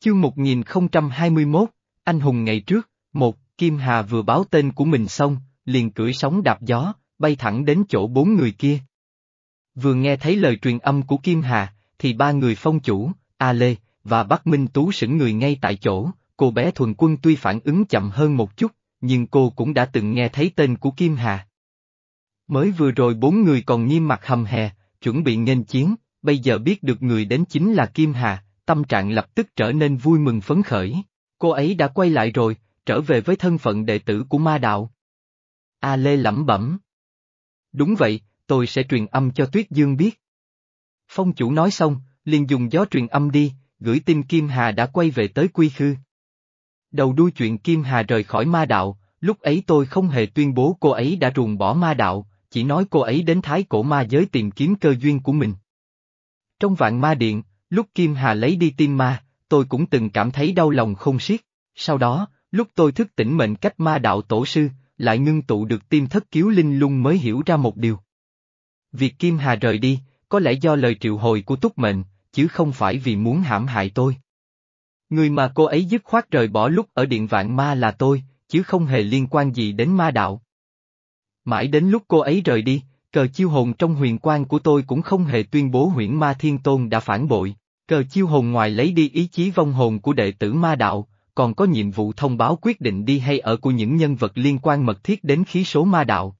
Chương 1021, Anh hùng ngày trước, một, Kim Hà vừa báo tên của mình xong, liền cưỡi sóng đạp gió, bay thẳng đến chỗ bốn người kia. Vừa nghe thấy lời truyền âm của Kim Hà, thì ba người phong chủ, A Lê, và Bắc Minh Tú sững người ngay tại chỗ, cô bé thuần quân tuy phản ứng chậm hơn một chút, nhưng cô cũng đã từng nghe thấy tên của Kim Hà. Mới vừa rồi bốn người còn nghiêm mặt hầm hè, chuẩn bị nghênh chiến, bây giờ biết được người đến chính là Kim Hà, tâm trạng lập tức trở nên vui mừng phấn khởi. Cô ấy đã quay lại rồi, trở về với thân phận đệ tử của ma đạo. A Lê lẩm bẩm. Đúng vậy, tôi sẽ truyền âm cho Tuyết Dương biết. Phong chủ nói xong, liền dùng gió truyền âm đi, gửi tin Kim Hà đã quay về tới Quy Khư. Đầu đuôi chuyện Kim Hà rời khỏi ma đạo, lúc ấy tôi không hề tuyên bố cô ấy đã ruồng bỏ ma đạo, chỉ nói cô ấy đến thái cổ ma giới tìm kiếm cơ duyên của mình. Trong vạn ma điện, lúc Kim Hà lấy đi tim ma, tôi cũng từng cảm thấy đau lòng không xiết. Sau đó, lúc tôi thức tỉnh mệnh cách ma đạo tổ sư, lại ngưng tụ được tim thất cứu linh lung mới hiểu ra một điều. Việc Kim Hà rời đi, có lẽ do lời triệu hồi của túc mệnh, chứ không phải vì muốn hãm hại tôi. Người mà cô ấy dứt khoát rời bỏ lúc ở điện vạn ma là tôi, chứ không hề liên quan gì đến ma đạo. Mãi đến lúc cô ấy rời đi, cờ chiêu hồn trong huyền quan của tôi cũng không hề tuyên bố huyễn ma thiên tôn đã phản bội. Cờ chiêu hồn ngoài lấy đi ý chí vong hồn của đệ tử ma đạo, còn có nhiệm vụ thông báo quyết định đi hay ở của những nhân vật liên quan mật thiết đến khí số ma đạo.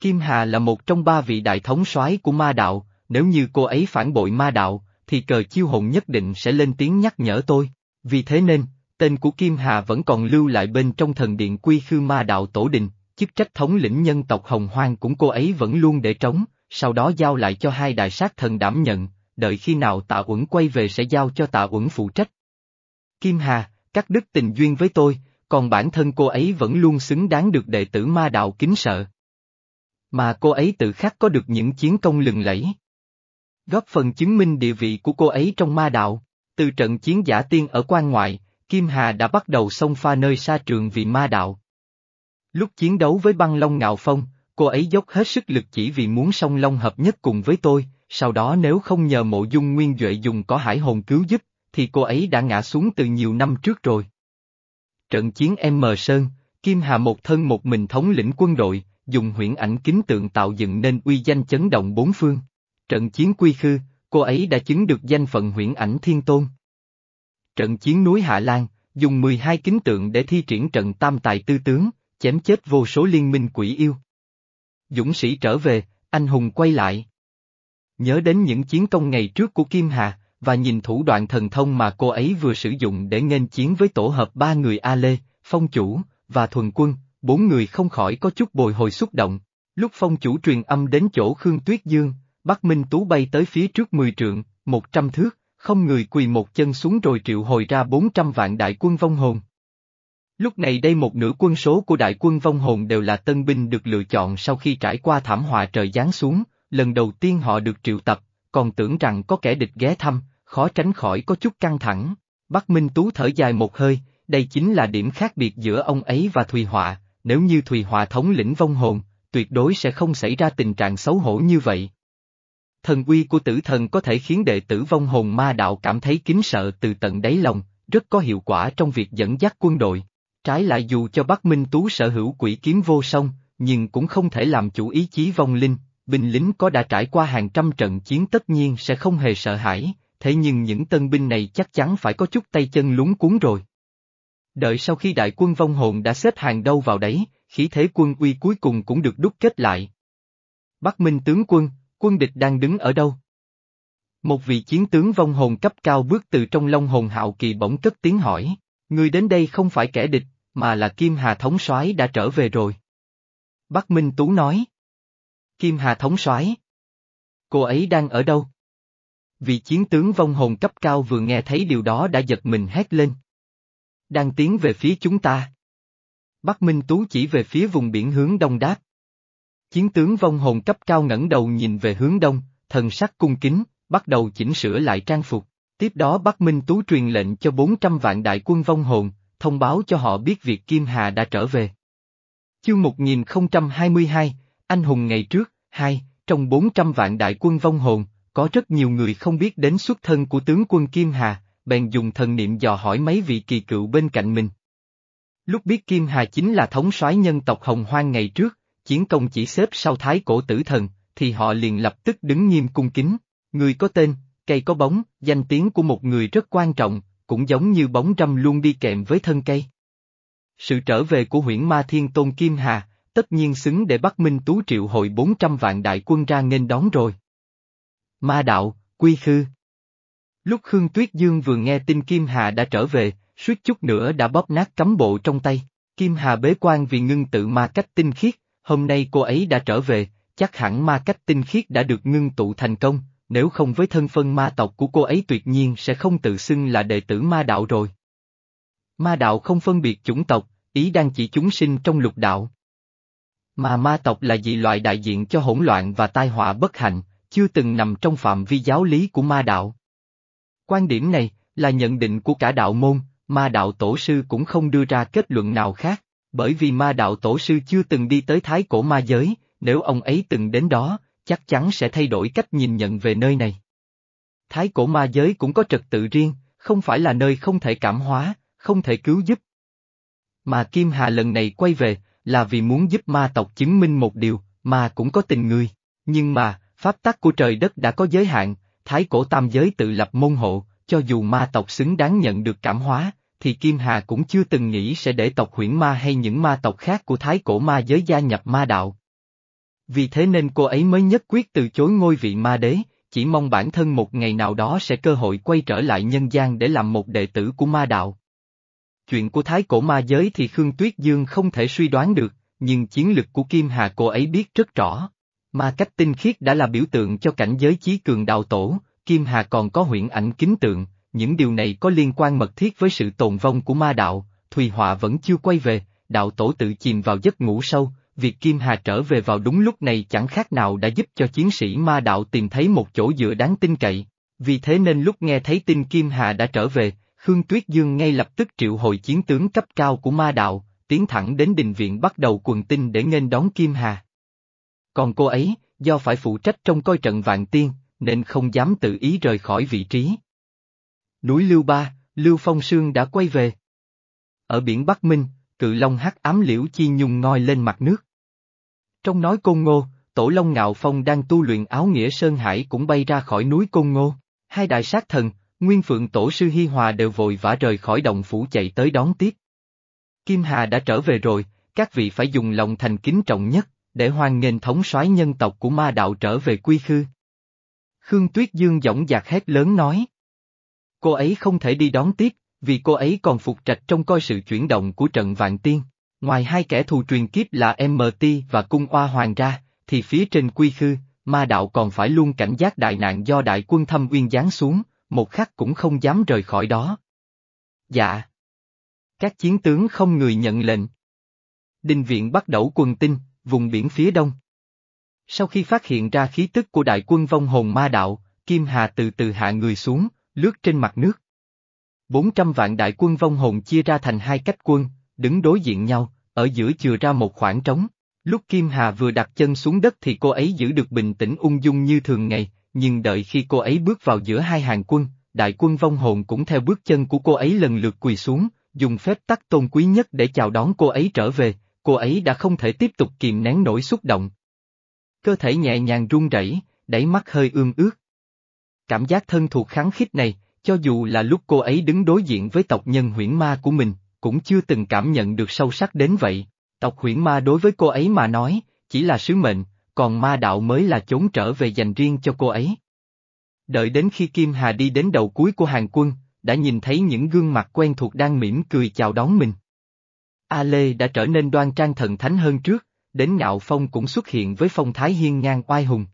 Kim Hà là một trong ba vị đại thống soái của ma đạo, nếu như cô ấy phản bội ma đạo, thì cờ chiêu hồn nhất định sẽ lên tiếng nhắc nhở tôi. Vì thế nên, tên của Kim Hà vẫn còn lưu lại bên trong thần điện quy khư ma đạo tổ đình, chức trách thống lĩnh nhân tộc Hồng Hoang cũng cô ấy vẫn luôn để trống, sau đó giao lại cho hai đại sát thần đảm nhận, đợi khi nào tạ uẩn quay về sẽ giao cho tạ uẩn phụ trách. Kim Hà, cắt đứt tình duyên với tôi, còn bản thân cô ấy vẫn luôn xứng đáng được đệ tử ma đạo kính sợ. Mà cô ấy tự khắc có được những chiến công lừng lẫy. Góp phần chứng minh địa vị của cô ấy trong ma đạo, từ trận chiến giả tiên ở quan ngoại, Kim Hà đã bắt đầu xông pha nơi xa trường vì ma đạo. Lúc chiến đấu với băng long ngạo phong, cô ấy dốc hết sức lực chỉ vì muốn song long hợp nhất cùng với tôi, sau đó nếu không nhờ mộ dung nguyên Duệ dùng có hải hồn cứu giúp, thì cô ấy đã ngã xuống từ nhiều năm trước rồi. Trận chiến M Sơn, Kim Hà một thân một mình thống lĩnh quân đội, dùng huyễn ảnh kính tượng tạo dựng nên uy danh chấn động bốn phương. Trận chiến Quy Khư, cô ấy đã chứng được danh phận huyễn ảnh thiên tôn. Trận chiến núi Hạ Lan, dùng 12 kính tượng để thi triển trận tam tài tư tướng, chém chết vô số liên minh quỷ yêu. Dũng sĩ trở về, anh hùng quay lại. Nhớ đến những chiến công ngày trước của Kim Hà, và nhìn thủ đoạn thần thông mà cô ấy vừa sử dụng để nghênh chiến với tổ hợp ba người A Lê, Phong Chủ, và Thuần Quân, bốn người không khỏi có chút bồi hồi xúc động. Lúc Phong Chủ truyền âm đến chỗ Khương Tuyết Dương, Bắc Minh Tú bay tới phía trước mười trượng, một trăm thước, không người quỳ một chân xuống rồi triệu hồi ra bốn trăm vạn đại quân vong hồn. Lúc này đây một nửa quân số của đại quân vong hồn đều là tân binh được lựa chọn sau khi trải qua thảm họa trời giáng xuống, lần đầu tiên họ được triệu tập, còn tưởng rằng có kẻ địch ghé thăm, khó tránh khỏi có chút căng thẳng. Bắc Minh Tú thở dài một hơi, đây chính là điểm khác biệt giữa ông ấy và Thùy Họa, nếu như Thùy Họa thống lĩnh vong hồn, tuyệt đối sẽ không xảy ra tình trạng xấu hổ như vậy. Thần uy của tử thần có thể khiến đệ tử vong hồn ma đạo cảm thấy kính sợ từ tận đáy lòng, rất có hiệu quả trong việc dẫn dắt quân đội. Trái lại dù cho Bắc Minh Tú sở hữu quỷ kiếm vô song, nhưng cũng không thể làm chủ ý chí vong linh, binh lính có đã trải qua hàng trăm trận chiến tất nhiên sẽ không hề sợ hãi, thế nhưng những tân binh này chắc chắn phải có chút tay chân lúng cuốn rồi. Đợi sau khi đại quân vong hồn đã xếp hàng đâu vào đấy, khí thế quân uy cuối cùng cũng được đúc kết lại. Bắc Minh tướng quân, quân địch đang đứng ở đâu? Một vị chiến tướng vong hồn cấp cao bước từ trong long hồn hạo kỳ bỗng cất tiếng hỏi, người đến đây không phải kẻ địch, mà là Kim Hà Thống soái đã trở về rồi. Bắc Minh Tú nói. Kim Hà Thống soái Cô ấy đang ở đâu? Vị chiến tướng vong hồn cấp cao vừa nghe thấy điều đó đã giật mình hét lên. Đang tiến về phía chúng ta. Bắc Minh Tú chỉ về phía vùng biển hướng đông đáp. Chiến tướng vong hồn cấp cao ngẩng đầu nhìn về hướng đông, thần sắc cung kính, bắt đầu chỉnh sửa lại trang phục. Tiếp đó Bắc Minh Tú truyền lệnh cho 400 vạn đại quân vong hồn, thông báo cho họ biết việc Kim Hà đã trở về. Chương 1022, Anh hùng ngày trước, hai, trong 400 vạn đại quân vong hồn, có rất nhiều người không biết đến xuất thân của tướng quân Kim Hà, bèn dùng thần niệm dò hỏi mấy vị kỳ cựu bên cạnh mình. Lúc biết Kim Hà chính là thống soái nhân tộc Hồng Hoang ngày trước, chiến công chỉ xếp sau thái cổ tử thần, thì họ liền lập tức đứng nghiêm cung kính. Người có tên, cây có bóng, danh tiếng của một người rất quan trọng, cũng giống như bóng râm luôn đi kèm với thân cây. Sự trở về của huyễn ma thiên tôn Kim Hà, tất nhiên xứng để Bắc Minh Tú triệu hội 400 vạn đại quân ra nghênh đón rồi. Ma đạo, quy khư. Lúc Khương Tuyết Dương vừa nghe tin Kim Hà đã trở về, suýt chút nữa đã bóp nát cấm bộ trong tay. Kim Hà bế quan vì ngưng tự ma cách tinh khiết, hôm nay cô ấy đã trở về, chắc hẳn ma cách tinh khiết đã được ngưng tụ thành công, nếu không với thân phân ma tộc của cô ấy tuyệt nhiên sẽ không tự xưng là đệ tử ma đạo rồi. Ma đạo không phân biệt chủng tộc, ý đang chỉ chúng sinh trong lục đạo. Mà ma tộc là dị loại đại diện cho hỗn loạn và tai họa bất hạnh, chưa từng nằm trong phạm vi giáo lý của ma đạo. Quan điểm này, là nhận định của cả đạo môn, ma đạo tổ sư cũng không đưa ra kết luận nào khác, bởi vì ma đạo tổ sư chưa từng đi tới thái cổ ma giới, nếu ông ấy từng đến đó, chắc chắn sẽ thay đổi cách nhìn nhận về nơi này. Thái cổ ma giới cũng có trật tự riêng, không phải là nơi không thể cảm hóa, không thể cứu giúp. Mà Kim Hà lần này quay về, là vì muốn giúp ma tộc chứng minh một điều, mà cũng có tình người. Nhưng mà, pháp tắc của trời đất đã có giới hạn, thái cổ tam giới tự lập môn hộ, cho dù ma tộc xứng đáng nhận được cảm hóa, thì Kim Hà cũng chưa từng nghĩ sẽ để tộc huyễn ma hay những ma tộc khác của thái cổ ma giới gia nhập ma đạo. Vì thế nên cô ấy mới nhất quyết từ chối ngôi vị ma đế, chỉ mong bản thân một ngày nào đó sẽ cơ hội quay trở lại nhân gian để làm một đệ tử của ma đạo. Chuyện của thái cổ ma giới thì Khương Tuyết Dương không thể suy đoán được, nhưng chiến lực của Kim Hà cô ấy biết rất rõ. Ma cách tinh khiết đã là biểu tượng cho cảnh giới chí cường đạo tổ, Kim Hà còn có huyễn ảnh kính tượng, những điều này có liên quan mật thiết với sự tồn vong của ma đạo, Thùy Họa vẫn chưa quay về, đạo tổ tự chìm vào giấc ngủ sâu, việc Kim Hà trở về vào đúng lúc này chẳng khác nào đã giúp cho chiến sĩ ma đạo tìm thấy một chỗ dựa đáng tin cậy. Vì thế nên lúc nghe thấy tin Kim Hà đã trở về, Khương Tuyết Dương ngay lập tức triệu hồi chiến tướng cấp cao của ma đạo, tiến thẳng đến đình viện bắt đầu quần tinh để nghênh đón Kim Hà. Còn cô ấy, do phải phụ trách trong coi trận vạn tiên, nên không dám tự ý rời khỏi vị trí. Núi Lưu Ba, Lưu Phong Sương đã quay về. Ở biển Bắc Minh, cự long hắc ám liễu chi nhung ngoi lên mặt nước. Trong nói Côn Ngô, Tổ Long Ngạo Phong đang tu luyện áo nghĩa Sơn Hải cũng bay ra khỏi núi Côn Ngô. Hai đại sát thần, Nguyên Phượng Tổ sư Hi Hòa đều vội vã rời khỏi động phủ chạy tới đón tiếp. Kim Hà đã trở về rồi, các vị phải dùng lòng thành kính trọng nhất, để hoan nghênh thống soái nhân tộc của ma đạo trở về quy khư. Khương Tuyết Dương giọng dạc hét lớn nói. Cô ấy không thể đi đón tiếp, vì cô ấy còn phục trạch trong coi sự chuyển động của trận vạn tiên. Ngoài hai kẻ thù truyền kiếp là MT và Cung Oa Hoàng ra, thì phía trên quy khư, ma đạo còn phải luôn cảnh giác đại nạn do đại quân thâm uyên giáng xuống, một khắc cũng không dám rời khỏi đó. Dạ. Các chiến tướng không người nhận lệnh. Đinh viện bắt đầu quân tinh, vùng biển phía đông. Sau khi phát hiện ra khí tức của đại quân vong hồn ma đạo, Kim Hà từ từ hạ người xuống, lướt trên mặt nước. 400 vạn đại quân vong hồn chia ra thành hai cách quân, đứng đối diện nhau, ở giữa chừa ra một khoảng trống. Lúc Kim Hà vừa đặt chân xuống đất thì cô ấy giữ được bình tĩnh ung dung như thường ngày, nhưng đợi khi cô ấy bước vào giữa hai hàng quân, đại quân vong hồn cũng theo bước chân của cô ấy lần lượt quỳ xuống, dùng phép tắc tôn quý nhất để chào đón cô ấy trở về, cô ấy đã không thể tiếp tục kìm nén nổi xúc động. Cơ thể nhẹ nhàng run rẩy, đẩy mắt hơi ương ướt. Cảm giác thân thuộc kháng khích này, cho dù là lúc cô ấy đứng đối diện với tộc nhân huyễn ma của mình, cũng chưa từng cảm nhận được sâu sắc đến vậy. Tộc huyễn ma đối với cô ấy mà nói, chỉ là sứ mệnh, còn ma đạo mới là chốn trở về dành riêng cho cô ấy. Đợi đến khi Kim Hà đi đến đầu cuối của hàng quân, đã nhìn thấy những gương mặt quen thuộc đang mỉm cười chào đón mình. A Lê đã trở nên đoan trang thần thánh hơn trước, đến ngạo phong cũng xuất hiện với phong thái hiên ngang oai hùng.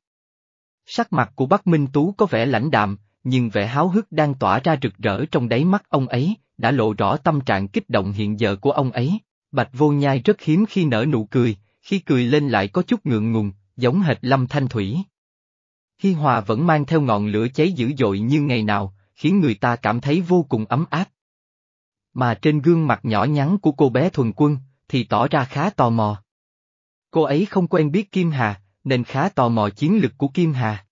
Sắc mặt của Bắc Minh Tú có vẻ lãnh đạm, nhưng vẻ háo hức đang tỏa ra rực rỡ trong đáy mắt ông ấy, đã lộ rõ tâm trạng kích động hiện giờ của ông ấy. Bạch vô nhai rất hiếm khi nở nụ cười, khi cười lên lại có chút ngượng ngùng, giống hệt lâm thanh thủy. Hi Hòa vẫn mang theo ngọn lửa cháy dữ dội như ngày nào, khiến người ta cảm thấy vô cùng ấm áp. Mà trên gương mặt nhỏ nhắn của cô bé thuần quân, thì tỏ ra khá tò mò. Cô ấy không quen biết Kim Hà, nên khá tò mò chiến lực của Kim Hà.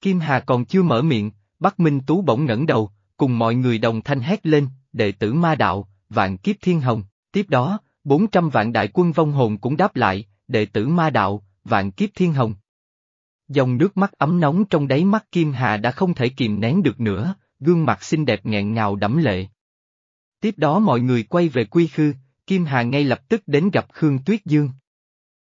Kim Hà còn chưa mở miệng, Bắc Minh Tú bỗng ngẩng đầu, cùng mọi người đồng thanh hét lên, đệ tử ma đạo, vạn kiếp thiên hồng, tiếp đó, 400 vạn đại quân vong hồn cũng đáp lại, đệ tử ma đạo, vạn kiếp thiên hồng. Dòng nước mắt ấm nóng trong đáy mắt Kim Hà đã không thể kìm nén được nữa, gương mặt xinh đẹp nghẹn ngào đẫm lệ. Tiếp đó mọi người quay về quy khư, Kim Hà ngay lập tức đến gặp Khương Tuyết Dương.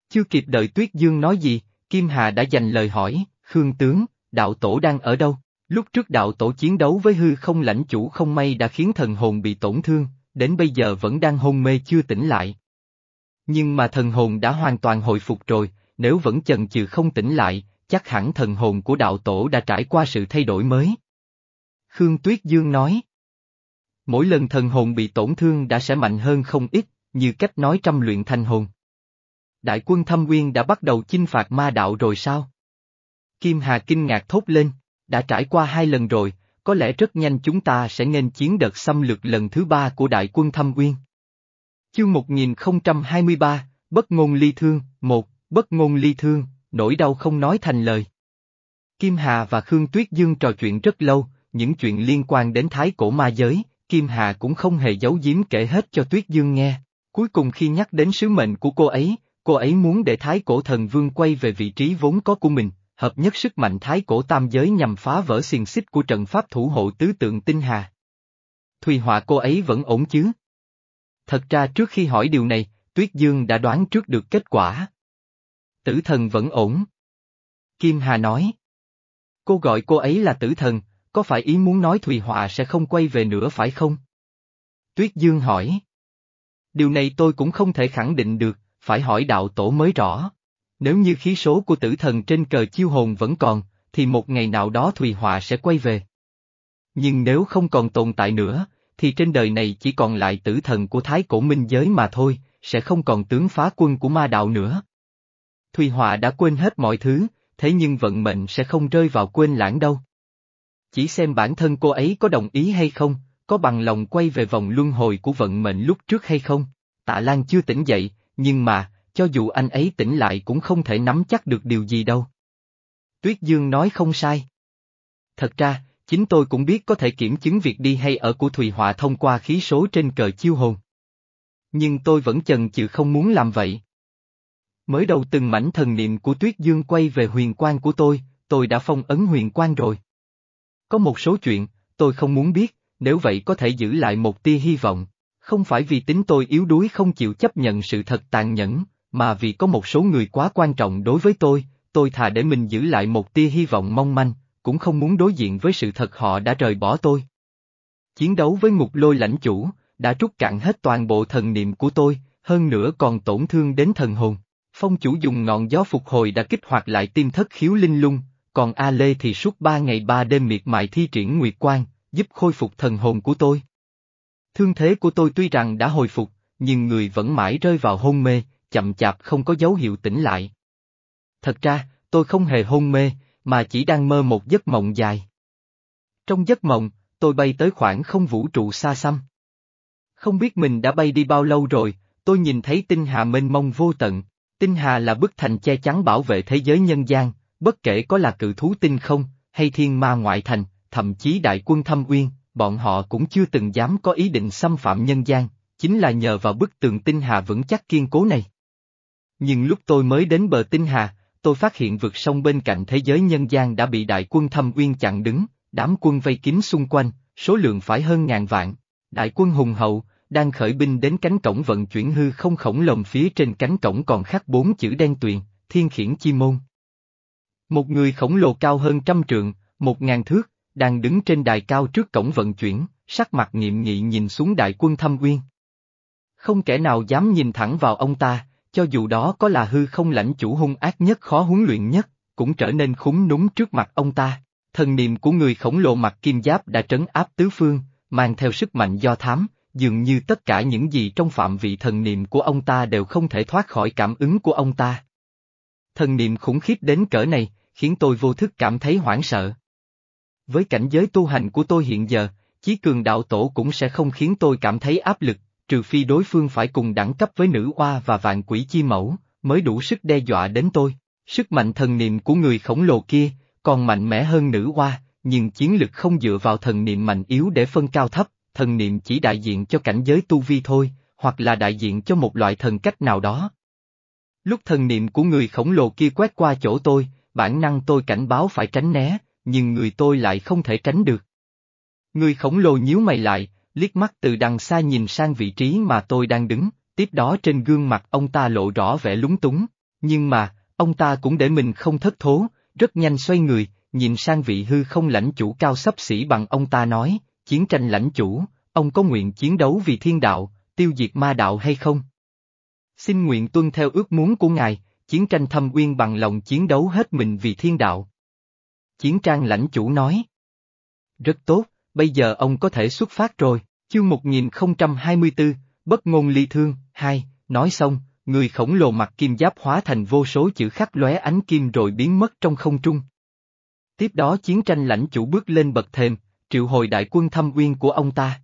Chưa kịp đợi Tuyết Dương nói gì, Kim Hà đã dành lời hỏi, Khương Tướng, đạo tổ đang ở đâu? Lúc trước đạo tổ chiến đấu với hư không lãnh chủ không may đã khiến thần hồn bị tổn thương, đến bây giờ vẫn đang hôn mê chưa tỉnh lại. Nhưng mà thần hồn đã hoàn toàn hồi phục rồi, nếu vẫn chần chừ không tỉnh lại, chắc hẳn thần hồn của đạo tổ đã trải qua sự thay đổi mới. Khương Tuyết Dương nói. Mỗi lần thần hồn bị tổn thương đã sẽ mạnh hơn không ít, như cách nói trăm luyện thanh hồn. Đại quân thâm Quyên đã bắt đầu chinh phạt ma đạo rồi sao? Kim Hà kinh ngạc thốt lên, đã trải qua hai lần rồi, có lẽ rất nhanh chúng ta sẽ nên chiến đợt xâm lược lần thứ ba của đại quân thâm Quyên. Chương 1023, Bất ngôn ly thương, một, Bất ngôn ly thương, nỗi đau không nói thành lời. Kim Hà và Khương Tuyết Dương trò chuyện rất lâu, những chuyện liên quan đến thái cổ ma giới, Kim Hà cũng không hề giấu giếm kể hết cho Tuyết Dương nghe. Cuối cùng khi nhắc đến sứ mệnh của cô ấy, cô ấy muốn để thái cổ thần vương quay về vị trí vốn có của mình, hợp nhất sức mạnh thái cổ tam giới nhằm phá vỡ xiềng xích của trận pháp thủ hộ tứ tượng tinh hà. Thùy họa cô ấy vẫn ổn chứ? Thật ra trước khi hỏi điều này, Tuyết Dương đã đoán trước được kết quả. Tử thần vẫn ổn. Kim Hà nói. Cô gọi cô ấy là tử thần, có phải ý muốn nói Thùy Họa sẽ không quay về nữa phải không? Tuyết Dương hỏi. Điều này tôi cũng không thể khẳng định được, phải hỏi đạo tổ mới rõ. Nếu như khí số của tử thần trên cờ chiêu hồn vẫn còn, thì một ngày nào đó Thùy Họa sẽ quay về. Nhưng nếu không còn tồn tại nữa, thì trên đời này chỉ còn lại tử thần của thái cổ minh giới mà thôi, sẽ không còn tướng phá quân của ma đạo nữa. Thùy Họa đã quên hết mọi thứ, thế nhưng vận mệnh sẽ không rơi vào quên lãng đâu. Chỉ xem bản thân cô ấy có đồng ý hay không, có bằng lòng quay về vòng luân hồi của vận mệnh lúc trước hay không. Tạ Lan chưa tỉnh dậy, nhưng mà, cho dù anh ấy tỉnh lại cũng không thể nắm chắc được điều gì đâu. Tuyết Dương nói không sai. Thật ra, chính tôi cũng biết có thể kiểm chứng việc đi hay ở của Thùy Họa thông qua khí số trên cờ chiêu hồn. Nhưng tôi vẫn chần chừ không muốn làm vậy. Mới đầu từng mảnh thần niệm của Tuyết Dương quay về huyền quan của tôi, tôi đã phong ấn huyền quan rồi. Có một số chuyện, tôi không muốn biết, nếu vậy có thể giữ lại một tia hy vọng. Không phải vì tính tôi yếu đuối không chịu chấp nhận sự thật tàn nhẫn, mà vì có một số người quá quan trọng đối với tôi, tôi thà để mình giữ lại một tia hy vọng mong manh, cũng không muốn đối diện với sự thật họ đã rời bỏ tôi. Chiến đấu với ngục lôi lãnh chủ, đã trút cạn hết toàn bộ thần niệm của tôi, hơn nữa còn tổn thương đến thần hồn. Phong chủ dùng ngọn gió phục hồi đã kích hoạt lại tim thất khiếu linh lung, còn A Lê thì suốt ba ngày ba đêm miệt mài thi triển nguyệt quan, giúp khôi phục thần hồn của tôi. Thương thế của tôi tuy rằng đã hồi phục, nhưng người vẫn mãi rơi vào hôn mê, chậm chạp không có dấu hiệu tỉnh lại. Thật ra, tôi không hề hôn mê, mà chỉ đang mơ một giấc mộng dài. Trong giấc mộng, tôi bay tới khoảng không vũ trụ xa xăm. Không biết mình đã bay đi bao lâu rồi, tôi nhìn thấy tinh hà mênh mông vô tận. Tinh hà là bức thành che chắn bảo vệ thế giới nhân gian, bất kể có là cự thú tinh không, hay thiên ma ngoại thành, thậm chí đại quân thâm uyên, bọn họ cũng chưa từng dám có ý định xâm phạm nhân gian, chính là nhờ vào bức tường tinh hà vững chắc kiên cố này. Nhưng lúc tôi mới đến bờ tinh hà, tôi phát hiện vực sông bên cạnh thế giới nhân gian đã bị đại quân thâm uyên chặn đứng, đám quân vây kín xung quanh, số lượng phải hơn ngàn vạn. Đại quân hùng hậu, đang khởi binh đến cánh cổng vận chuyển hư không khổng lồ phía trên cánh cổng còn khắc bốn chữ đen tuyền, thiên khiển chi môn. Một người khổng lồ cao hơn trăm trượng, một ngàn thước, đang đứng trên đài cao trước cổng vận chuyển, sắc mặt nghiệm nghị nhìn xuống đại quân thâm uyên. Không kẻ nào dám nhìn thẳng vào ông ta, cho dù đó có là hư không lãnh chủ hung ác nhất khó huấn luyện nhất, cũng trở nên khúng núng trước mặt ông ta. Thần niệm của người khổng lồ mặt kim giáp đã trấn áp tứ phương, mang theo sức mạnh do thám, dường như tất cả những gì trong phạm vị thần niệm của ông ta đều không thể thoát khỏi cảm ứng của ông ta. Thần niệm khủng khiếp đến cỡ này, khiến tôi vô thức cảm thấy hoảng sợ. Với cảnh giới tu hành của tôi hiện giờ, chí cường đạo tổ cũng sẽ không khiến tôi cảm thấy áp lực, trừ phi đối phương phải cùng đẳng cấp với nữ oa và vạn quỷ chi mẫu, mới đủ sức đe dọa đến tôi. Sức mạnh thần niệm của người khổng lồ kia, còn mạnh mẽ hơn nữ oa, nhưng chiến lực không dựa vào thần niệm mạnh yếu để phân cao thấp, thần niệm chỉ đại diện cho cảnh giới tu vi thôi, hoặc là đại diện cho một loại thần cách nào đó. Lúc thần niệm của người khổng lồ kia quét qua chỗ tôi, bản năng tôi cảnh báo phải tránh né, nhưng người tôi lại không thể tránh được. Người khổng lồ nhíu mày lại, liếc mắt từ đằng xa nhìn sang vị trí mà tôi đang đứng, tiếp đó trên gương mặt ông ta lộ rõ vẻ lúng túng, nhưng mà, ông ta cũng để mình không thất thố, rất nhanh xoay người, nhìn sang vị hư không lãnh chủ cao sấp xỉ bằng ông ta nói, chiến tranh lãnh chủ, ông có nguyện chiến đấu vì thiên đạo, tiêu diệt ma đạo hay không? Xin nguyện tuân theo ước muốn của ngài, chiến tranh thâm uyên bằng lòng chiến đấu hết mình vì thiên đạo. Chiến trang lãnh chủ nói. Rất tốt, bây giờ ông có thể xuất phát rồi, chương 1024, bất ngôn ly thương, hai, nói xong, người khổng lồ mặt kim giáp hóa thành vô số chữ khắc lóe ánh kim rồi biến mất trong không trung. Tiếp đó chiến tranh lãnh chủ bước lên bậc thềm, triệu hồi đại quân thâm uyên của ông ta.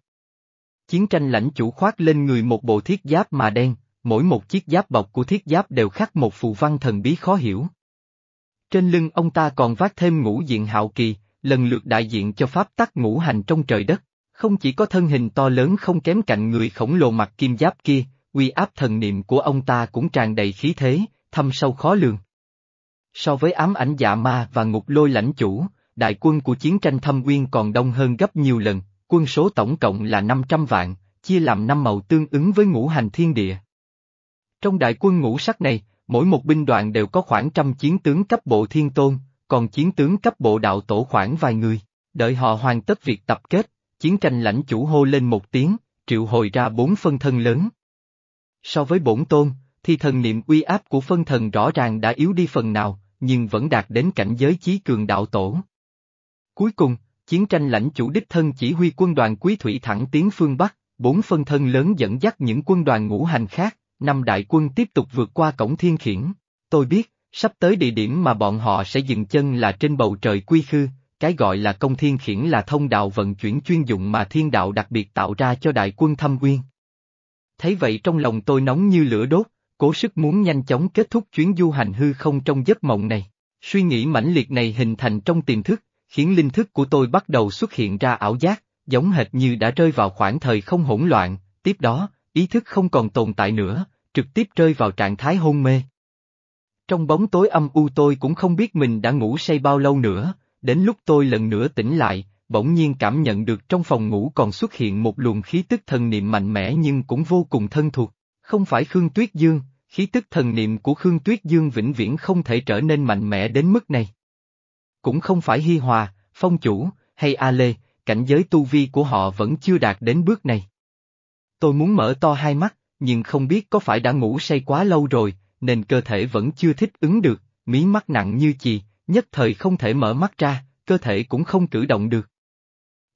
Chiến tranh lãnh chủ khoác lên người một bộ thiết giáp mà đen, mỗi một chiếc giáp bọc của thiết giáp đều khắc một phù văn thần bí khó hiểu. Trên lưng ông ta còn vác thêm ngũ diện hạo kỳ, lần lượt đại diện cho pháp tắc ngũ hành trong trời đất. Không chỉ có thân hình to lớn không kém cạnh người khổng lồ mặt kim giáp kia, uy áp thần niệm của ông ta cũng tràn đầy khí thế, thâm sâu khó lường. So với ám ảnh dạ ma và ngục lôi lãnh chủ, đại quân của chiến tranh thâm quyên còn đông hơn gấp nhiều lần, quân số tổng cộng là 500 vạn, chia làm năm màu tương ứng với ngũ hành thiên địa. Trong đại quân ngũ sắc này, mỗi một binh đoàn đều có khoảng trăm chiến tướng cấp bộ thiên tôn, còn chiến tướng cấp bộ đạo tổ khoảng vài người. Đợi họ hoàn tất việc tập kết, chiến tranh lãnh chủ hô lên một tiếng, triệu hồi ra bốn phân thân lớn. So với bổn tôn, thì thần niệm uy áp của phân thần rõ ràng đã yếu đi phần nào, nhưng vẫn đạt đến cảnh giới chí cường đạo tổ. Cuối cùng, chiến tranh lãnh chủ đích thân chỉ huy quân đoàn quý thủy thẳng tiến phương Bắc, bốn phân thân lớn dẫn dắt những quân đoàn ngũ hành khác, năm đại quân tiếp tục vượt qua cổng thiên khiển. Tôi biết, sắp tới địa điểm mà bọn họ sẽ dừng chân là trên bầu trời quy khư, cái gọi là công thiên khiển là thông đạo vận chuyển chuyên dụng mà thiên đạo đặc biệt tạo ra cho đại quân thâm uyên. Thấy vậy trong lòng tôi nóng như lửa đốt, cố sức muốn nhanh chóng kết thúc chuyến du hành hư không trong giấc mộng này. Suy nghĩ mãnh liệt này hình thành trong tiềm thức, khiến linh thức của tôi bắt đầu xuất hiện ra ảo giác, giống hệt như đã rơi vào khoảng thời không hỗn loạn, tiếp đó, ý thức không còn tồn tại nữa, trực tiếp rơi vào trạng thái hôn mê. Trong bóng tối âm u tôi cũng không biết mình đã ngủ say bao lâu nữa, đến lúc tôi lần nữa tỉnh lại, bỗng nhiên cảm nhận được trong phòng ngủ còn xuất hiện một luồng khí tức thần niệm mạnh mẽ nhưng cũng vô cùng thân thuộc. Không phải Khương Tuyết Dương, khí tức thần niệm của Khương Tuyết Dương vĩnh viễn không thể trở nên mạnh mẽ đến mức này. Cũng không phải Hi Hòa, Phong Chủ, hay A Lê, cảnh giới tu vi của họ vẫn chưa đạt đến bước này. Tôi muốn mở to hai mắt, nhưng không biết có phải đã ngủ say quá lâu rồi, nên cơ thể vẫn chưa thích ứng được, mí mắt nặng như chì, nhất thời không thể mở mắt ra, cơ thể cũng không cử động được.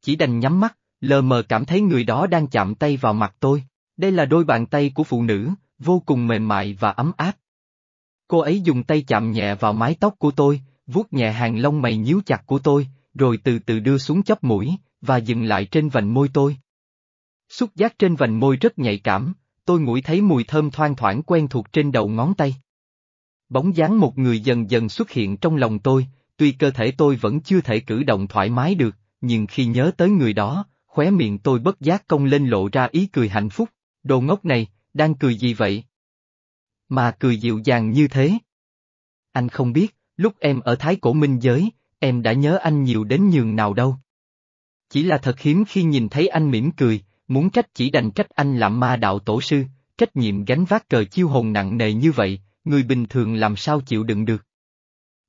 Chỉ đành nhắm mắt, lờ mờ cảm thấy người đó đang chạm tay vào mặt tôi, đây là đôi bàn tay của phụ nữ, vô cùng mềm mại và ấm áp. Cô ấy dùng tay chạm nhẹ vào mái tóc của tôi, vuốt nhẹ hàng lông mày nhíu chặt của tôi, rồi từ từ đưa xuống chóp mũi, và dừng lại trên vành môi tôi. Xúc giác trên vành môi rất nhạy cảm, tôi ngửi thấy mùi thơm thoang thoảng quen thuộc trên đầu ngón tay. Bóng dáng một người dần dần xuất hiện trong lòng tôi, tuy cơ thể tôi vẫn chưa thể cử động thoải mái được, nhưng khi nhớ tới người đó, khóe miệng tôi bất giác cong lên lộ ra ý cười hạnh phúc, đồ ngốc này, đang cười gì vậy? Mà cười dịu dàng như thế. Anh không biết, lúc em ở Thái Cổ Minh Giới, em đã nhớ anh nhiều đến nhường nào đâu. Chỉ là thật hiếm khi nhìn thấy anh mỉm cười, muốn trách chỉ đành trách anh làm ma đạo tổ sư, trách nhiệm gánh vác cờ chiêu hồn nặng nề như vậy, người bình thường làm sao chịu đựng được.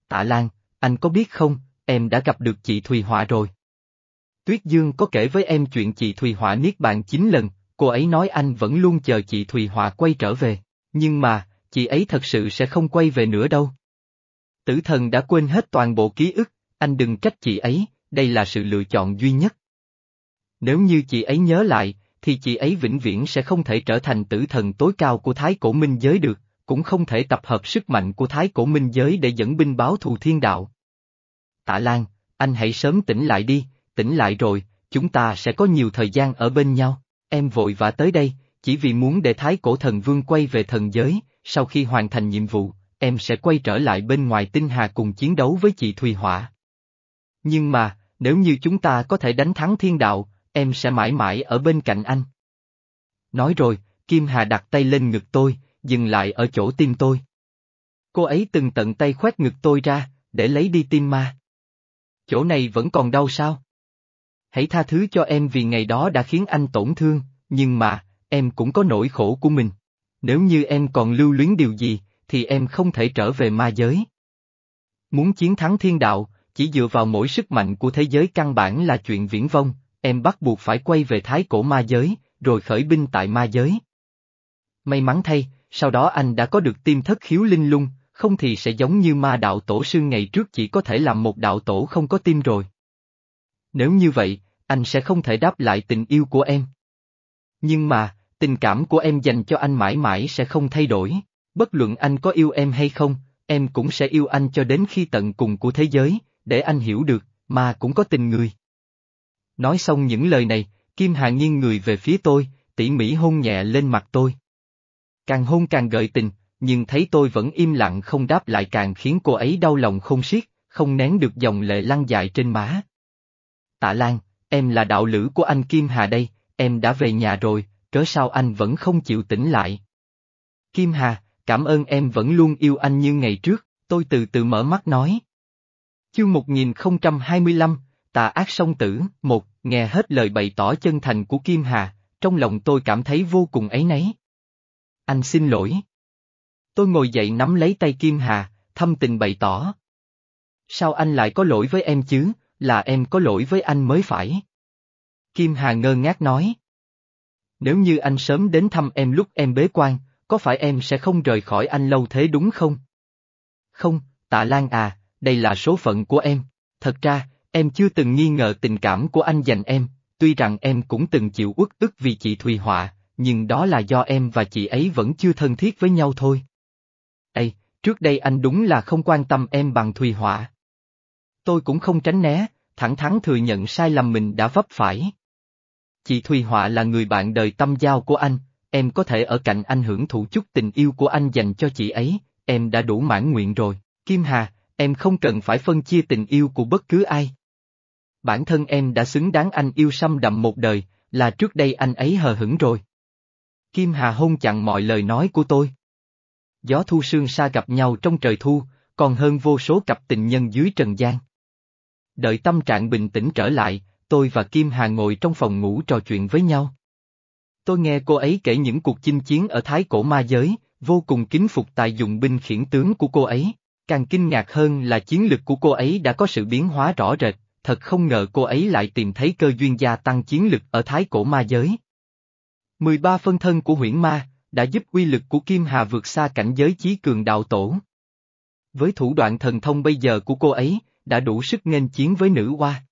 Tạ Lan, anh có biết không, em đã gặp được chị Thùy Họa rồi. Tuyết Dương có kể với em chuyện chị Thùy Họa niết bàn 9 lần, cô ấy nói anh vẫn luôn chờ chị Thùy Họa quay trở về, nhưng mà, chị ấy thật sự sẽ không quay về nữa đâu. Tử thần đã quên hết toàn bộ ký ức, anh đừng trách chị ấy, đây là sự lựa chọn duy nhất. Nếu như chị ấy nhớ lại, thì chị ấy vĩnh viễn sẽ không thể trở thành tử thần tối cao của Thái Cổ Minh Giới được, cũng không thể tập hợp sức mạnh của Thái Cổ Minh Giới để dẫn binh báo thù thiên đạo. Tạ Lan, anh hãy sớm tỉnh lại đi, tỉnh lại rồi, chúng ta sẽ có nhiều thời gian ở bên nhau, em vội vã tới đây, chỉ vì muốn để Thái Cổ Thần Vương quay về thần giới, sau khi hoàn thành nhiệm vụ, em sẽ quay trở lại bên ngoài tinh hà cùng chiến đấu với chị Thùy Hỏa. Nhưng mà, nếu như chúng ta có thể đánh thắng thiên đạo, em sẽ mãi mãi ở bên cạnh anh. Nói rồi, Kim Hà đặt tay lên ngực tôi, dừng lại ở chỗ tim tôi. Cô ấy từng tận tay khoét ngực tôi ra, để lấy đi tim ma. Chỗ này vẫn còn đau sao? Hãy tha thứ cho em vì ngày đó đã khiến anh tổn thương, nhưng mà, em cũng có nỗi khổ của mình. Nếu như em còn lưu luyến điều gì, thì em không thể trở về ma giới. Muốn chiến thắng thiên đạo, chỉ dựa vào mỗi sức mạnh của thế giới căn bản là chuyện viễn vông, em bắt buộc phải quay về thái cổ ma giới, rồi khởi binh tại ma giới. May mắn thay, sau đó anh đã có được tim thất khiếu linh lung, không thì sẽ giống như ma đạo tổ sư ngày trước chỉ có thể làm một đạo tổ không có tim rồi. Nếu như vậy, anh sẽ không thể đáp lại tình yêu của em. Nhưng mà, tình cảm của em dành cho anh mãi mãi sẽ không thay đổi, bất luận anh có yêu em hay không, em cũng sẽ yêu anh cho đến khi tận cùng của thế giới, để anh hiểu được, mà cũng có tình người. Nói xong những lời này, Kim Hà nghiêng người về phía tôi, tỉ mỉ hôn nhẹ lên mặt tôi. Càng hôn càng gợi tình, nhưng thấy tôi vẫn im lặng không đáp lại càng khiến cô ấy đau lòng không xiết, không nén được dòng lệ lăn dài trên má. Tạ Lan, em là đạo lữ của anh Kim Hà đây, em đã về nhà rồi, cớ sao anh vẫn không chịu tỉnh lại? Kim Hà, cảm ơn em vẫn luôn yêu anh như ngày trước, tôi từ từ mở mắt nói. Chương 1025, Tà ác song tử, một, nghe hết lời bày tỏ chân thành của Kim Hà, trong lòng tôi cảm thấy vô cùng ấy nấy. Anh xin lỗi. Tôi ngồi dậy nắm lấy tay Kim Hà, thâm tình bày tỏ. Sao anh lại có lỗi với em chứ, là em có lỗi với anh mới phải. Kim Hà ngơ ngác nói. Nếu như anh sớm đến thăm em lúc em bế quan, có phải em sẽ không rời khỏi anh lâu thế đúng không? Không, tạ Lan à, đây là số phận của em. Thật ra, em chưa từng nghi ngờ tình cảm của anh dành em, tuy rằng em cũng từng chịu uất ức vì chị Thùy Họa, nhưng đó là do em và chị ấy vẫn chưa thân thiết với nhau thôi. Ê, trước đây anh đúng là không quan tâm em bằng Thùy Họa. Tôi cũng không tránh né, thẳng thắn thừa nhận sai lầm mình đã vấp phải. Chị Thùy Họa là người bạn đời tâm giao của anh, em có thể ở cạnh anh hưởng thụ chút tình yêu của anh dành cho chị ấy, em đã đủ mãn nguyện rồi. Kim Hà, em không cần phải phân chia tình yêu của bất cứ ai. Bản thân em đã xứng đáng anh yêu xăm đậm một đời, là trước đây anh ấy hờ hững rồi. Kim Hà hôn chặn mọi lời nói của tôi. Gió thu sương xa gặp nhau trong trời thu, còn hơn vô số cặp tình nhân dưới trần gian. Đợi tâm trạng bình tĩnh trở lại, tôi và Kim Hà ngồi trong phòng ngủ trò chuyện với nhau. Tôi nghe cô ấy kể những cuộc chinh chiến ở Thái Cổ Ma Giới, vô cùng kính phục tài dụng binh khiển tướng của cô ấy. Càng kinh ngạc hơn là chiến lực của cô ấy đã có sự biến hóa rõ rệt, thật không ngờ cô ấy lại tìm thấy cơ duyên gia tăng chiến lực ở Thái Cổ Ma Giới. 13 phân thân của huyễn ma, đã giúp uy lực của Kim Hà vượt xa cảnh giới chí cường đạo tổ. Với thủ đoạn thần thông bây giờ của cô ấy, đã đủ sức nghênh chiến với nữ hoa.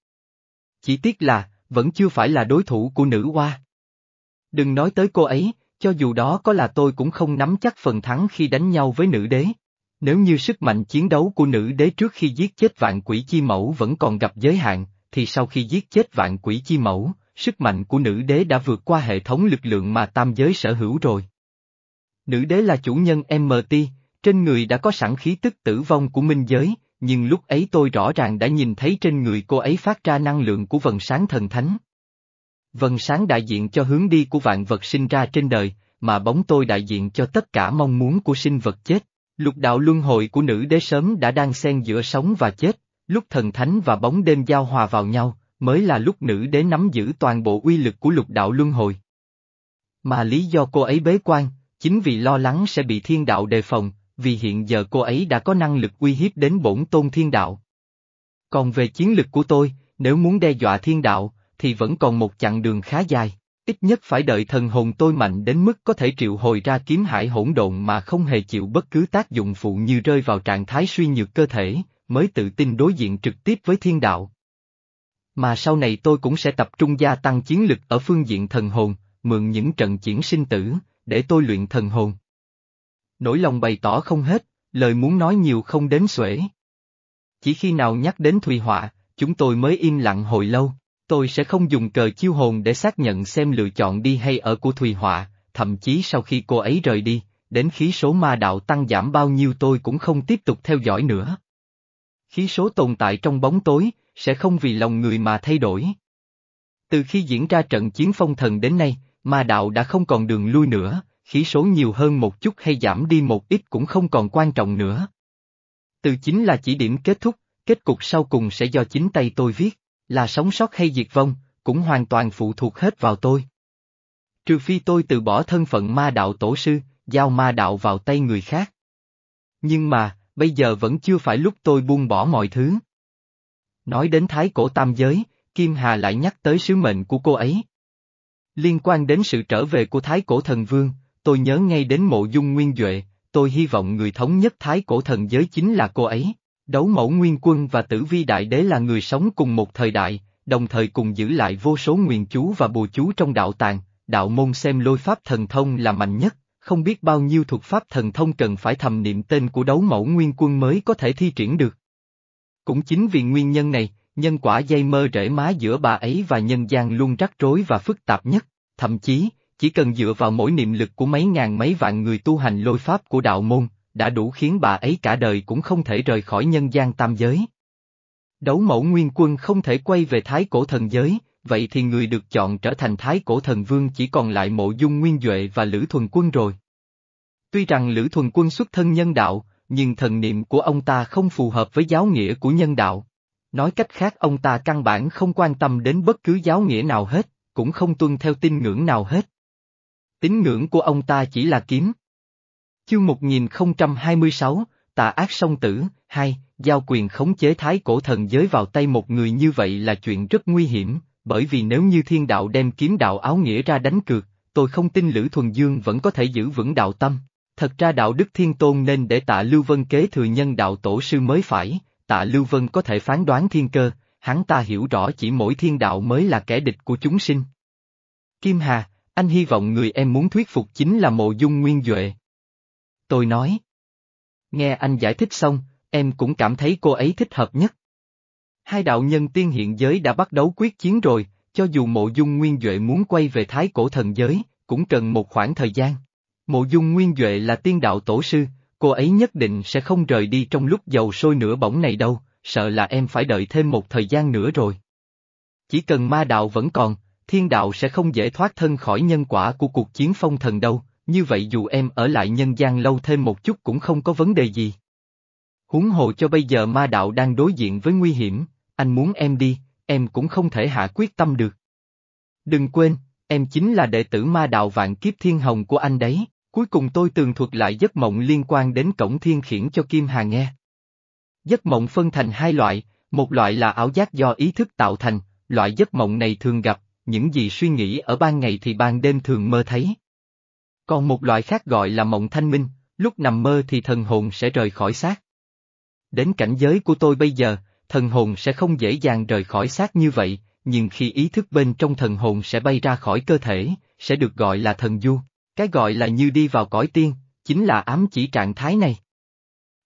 Chỉ tiếc là, vẫn chưa phải là đối thủ của nữ hoa. Đừng nói tới cô ấy, cho dù đó có là tôi cũng không nắm chắc phần thắng khi đánh nhau với nữ đế. Nếu như sức mạnh chiến đấu của nữ đế trước khi giết chết vạn quỷ chi mẫu vẫn còn gặp giới hạn, thì sau khi giết chết vạn quỷ chi mẫu, sức mạnh của nữ đế đã vượt qua hệ thống lực lượng mà tam giới sở hữu rồi. Nữ đế là chủ nhân MT, trên người đã có sẵn khí tức tử vong của minh giới, nhưng lúc ấy tôi rõ ràng đã nhìn thấy trên người cô ấy phát ra năng lượng của vần sáng thần thánh. Vần sáng đại diện cho hướng đi của vạn vật sinh ra trên đời, mà bóng tôi đại diện cho tất cả mong muốn của sinh vật chết. Lục đạo luân hồi của nữ đế sớm đã đang xen giữa sống và chết, lúc thần thánh và bóng đêm giao hòa vào nhau, mới là lúc nữ đế nắm giữ toàn bộ uy lực của lục đạo luân hồi. Mà lý do cô ấy bế quan, chính vì lo lắng sẽ bị thiên đạo đề phòng, vì hiện giờ cô ấy đã có năng lực uy hiếp đến bổn tôn thiên đạo. Còn về chiến lực của tôi, nếu muốn đe dọa thiên đạo, thì vẫn còn một chặng đường khá dài, ít nhất phải đợi thần hồn tôi mạnh đến mức có thể triệu hồi ra kiếm hải hỗn độn mà không hề chịu bất cứ tác dụng phụ như rơi vào trạng thái suy nhược cơ thể, mới tự tin đối diện trực tiếp với thiên đạo. Mà sau này tôi cũng sẽ tập trung gia tăng chiến lực ở phương diện thần hồn, mượn những trận chiến sinh tử, để tôi luyện thần hồn. Nỗi lòng bày tỏ không hết, lời muốn nói nhiều không đến xuể. Chỉ khi nào nhắc đến Thùy Họa, chúng tôi mới im lặng hồi lâu, tôi sẽ không dùng cờ chiêu hồn để xác nhận xem lựa chọn đi hay ở của Thùy Họa, thậm chí sau khi cô ấy rời đi, đến khí số ma đạo tăng giảm bao nhiêu tôi cũng không tiếp tục theo dõi nữa. Khí số tồn tại trong bóng tối, sẽ không vì lòng người mà thay đổi. Từ khi diễn ra trận chiến phong thần đến nay, ma đạo đã không còn đường lui nữa, khí số nhiều hơn một chút hay giảm đi một ít cũng không còn quan trọng nữa. Từ chính là chỉ điểm kết thúc, kết cục sau cùng sẽ do chính tay tôi viết, là sống sót hay diệt vong, cũng hoàn toàn phụ thuộc hết vào tôi. Trừ phi tôi từ bỏ thân phận ma đạo tổ sư, giao ma đạo vào tay người khác. Nhưng mà, bây giờ vẫn chưa phải lúc tôi buông bỏ mọi thứ. Nói đến thái cổ tam giới, Kim Hà lại nhắc tới sứ mệnh của cô ấy. Liên quan đến sự trở về của thái cổ thần vương, tôi nhớ ngay đến mộ dung nguyên Duệ, tôi hy vọng người thống nhất thái cổ thần giới chính là cô ấy. Đấu mẫu nguyên quân và tử vi đại đế là người sống cùng một thời đại, đồng thời cùng giữ lại vô số nguyền chú và bùa chú trong đạo tàng, đạo môn xem lôi pháp thần thông là mạnh nhất, không biết bao nhiêu thuật pháp thần thông cần phải thầm niệm tên của đấu mẫu nguyên quân mới có thể thi triển được. Cũng chính vì nguyên nhân này, nhân quả dây mơ rễ má giữa bà ấy và nhân gian luôn rắc rối và phức tạp nhất, thậm chí, chỉ cần dựa vào mỗi niệm lực của mấy ngàn mấy vạn người tu hành lôi pháp của đạo môn, đã đủ khiến bà ấy cả đời cũng không thể rời khỏi nhân gian tam giới. Đấu mẫu nguyên quân không thể quay về thái cổ thần giới, vậy thì người được chọn trở thành thái cổ thần vương chỉ còn lại mộ dung nguyên Duệ và Lữ Thuần Quân rồi. Tuy rằng Lữ Thuần Quân xuất thân nhân đạo, nhưng thần niệm của ông ta không phù hợp với giáo nghĩa của nhân đạo. Nói cách khác ông ta căn bản không quan tâm đến bất cứ giáo nghĩa nào hết, cũng không tuân theo tin ngưỡng nào hết. Tín ngưỡng của ông ta chỉ là kiếm. Chương 1026, Tà ác song tử, hai, giao quyền khống chế thái cổ thần giới vào tay một người như vậy là chuyện rất nguy hiểm, bởi vì nếu như thiên đạo đem kiếm đạo áo nghĩa ra đánh cược, tôi không tin Lữ Thuần Dương vẫn có thể giữ vững đạo tâm. Thật ra đạo đức thiên tôn nên để tạ Lưu Vân kế thừa nhân đạo tổ sư mới phải, tạ Lưu Vân có thể phán đoán thiên cơ, hắn ta hiểu rõ chỉ mỗi thiên đạo mới là kẻ địch của chúng sinh. Kim Hà, anh hy vọng người em muốn thuyết phục chính là mộ dung nguyên Duệ. Tôi nói. Nghe anh giải thích xong, em cũng cảm thấy cô ấy thích hợp nhất. Hai đạo nhân tiên hiện giới đã bắt đầu quyết chiến rồi, cho dù mộ dung nguyên Duệ muốn quay về thái cổ thần giới, cũng cần một khoảng thời gian. Mộ dung nguyên Duệ là tiên đạo tổ sư, cô ấy nhất định sẽ không rời đi trong lúc dầu sôi nửa bỏng này đâu, sợ là em phải đợi thêm một thời gian nữa rồi. Chỉ cần ma đạo vẫn còn, thiên đạo sẽ không dễ thoát thân khỏi nhân quả của cuộc chiến phong thần đâu, như vậy dù em ở lại nhân gian lâu thêm một chút cũng không có vấn đề gì. Huống hồ cho bây giờ ma đạo đang đối diện với nguy hiểm, anh muốn em đi, em cũng không thể hạ quyết tâm được. Đừng quên, em chính là đệ tử ma đạo vạn kiếp thiên hồng của anh đấy, cuối cùng tôi tường thuật lại giấc mộng liên quan đến cổng thiên khiển cho Kim Hà nghe. Giấc mộng phân thành hai loại, một loại là ảo giác do ý thức tạo thành, loại giấc mộng này thường gặp, những gì suy nghĩ ở ban ngày thì ban đêm thường mơ thấy. Còn một loại khác gọi là mộng thanh minh, lúc nằm mơ thì thần hồn sẽ rời khỏi xác. Đến cảnh giới của tôi bây giờ, thần hồn sẽ không dễ dàng rời khỏi xác như vậy, nhưng khi ý thức bên trong thần hồn sẽ bay ra khỏi cơ thể, sẽ được gọi là thần du. Cái gọi là như đi vào cõi tiên, chính là ám chỉ trạng thái này.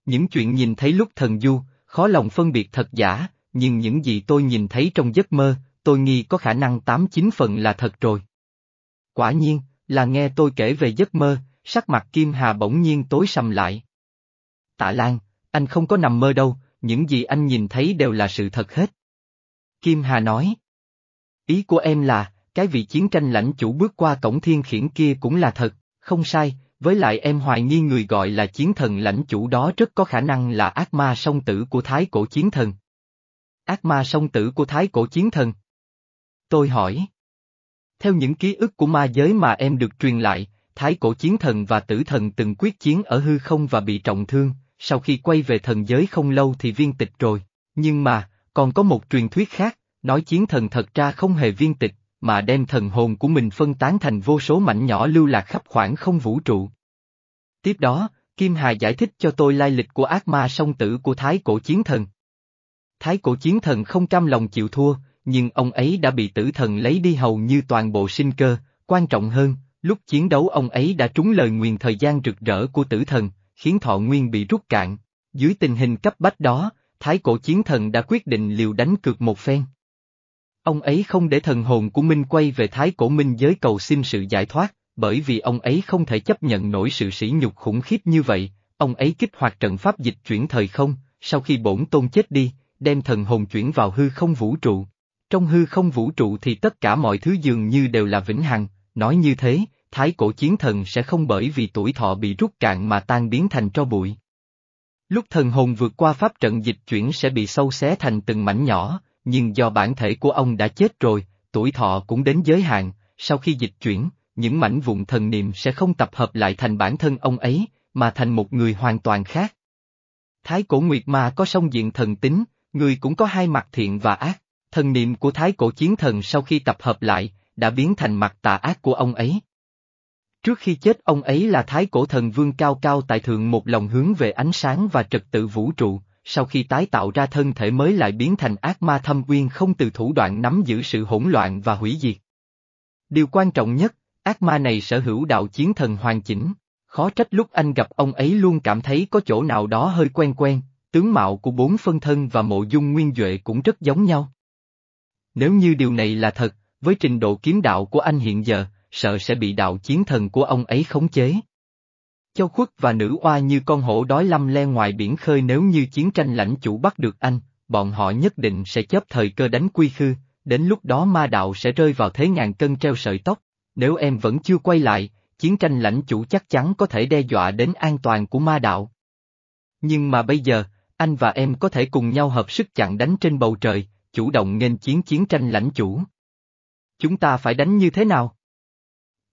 Những chuyện nhìn thấy lúc thần du, khó lòng phân biệt thật giả, nhưng những gì tôi nhìn thấy trong giấc mơ, tôi nghi có khả năng tám chín phần là thật rồi. Quả nhiên, là nghe tôi kể về giấc mơ, sắc mặt Kim Hà bỗng nhiên tối sầm lại. Tạ Lan, anh không có nằm mơ đâu, những gì anh nhìn thấy đều là sự thật hết. Kim Hà nói. Ý của em là, cái vị chiến tranh lãnh chủ bước qua cổng thiên khiển kia cũng là thật, không sai, với lại em hoài nghi người gọi là chiến thần lãnh chủ đó rất có khả năng là ác ma song tử của thái cổ chiến thần. Ác ma song tử của thái cổ chiến thần. Tôi hỏi. Theo những ký ức của ma giới mà em được truyền lại, thái cổ chiến thần và tử thần từng quyết chiến ở hư không và bị trọng thương, sau khi quay về thần giới không lâu thì viên tịch rồi. Nhưng mà, còn có một truyền thuyết khác, nói chiến thần thật ra không hề viên tịch, mà đem thần hồn của mình phân tán thành vô số mảnh nhỏ lưu lạc khắp khoảng không vũ trụ. Tiếp đó, Kim Hà giải thích cho tôi lai lịch của ác ma song tử của Thái Cổ Chiến Thần. Thái Cổ Chiến Thần không cam lòng chịu thua, nhưng ông ấy đã bị tử thần lấy đi hầu như toàn bộ sinh cơ, quan trọng hơn, lúc chiến đấu ông ấy đã trúng lời nguyền thời gian rực rỡ của tử thần, khiến thọ nguyên bị rút cạn. Dưới tình hình cấp bách đó, Thái Cổ Chiến Thần đã quyết định liều đánh cược một phen. Ông ấy không để thần hồn của Minh quay về Thái Cổ Minh giới cầu xin sự giải thoát, bởi vì ông ấy không thể chấp nhận nổi sự sỉ nhục khủng khiếp như vậy, ông ấy kích hoạt trận pháp dịch chuyển thời không, sau khi bổn tôn chết đi, đem thần hồn chuyển vào hư không vũ trụ. Trong hư không vũ trụ thì tất cả mọi thứ dường như đều là vĩnh hằng, nói như thế, thái cổ chiến thần sẽ không bởi vì tuổi thọ bị rút cạn mà tan biến thành tro bụi. Lúc thần hồn vượt qua pháp trận dịch chuyển sẽ bị sâu xé thành từng mảnh nhỏ, nhưng do bản thể của ông đã chết rồi, tuổi thọ cũng đến giới hạn, sau khi dịch chuyển, những mảnh vụn thần niệm sẽ không tập hợp lại thành bản thân ông ấy, mà thành một người hoàn toàn khác. Thái cổ nguyệt ma có song diện thần tính, người cũng có hai mặt thiện và ác, thần niệm của thái cổ chiến thần sau khi tập hợp lại, đã biến thành mặt tà ác của ông ấy. Trước khi chết ông ấy là thái cổ thần vương cao cao tại thượng một lòng hướng về ánh sáng và trật tự vũ trụ, sau khi tái tạo ra thân thể mới lại biến thành ác ma thâm uyên không từ thủ đoạn nắm giữ sự hỗn loạn và hủy diệt. Điều quan trọng nhất, ác ma này sở hữu đạo chiến thần hoàn chỉnh, khó trách lúc anh gặp ông ấy luôn cảm thấy có chỗ nào đó hơi quen quen, tướng mạo của bốn phân thân và mộ dung nguyên Duệ cũng rất giống nhau. Nếu như điều này là thật, với trình độ kiếm đạo của anh hiện giờ, sợ sẽ bị đạo chiến thần của ông ấy khống chế. Châu khuất và nữ oa như con hổ đói lâm le ngoài biển khơi nếu như chiến tranh lãnh chủ bắt được anh, bọn họ nhất định sẽ chấp thời cơ đánh quy khư, đến lúc đó ma đạo sẽ rơi vào thế ngàn cân treo sợi tóc, nếu em vẫn chưa quay lại, chiến tranh lãnh chủ chắc chắn có thể đe dọa đến an toàn của ma đạo. Nhưng mà bây giờ, anh và em có thể cùng nhau hợp sức chặn đánh trên bầu trời, chủ động nghênh chiến chiến tranh lãnh chủ. Chúng ta phải đánh như thế nào?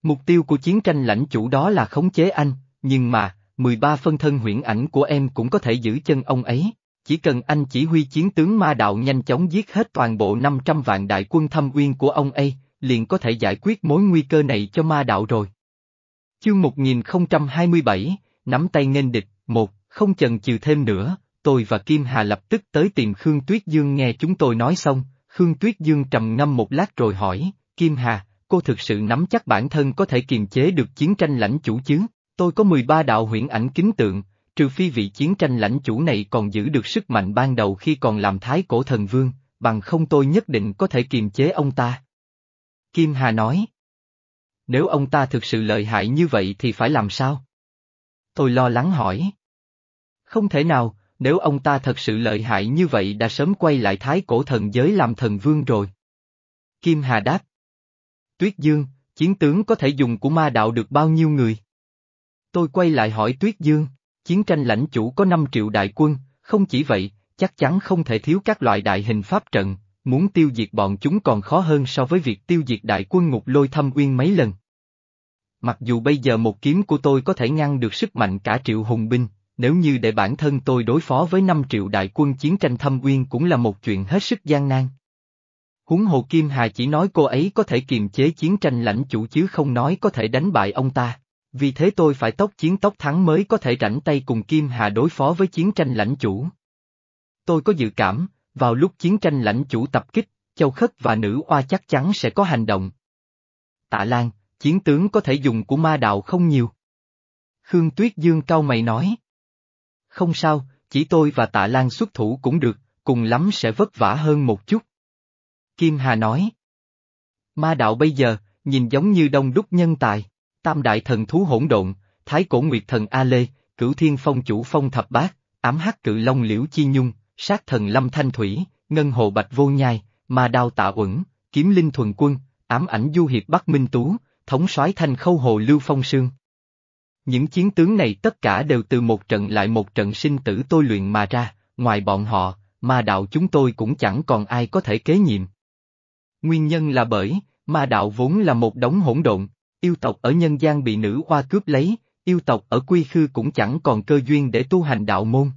Mục tiêu của chiến tranh lãnh chủ đó là khống chế anh, nhưng mà, 13 phân thân huyễn ảnh của em cũng có thể giữ chân ông ấy. Chỉ cần anh chỉ huy chiến tướng ma đạo nhanh chóng giết hết toàn bộ 500 vạn đại quân thâm uyên của ông ấy, liền có thể giải quyết mối nguy cơ này cho ma đạo rồi. Chương 1027, nắm tay nghênh địch, một, không chần chừ thêm nữa, tôi và Kim Hà lập tức tới tìm Khương Tuyết Dương nghe chúng tôi nói xong, Khương Tuyết Dương trầm ngâm một lát rồi hỏi, Kim Hà, cô thực sự nắm chắc bản thân có thể kiềm chế được chiến tranh lãnh chủ chứ? Tôi có 13 đạo huyễn ảnh kính tượng, trừ phi vị chiến tranh lãnh chủ này còn giữ được sức mạnh ban đầu khi còn làm thái cổ thần vương, bằng không tôi nhất định có thể kiềm chế ông ta. Kim Hà nói. Nếu ông ta thực sự lợi hại như vậy thì phải làm sao? Tôi lo lắng hỏi. Không thể nào, nếu ông ta thật sự lợi hại như vậy đã sớm quay lại thái cổ thần giới làm thần vương rồi. Kim Hà đáp. Tuyết Dương, chiến tướng có thể dùng của ma đạo được bao nhiêu người? Tôi quay lại hỏi Tuyết Dương, chiến tranh lãnh chủ có 5 triệu đại quân, không chỉ vậy, chắc chắn không thể thiếu các loại đại hình pháp trận, muốn tiêu diệt bọn chúng còn khó hơn so với việc tiêu diệt đại quân ngục lôi thâm uyên mấy lần. Mặc dù bây giờ một kiếm của tôi có thể ngăn được sức mạnh cả triệu hùng binh, nếu như để bản thân tôi đối phó với 5 triệu đại quân chiến tranh thâm uyên cũng là một chuyện hết sức gian nan. Huống hồ Kim Hà chỉ nói cô ấy có thể kiềm chế chiến tranh lãnh chủ chứ không nói có thể đánh bại ông ta. Vì thế tôi phải tốc chiến tốc thắng mới có thể rảnh tay cùng Kim Hà đối phó với chiến tranh lãnh chủ. Tôi có dự cảm, vào lúc chiến tranh lãnh chủ tập kích, Châu Khất và Nữ Oa chắc chắn sẽ có hành động. Tạ Lan, chiến tướng có thể dùng của ma đạo không nhiều. Khương Tuyết Dương cao mày nói. Không sao, chỉ tôi và Tạ Lan xuất thủ cũng được, cùng lắm sẽ vất vả hơn một chút. Kim Hà nói. Ma đạo bây giờ, nhìn giống như đông đúc nhân tài, tam đại thần thú hỗn độn, thái cổ nguyệt thần A Lê, cửu thiên phong chủ phong thập bát, ám hắc cự long liễu chi nhung, sát thần lâm thanh thủy, ngân hồ bạch vô nhai, ma đao tạ uẩn, kiếm linh thuần quân, ám ảnh du hiệp bắc minh tú, thống soái thanh khâu hồ lưu phong sương. Những chiến tướng này tất cả đều từ một trận lại một trận sinh tử tôi luyện mà ra, ngoài bọn họ, ma đạo chúng tôi cũng chẳng còn ai có thể kế nhiệm. Nguyên nhân là bởi, ma đạo vốn là một đống hỗn độn, yêu tộc ở nhân gian bị nữ hoa cướp lấy, yêu tộc ở quy khư cũng chẳng còn cơ duyên để tu hành đạo môn.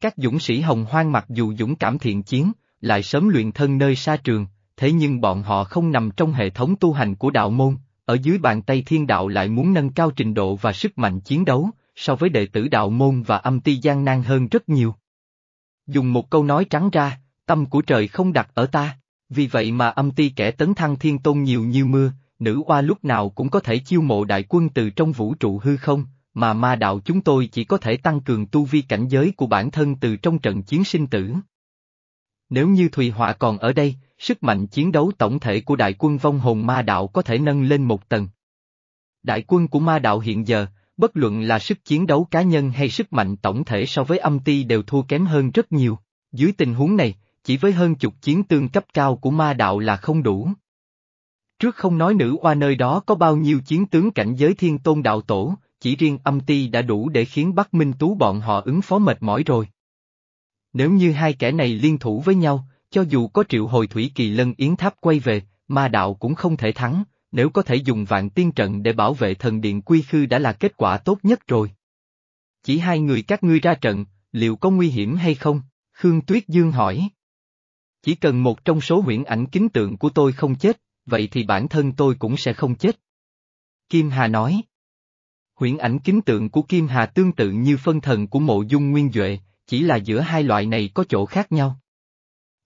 Các dũng sĩ hồng hoang mặc dù dũng cảm thiện chiến, lại sớm luyện thân nơi xa trường, thế nhưng bọn họ không nằm trong hệ thống tu hành của đạo môn, ở dưới bàn tay thiên đạo lại muốn nâng cao trình độ và sức mạnh chiến đấu, so với đệ tử đạo môn và âm ti gian nan hơn rất nhiều. Dùng một câu nói trắng ra, tâm của trời không đặt ở ta, vì vậy mà âm ti kẻ tấn thăng thiên tôn nhiều như mưa, nữ oa lúc nào cũng có thể chiêu mộ đại quân từ trong vũ trụ hư không, mà ma đạo chúng tôi chỉ có thể tăng cường tu vi cảnh giới của bản thân từ trong trận chiến sinh tử. Nếu như Thùy Họa còn ở đây, sức mạnh chiến đấu tổng thể của đại quân vong hồn ma đạo có thể nâng lên một tầng. Đại quân của ma đạo hiện giờ, bất luận là sức chiến đấu cá nhân hay sức mạnh tổng thể so với âm ti đều thua kém hơn rất nhiều. Dưới tình huống này, chỉ với hơn chục chiến tương cấp cao của ma đạo là không đủ. Trước không nói nữ oa nơi đó có bao nhiêu chiến tướng cảnh giới thiên tôn đạo tổ, chỉ riêng âm ti đã đủ để khiến Bắc Minh Tú bọn họ ứng phó mệt mỏi rồi. Nếu như hai kẻ này liên thủ với nhau, cho dù có triệu hồi thủy kỳ lân yến tháp quay về, ma đạo cũng không thể thắng, nếu có thể dùng vạn tiên trận để bảo vệ thần điện quy khư đã là kết quả tốt nhất rồi. Chỉ hai người các ngươi ra trận, liệu có nguy hiểm hay không? Khương Tuyết Dương hỏi. Chỉ cần một trong số huyễn ảnh kính tượng của tôi không chết, vậy thì bản thân tôi cũng sẽ không chết. Kim Hà nói. Huyễn ảnh kính tượng của Kim Hà tương tự như phân thần của mộ dung nguyên Duệ, chỉ là giữa hai loại này có chỗ khác nhau.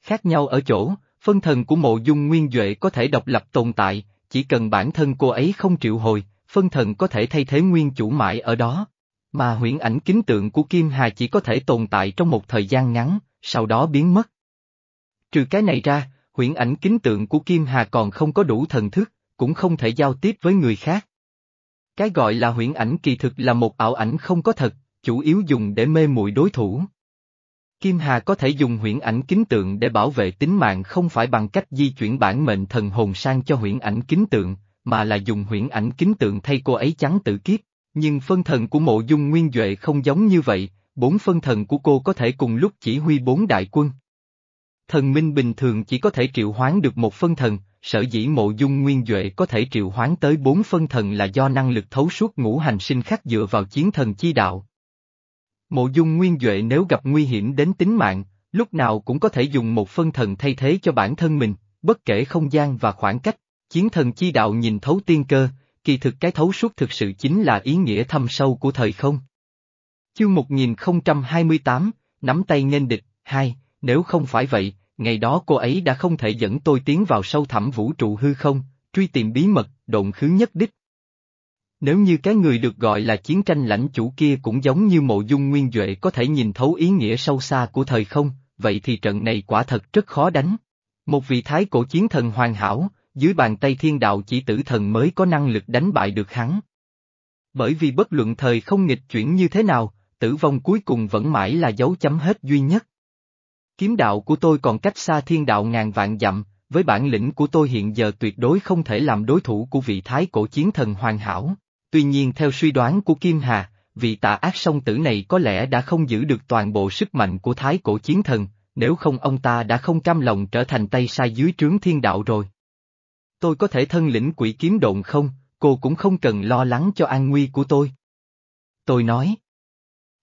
Khác nhau ở chỗ, phân thần của mộ dung nguyên Duệ có thể độc lập tồn tại, chỉ cần bản thân cô ấy không triệu hồi, phân thần có thể thay thế nguyên chủ mãi ở đó. Mà huyễn ảnh kính tượng của Kim Hà chỉ có thể tồn tại trong một thời gian ngắn, sau đó biến mất. Trừ cái này ra, huyễn ảnh kính tượng của Kim Hà còn không có đủ thần thức, cũng không thể giao tiếp với người khác. Cái gọi là huyễn ảnh kỳ thực là một ảo ảnh không có thật, chủ yếu dùng để mê muội đối thủ. Kim Hà có thể dùng huyễn ảnh kính tượng để bảo vệ tính mạng không phải bằng cách di chuyển bản mệnh thần hồn sang cho huyễn ảnh kính tượng, mà là dùng huyễn ảnh kính tượng thay cô ấy chắn tự kiếp. Nhưng phân thần của mộ dung nguyên Duệ không giống như vậy, bốn phân thần của cô có thể cùng lúc chỉ huy bốn đại quân. Thần minh bình thường chỉ có thể triệu hoán được một phân thần, sở dĩ mộ dung nguyên Duệ có thể triệu hoán tới bốn phân thần là do năng lực thấu suốt ngũ hành sinh khắc dựa vào chiến thần chi đạo. Mộ dung nguyên Duệ nếu gặp nguy hiểm đến tính mạng, lúc nào cũng có thể dùng một phân thần thay thế cho bản thân mình, bất kể không gian và khoảng cách, chiến thần chi đạo nhìn thấu tiên cơ, kỳ thực cái thấu suốt thực sự chính là ý nghĩa thâm sâu của thời không. Chương 1028, nắm tay nghênh địch, hai, nếu không phải vậy, ngày đó cô ấy đã không thể dẫn tôi tiến vào sâu thẳm vũ trụ hư không, truy tìm bí mật, độn khứ nhất đích. Nếu như cái người được gọi là chiến tranh lãnh chủ kia cũng giống như mộ dung nguyên Duệ có thể nhìn thấu ý nghĩa sâu xa của thời không, vậy thì trận này quả thật rất khó đánh. Một vị thái cổ chiến thần hoàn hảo, dưới bàn tay thiên đạo chỉ tử thần mới có năng lực đánh bại được hắn. Bởi vì bất luận thời không nghịch chuyển như thế nào, tử vong cuối cùng vẫn mãi là dấu chấm hết duy nhất. Kiếm đạo của tôi còn cách xa thiên đạo ngàn vạn dặm, với bản lĩnh của tôi hiện giờ tuyệt đối không thể làm đối thủ của vị thái cổ chiến thần hoàn hảo. Tuy nhiên theo suy đoán của Kim Hà, vị tà ác song tử này có lẽ đã không giữ được toàn bộ sức mạnh của thái cổ chiến thần, nếu không ông ta đã không cam lòng trở thành tay sai dưới trướng thiên đạo rồi. Tôi có thể thân lĩnh quỷ kiếm độn không, cô cũng không cần lo lắng cho an nguy của tôi. Tôi nói.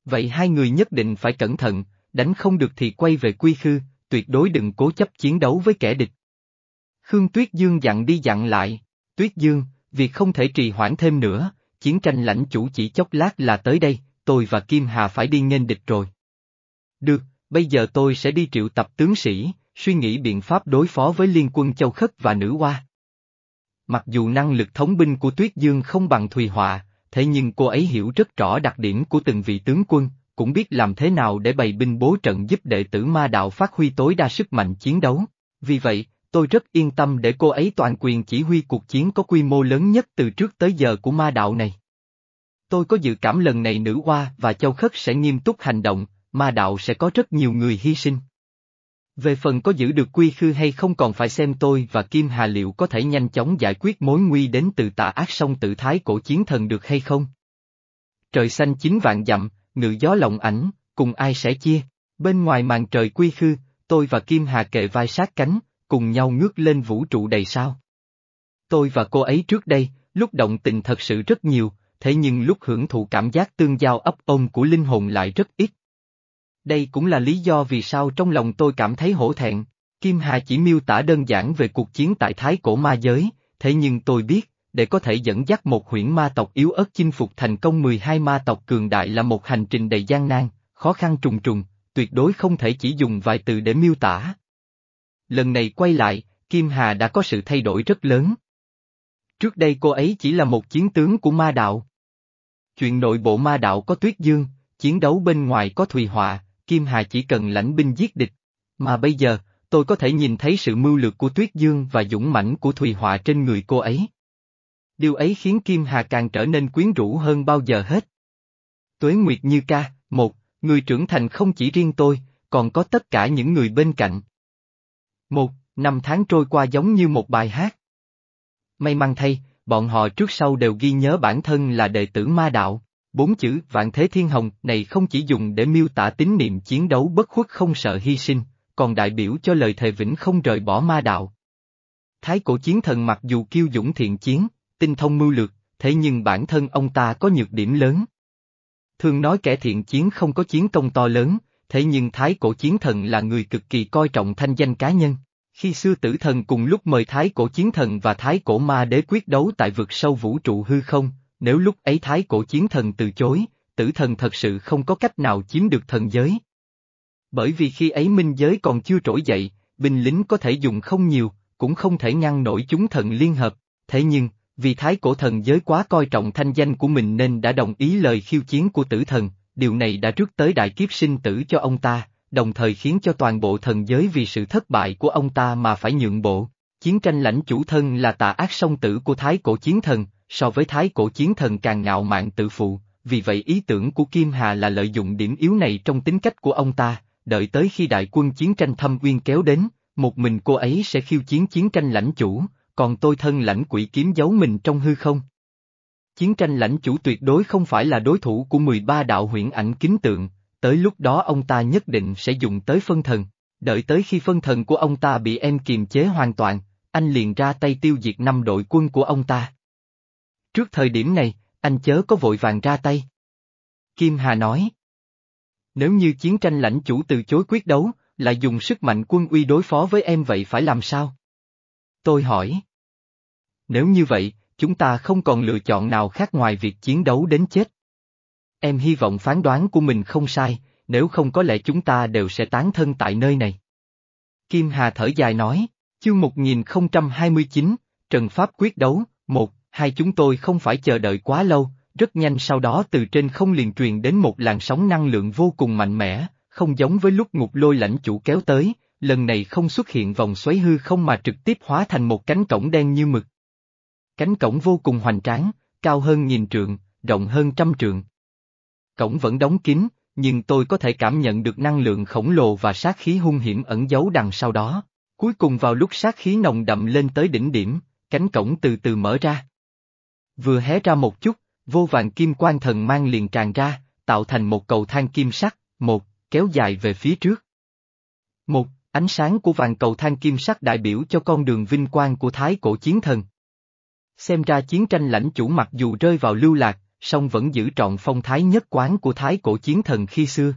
Vậy hai người nhất định phải cẩn thận, đánh không được thì quay về quy khư, tuyệt đối đừng cố chấp chiến đấu với kẻ địch. Khương Tuyết Dương dặn đi dặn lại, Tuyết Dương, việc không thể trì hoãn thêm nữa, chiến tranh lãnh chủ chỉ chốc lát là tới đây, tôi và Kim Hà phải đi nghênh địch rồi. Được, bây giờ tôi sẽ đi triệu tập tướng sĩ, suy nghĩ biện pháp đối phó với liên quân châu khất và nữ hoa. Mặc dù năng lực thống binh của Tuyết Dương không bằng Thùy Họa, thế nhưng cô ấy hiểu rất rõ đặc điểm của từng vị tướng quân, cũng biết làm thế nào để bày binh bố trận giúp đệ tử ma đạo phát huy tối đa sức mạnh chiến đấu. Vì vậy, tôi rất yên tâm để cô ấy toàn quyền chỉ huy cuộc chiến có quy mô lớn nhất từ trước tới giờ của ma đạo này. Tôi có dự cảm lần này nữ hoa và châu khất sẽ nghiêm túc hành động, ma đạo sẽ có rất nhiều người hy sinh. Về phần có giữ được quy khư hay không còn phải xem tôi và Kim Hà liệu có thể nhanh chóng giải quyết mối nguy đến từ tà ác sông tự thái cổ chiến thần được hay không. Trời xanh chín vạn dặm, ngự gió lộng ảnh, cùng ai sẽ chia, bên ngoài màn trời quy khư, tôi và Kim Hà kề vai sát cánh, cùng nhau ngước lên vũ trụ đầy sao. Tôi và cô ấy trước đây, lúc động tình thật sự rất nhiều, thế nhưng lúc hưởng thụ cảm giác tương giao ấp ôm của linh hồn lại rất ít. Đây cũng là lý do vì sao trong lòng tôi cảm thấy hổ thẹn. Kim Hà chỉ miêu tả đơn giản về cuộc chiến tại Thái Cổ Ma Giới, thế nhưng tôi biết, để có thể dẫn dắt một huyễn ma tộc yếu ớt chinh phục thành công 12 ma tộc cường đại là một hành trình đầy gian nan, khó khăn trùng trùng, tuyệt đối không thể chỉ dùng vài từ để miêu tả. Lần này quay lại, Kim Hà đã có sự thay đổi rất lớn. Trước đây cô ấy chỉ là một chiến tướng của ma đạo. Chuyện nội bộ ma đạo có tuyết dương, chiến đấu bên ngoài có thùy họa, Kim Hà chỉ cần lãnh binh giết địch. Mà bây giờ, tôi có thể nhìn thấy sự mưu lược của Tuyết Dương và dũng mãnh của Thùy Họa trên người cô ấy. Điều ấy khiến Kim Hà càng trở nên quyến rũ hơn bao giờ hết. Tuế Nguyệt Như ca, một, người trưởng thành không chỉ riêng tôi, còn có tất cả những người bên cạnh. Một, năm tháng trôi qua giống như một bài hát. May mắn thay, bọn họ trước sau đều ghi nhớ bản thân là đệ tử ma đạo. Bốn chữ vạn thế thiên hồng này không chỉ dùng để miêu tả tín niệm chiến đấu bất khuất không sợ hy sinh, còn đại biểu cho lời thề vĩnh không rời bỏ ma đạo. Thái cổ chiến thần mặc dù kiêu dũng thiện chiến, tinh thông mưu lược, thế nhưng bản thân ông ta có nhược điểm lớn. Thường nói kẻ thiện chiến không có chiến công to lớn, thế nhưng Thái cổ chiến thần là người cực kỳ coi trọng thanh danh cá nhân. Khi xưa tử thần cùng lúc mời Thái cổ chiến thần và Thái cổ ma đế quyết đấu tại vực sâu vũ trụ hư không, nếu lúc ấy Thái cổ chiến thần từ chối, tử thần thật sự không có cách nào chiếm được thần giới. Bởi vì khi ấy minh giới còn chưa trỗi dậy, binh lính có thể dùng không nhiều, cũng không thể ngăn nổi chúng thần liên hợp, thế nhưng, vì thái cổ thần giới quá coi trọng thanh danh của mình nên đã đồng ý lời khiêu chiến của tử thần, điều này đã rước tới đại kiếp sinh tử cho ông ta, đồng thời khiến cho toàn bộ thần giới vì sự thất bại của ông ta mà phải nhượng bộ. Chiến tranh lãnh chủ thân là tà ác song tử của thái cổ chiến thần, so với thái cổ chiến thần càng ngạo mạn tự phụ, vì vậy ý tưởng của Kim Hà là lợi dụng điểm yếu này trong tính cách của ông ta, đợi tới khi đại quân chiến tranh thâm uyên kéo đến, một mình cô ấy sẽ khiêu chiến chiến tranh lãnh chủ, còn tôi thân lãnh quỷ kiếm giấu mình trong hư không. Chiến tranh lãnh chủ tuyệt đối không phải là đối thủ của 13 đạo huyễn ảnh kính tượng, tới lúc đó ông ta nhất định sẽ dùng tới phân thần, đợi tới khi phân thần của ông ta bị em kiềm chế hoàn toàn, anh liền ra tay tiêu diệt năm đội quân của ông ta. Trước thời điểm này, anh chớ có vội vàng ra tay. Kim Hà nói. Nếu như chiến tranh lãnh chủ từ chối quyết đấu, lại dùng sức mạnh quân uy đối phó với em vậy phải làm sao? Tôi hỏi. Nếu như vậy, chúng ta không còn lựa chọn nào khác ngoài việc chiến đấu đến chết. Em hy vọng phán đoán của mình không sai, nếu không có lẽ chúng ta đều sẽ tán thân tại nơi này. Kim Hà thở dài nói, chương 1029, Trần Pháp quyết đấu, một, hai chúng tôi không phải chờ đợi quá lâu, rất nhanh sau đó từ trên không liền truyền đến một làn sóng năng lượng vô cùng mạnh mẽ, không giống với lúc ngục lôi lãnh chủ kéo tới, lần này không xuất hiện vòng xoáy hư không mà trực tiếp hóa thành một cánh cổng đen như mực. Cánh cổng vô cùng hoành tráng, cao hơn nghìn trượng, rộng hơn trăm trượng. Cổng vẫn đóng kín, nhưng tôi có thể cảm nhận được năng lượng khổng lồ và sát khí hung hiểm ẩn giấu đằng sau đó. Cuối cùng vào lúc sát khí nồng đậm lên tới đỉnh điểm, cánh cổng từ từ mở ra. Vừa hé ra một chút, vô vàng kim quan thần mang liền tràn ra, tạo thành một cầu thang kim sắc, một, kéo dài về phía trước. Một, ánh sáng của vàng cầu thang kim sắc đại biểu cho con đường vinh quang của thái cổ chiến thần. Xem ra chiến tranh lãnh chủ mặc dù rơi vào lưu lạc, song vẫn giữ trọn phong thái nhất quán của thái cổ chiến thần khi xưa.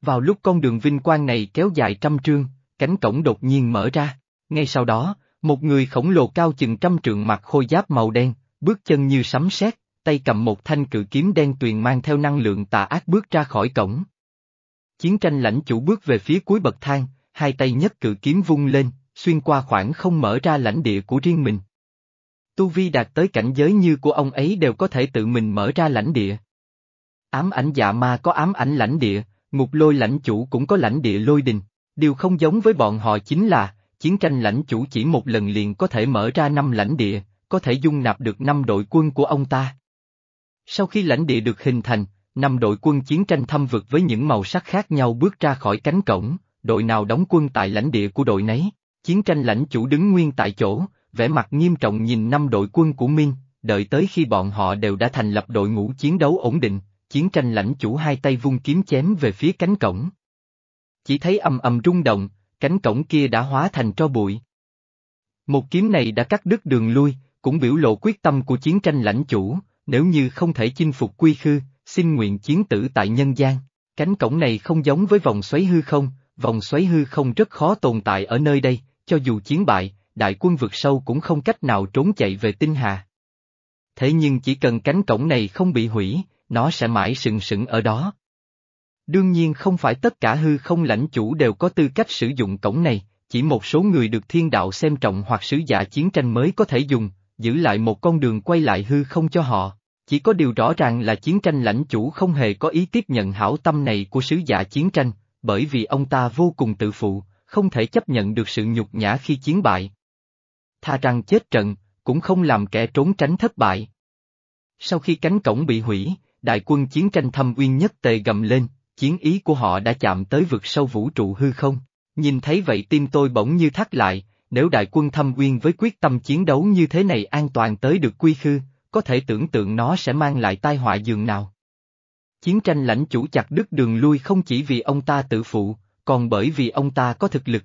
Vào lúc con đường vinh quang này kéo dài trăm trương, cánh cổng đột nhiên mở ra, ngay sau đó, một người khổng lồ cao chừng trăm trượng mặc khôi giáp màu đen, bước chân như sấm sét, tay cầm một thanh cự kiếm đen tuyền mang theo năng lượng tà ác bước ra khỏi cổng. Chiến tranh lãnh chủ bước về phía cuối bậc thang, hai tay nhất cự kiếm vung lên, xuyên qua khoảng không mở ra lãnh địa của riêng mình. Tu Vi đạt tới cảnh giới như của ông ấy đều có thể tự mình mở ra lãnh địa. Ám ảnh dạ ma có ám ảnh lãnh địa, ngục lôi lãnh chủ cũng có lãnh địa lôi đình. Điều không giống với bọn họ chính là, chiến tranh lãnh chủ chỉ một lần liền có thể mở ra năm lãnh địa, có thể dung nạp được năm đội quân của ông ta. Sau khi lãnh địa được hình thành, năm đội quân chiến tranh thâm vực với những màu sắc khác nhau bước ra khỏi cánh cổng, đội nào đóng quân tại lãnh địa của đội nấy. Chiến tranh lãnh chủ đứng nguyên tại chỗ, vẻ mặt nghiêm trọng nhìn năm đội quân của Minh, đợi tới khi bọn họ đều đã thành lập đội ngũ chiến đấu ổn định, chiến tranh lãnh chủ hai tay vung kiếm chém về phía cánh cổng. Chỉ thấy ầm ầm rung động, cánh cổng kia đã hóa thành tro bụi. Một kiếm này đã cắt đứt đường lui, cũng biểu lộ quyết tâm của chiến tranh lãnh chủ, nếu như không thể chinh phục quy khư, xin nguyện chiến tử tại nhân gian. Cánh cổng này không giống với vòng xoáy hư không, vòng xoáy hư không rất khó tồn tại ở nơi đây, cho dù chiến bại, đại quân vượt sâu cũng không cách nào trốn chạy về tinh hà. Thế nhưng chỉ cần cánh cổng này không bị hủy, nó sẽ mãi sừng sững ở đó. Đương nhiên không phải tất cả hư không lãnh chủ đều có tư cách sử dụng cổng này, chỉ một số người được thiên đạo xem trọng hoặc sứ giả chiến tranh mới có thể dùng, giữ lại một con đường quay lại hư không cho họ. Chỉ có điều rõ ràng là chiến tranh lãnh chủ không hề có ý tiếp nhận hảo tâm này của sứ giả chiến tranh, bởi vì ông ta vô cùng tự phụ, không thể chấp nhận được sự nhục nhã khi chiến bại. Tha rằng chết trận, cũng không làm kẻ trốn tránh thất bại. Sau khi cánh cổng bị hủy, đại quân chiến tranh thâm uyên nhất tề gầm lên, chiến ý của họ đã chạm tới vực sâu vũ trụ hư không. Nhìn thấy vậy tim tôi bỗng như thắt lại, nếu đại quân thâm uyên với quyết tâm chiến đấu như thế này an toàn tới được quy khư, có thể tưởng tượng nó sẽ mang lại tai họa dường nào. Chiến tranh lãnh chủ chặt đứt đường lui không chỉ vì ông ta tự phụ, còn bởi vì ông ta có thực lực.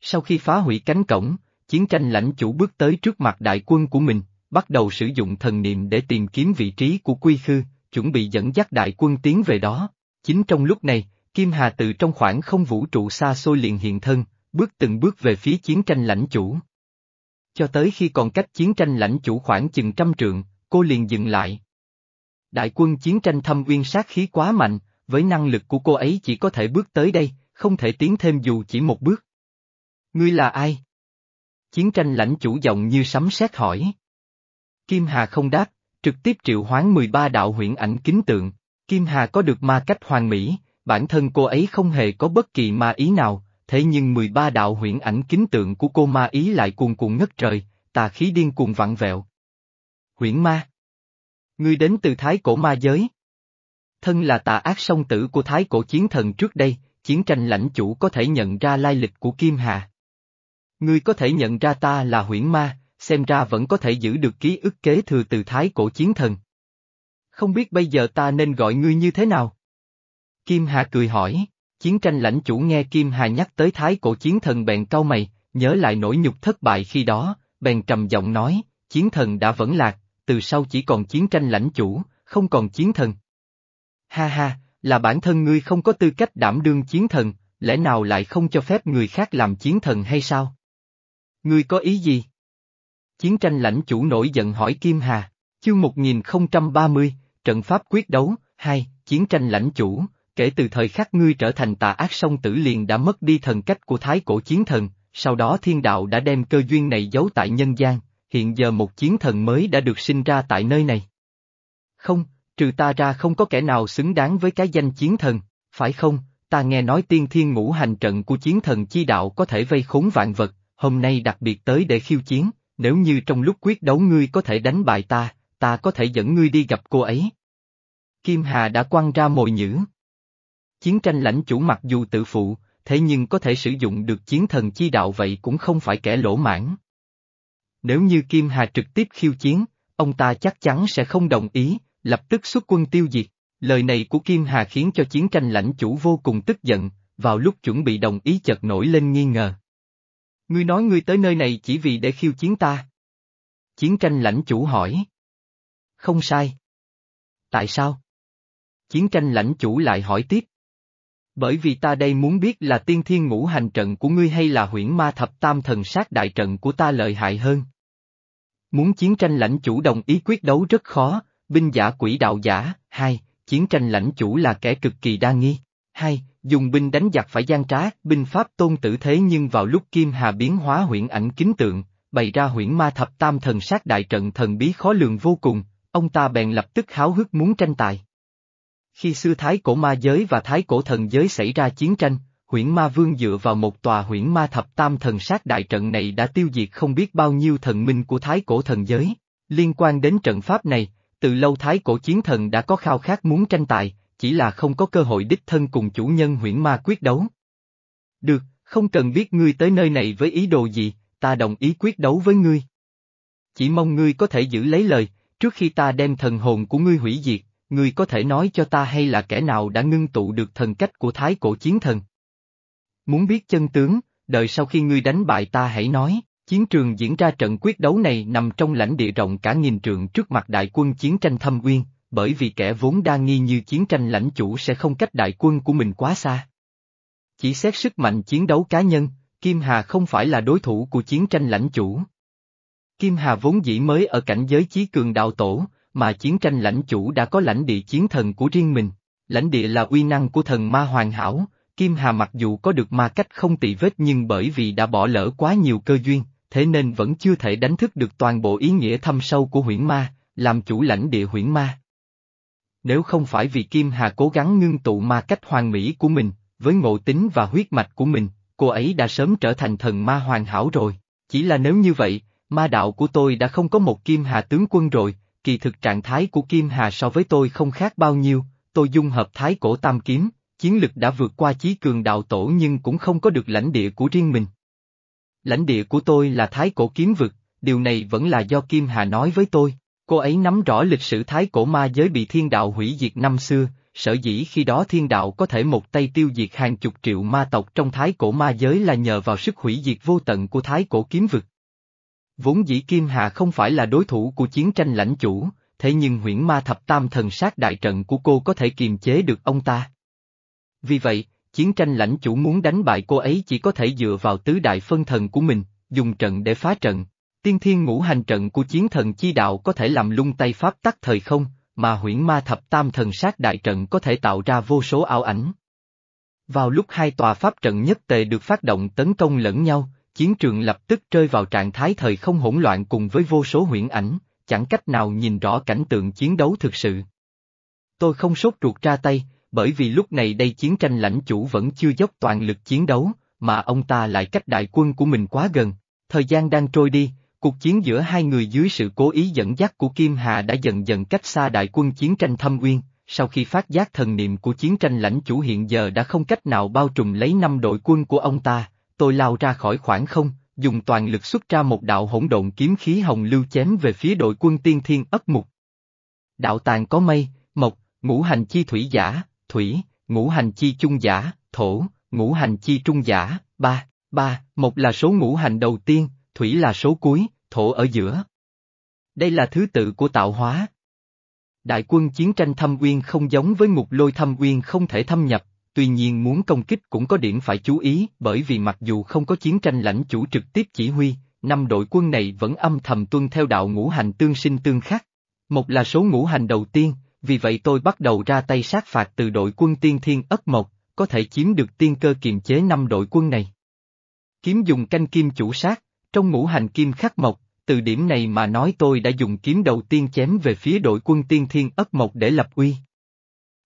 Sau khi phá hủy cánh cổng, chiến tranh lãnh chủ bước tới trước mặt đại quân của mình, bắt đầu sử dụng thần niệm để tìm kiếm vị trí của quy khư, chuẩn bị dẫn dắt đại quân tiến về đó. Chính trong lúc này, Kim Hà từ trong khoảng không vũ trụ xa xôi liền hiện thân, bước từng bước về phía chiến tranh lãnh chủ. Cho tới khi còn cách chiến tranh lãnh chủ khoảng chừng trăm trượng, cô liền dừng lại. Đại quân chiến tranh thâm uyên sát khí quá mạnh, với năng lực của cô ấy chỉ có thể bước tới đây, không thể tiến thêm dù chỉ một bước. Ngươi là ai? Chiến tranh lãnh chủ giọng như sấm sét hỏi. Kim Hà không đáp, trực tiếp triệu hoán 13 đạo huyễn ảnh kính tượng. Kim Hà có được ma cách hoàn mỹ, bản thân cô ấy không hề có bất kỳ ma ý nào, thế nhưng 13 đạo huyễn ảnh kính tượng của cô ma ý lại cuồn cuộn ngất trời, tà khí điên cuồng vặn vẹo. Huyễn ma Ngươi đến từ thái cổ ma giới. Thân là tà ác song tử của thái cổ chiến thần trước đây, chiến tranh lãnh chủ có thể nhận ra lai lịch của Kim Hà. Ngươi có thể nhận ra ta là huyễn ma, xem ra vẫn có thể giữ được ký ức kế thừa từ thái cổ chiến thần. Không biết bây giờ ta nên gọi ngươi như thế nào? Kim Hà cười hỏi, chiến tranh lãnh chủ nghe Kim Hà nhắc tới thái cổ chiến thần bèn cau mày, nhớ lại nỗi nhục thất bại khi đó, bèn trầm giọng nói, chiến thần đã vẫn lạc, từ sau chỉ còn chiến tranh lãnh chủ, không còn chiến thần. Ha ha, là bản thân ngươi không có tư cách đảm đương chiến thần, lẽ nào lại không cho phép người khác làm chiến thần hay sao? Ngươi có ý gì? Chiến tranh lãnh chủ nổi giận hỏi Kim Hà, chương 1030, trận pháp quyết đấu, hai, chiến tranh lãnh chủ, kể từ thời khắc ngươi trở thành tà ác song tử liền đã mất đi thần cách của thái cổ chiến thần, sau đó thiên đạo đã đem cơ duyên này giấu tại nhân gian, hiện giờ một chiến thần mới đã được sinh ra tại nơi này. Không, trừ ta ra không có kẻ nào xứng đáng với cái danh chiến thần, phải không, ta nghe nói tiên thiên ngũ hành trận của chiến thần chi đạo có thể vây khốn vạn vật, hôm nay đặc biệt tới để khiêu chiến, nếu như trong lúc quyết đấu ngươi có thể đánh bại ta, ta có thể dẫn ngươi đi gặp cô ấy. Kim Hà đã quăng ra mồi nhữ. Chiến tranh lãnh chủ mặc dù tự phụ, thế nhưng có thể sử dụng được chiến thần chi đạo vậy cũng không phải kẻ lỗ mãn. Nếu như Kim Hà trực tiếp khiêu chiến, ông ta chắc chắn sẽ không đồng ý, lập tức xuất quân tiêu diệt. Lời này của Kim Hà khiến cho chiến tranh lãnh chủ vô cùng tức giận, vào lúc chuẩn bị đồng ý chợt nổi lên nghi ngờ. Ngươi nói ngươi tới nơi này chỉ vì để khiêu chiến ta. Chiến tranh lãnh chủ hỏi. Không sai. Tại sao? Chiến tranh lãnh chủ lại hỏi tiếp. Bởi vì ta đây muốn biết là tiên thiên ngũ hành trận của ngươi hay là huyễn ma thập tam thần sát đại trận của ta lợi hại hơn. Muốn chiến tranh lãnh chủ đồng ý quyết đấu rất khó, binh giả quỷ đạo giả, hai, chiến tranh lãnh chủ là kẻ cực kỳ đa nghi. Hai, dùng binh đánh giặc phải gian trá, binh pháp tôn tử thế nhưng vào lúc Kim Hà biến hóa huyễn ảnh kính tượng, bày ra huyễn ma thập tam thần sát đại trận thần bí khó lường vô cùng, ông ta bèn lập tức háo hức muốn tranh tài. Khi xưa Thái cổ ma giới và Thái cổ thần giới xảy ra chiến tranh, huyễn ma vương dựa vào một tòa huyễn ma thập tam thần sát đại trận này đã tiêu diệt không biết bao nhiêu thần minh của Thái cổ thần giới. Liên quan đến trận pháp này, từ lâu Thái cổ chiến thần đã có khao khát muốn tranh tài, chỉ là không có cơ hội đích thân cùng chủ nhân huyễn ma quyết đấu. Được, không cần biết ngươi tới nơi này với ý đồ gì, ta đồng ý quyết đấu với ngươi. Chỉ mong ngươi có thể giữ lấy lời, trước khi ta đem thần hồn của ngươi hủy diệt, ngươi có thể nói cho ta hay là kẻ nào đã ngưng tụ được thần cách của thái cổ chiến thần. Muốn biết chân tướng, đợi sau khi ngươi đánh bại ta hãy nói, chiến trường diễn ra trận quyết đấu này nằm trong lãnh địa rộng cả nghìn trượng trước mặt đại quân chiến tranh thâm uyên, bởi vì kẻ vốn đa nghi như chiến tranh lãnh chủ sẽ không cách đại quân của mình quá xa. Chỉ xét sức mạnh chiến đấu cá nhân, Kim Hà không phải là đối thủ của chiến tranh lãnh chủ. Kim Hà vốn dĩ mới ở cảnh giới chí cường đạo tổ, mà chiến tranh lãnh chủ đã có lãnh địa chiến thần của riêng mình. Lãnh địa là uy năng của thần ma hoàn hảo, Kim Hà mặc dù có được ma cách không tỳ vết nhưng bởi vì đã bỏ lỡ quá nhiều cơ duyên, thế nên vẫn chưa thể đánh thức được toàn bộ ý nghĩa thâm sâu của huyễn ma, làm chủ lãnh địa huyễn ma. Nếu không phải vì Kim Hà cố gắng ngưng tụ ma cách hoàn mỹ của mình, với ngộ tính và huyết mạch của mình, cô ấy đã sớm trở thành thần ma hoàn hảo rồi. Chỉ là nếu như vậy, ma đạo của tôi đã không có một Kim Hà tướng quân rồi, kỳ thực trạng thái của Kim Hà so với tôi không khác bao nhiêu, tôi dung hợp thái cổ tam kiếm, chiến lực đã vượt qua chí cường đạo tổ nhưng cũng không có được lãnh địa của riêng mình. Lãnh địa của tôi là thái cổ kiếm vực, điều này vẫn là do Kim Hà nói với tôi. Cô ấy nắm rõ lịch sử thái cổ ma giới bị thiên đạo hủy diệt năm xưa, sở dĩ khi đó thiên đạo có thể một tay tiêu diệt hàng chục triệu ma tộc trong thái cổ ma giới là nhờ vào sức hủy diệt vô tận của thái cổ kiếm vực. Vốn dĩ Kim Hà không phải là đối thủ của chiến tranh lãnh chủ, thế nhưng huyễn ma thập tam thần sát đại trận của cô có thể kiềm chế được ông ta. Vì vậy, chiến tranh lãnh chủ muốn đánh bại cô ấy chỉ có thể dựa vào tứ đại phân thần của mình, dùng trận để phá trận. Tiên thiên ngũ hành trận của chiến thần chi đạo có thể làm lung tay pháp tắc thời không, mà huyễn ma thập tam thần sát đại trận có thể tạo ra vô số ảo ảnh. Vào lúc hai tòa pháp trận nhất tề được phát động tấn công lẫn nhau, chiến trường lập tức rơi vào trạng thái thời không hỗn loạn cùng với vô số huyễn ảnh, chẳng cách nào nhìn rõ cảnh tượng chiến đấu thực sự. Tôi không sốt ruột ra tay, bởi vì lúc này đây chiến tranh lãnh chủ vẫn chưa dốc toàn lực chiến đấu, mà ông ta lại cách đại quân của mình quá gần. Thời gian đang trôi đi, cuộc chiến giữa hai người dưới sự cố ý dẫn dắt của Kim Hà đã dần dần cách xa đại quân chiến tranh thâm uyên, sau khi phát giác thần niệm của chiến tranh lãnh chủ hiện giờ đã không cách nào bao trùm lấy năm đội quân của ông ta, tôi lao ra khỏi khoảng không, dùng toàn lực xuất ra một đạo hỗn độn kiếm khí hồng lưu chém về phía đội quân tiên thiên ất mục. Đạo tàng có mây, mộc, ngũ hành chi thủy giả, thủy, ngũ hành chi trung giả, thổ, ngũ hành chi trung giả, ba, ba, một là số ngũ hành đầu tiên, thủy là số cuối, thổ ở giữa. Đây là thứ tự của tạo hóa. Đại quân chiến tranh thâm uyên không giống với ngục lôi thâm uyên không thể thâm nhập, tuy nhiên muốn công kích cũng có điểm phải chú ý bởi vì mặc dù không có chiến tranh lãnh chủ trực tiếp chỉ huy, năm đội quân này vẫn âm thầm tuân theo đạo ngũ hành tương sinh tương khắc. Một là số ngũ hành đầu tiên, vì vậy tôi bắt đầu ra tay sát phạt từ đội quân tiên thiên ất mộc, có thể chiếm được tiên cơ kiềm chế năm đội quân này. Kiếm dùng canh kim chủ sát, trong ngũ hành kim khắc mộc, từ điểm này mà nói tôi đã dùng kiếm đầu tiên chém về phía đội quân tiên thiên ất mộc để lập uy.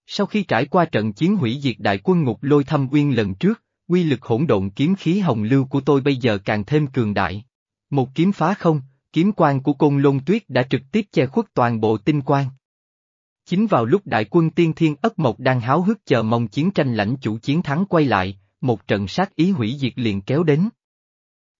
Sau khi trải qua trận chiến hủy diệt đại quân ngục lôi thâm uyên lần trước, quy lực hỗn độn kiếm khí hồng lưu của tôi bây giờ càng thêm cường đại. Một kiếm phá không, kiếm quang của côn lôn tuyết đã trực tiếp che khuất toàn bộ tinh quang. Chính vào lúc đại quân tiên thiên ất mộc đang háo hức chờ mong chiến tranh lãnh chủ chiến thắng quay lại, một trận sát ý hủy diệt liền kéo đến.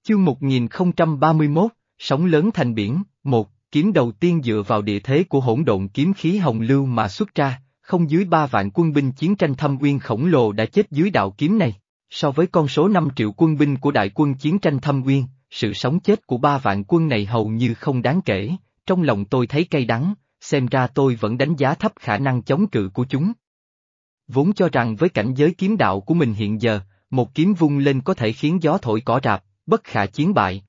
Chương 1031, Sóng lớn thành biển, một, kiếm đầu tiên dựa vào địa thế của hỗn độn kiếm khí hồng lưu mà xuất ra, không dưới ba vạn quân binh chiến tranh thâm uyên khổng lồ đã chết dưới đạo kiếm này. So với con số 5 triệu quân binh của đại quân chiến tranh thâm uyên, sự sống chết của ba vạn quân này hầu như không đáng kể, trong lòng tôi thấy cay đắng, xem ra tôi vẫn đánh giá thấp khả năng chống cự của chúng. Vốn cho rằng với cảnh giới kiếm đạo của mình hiện giờ, một kiếm vung lên có thể khiến gió thổi cỏ rạp, bất khả chiến bại.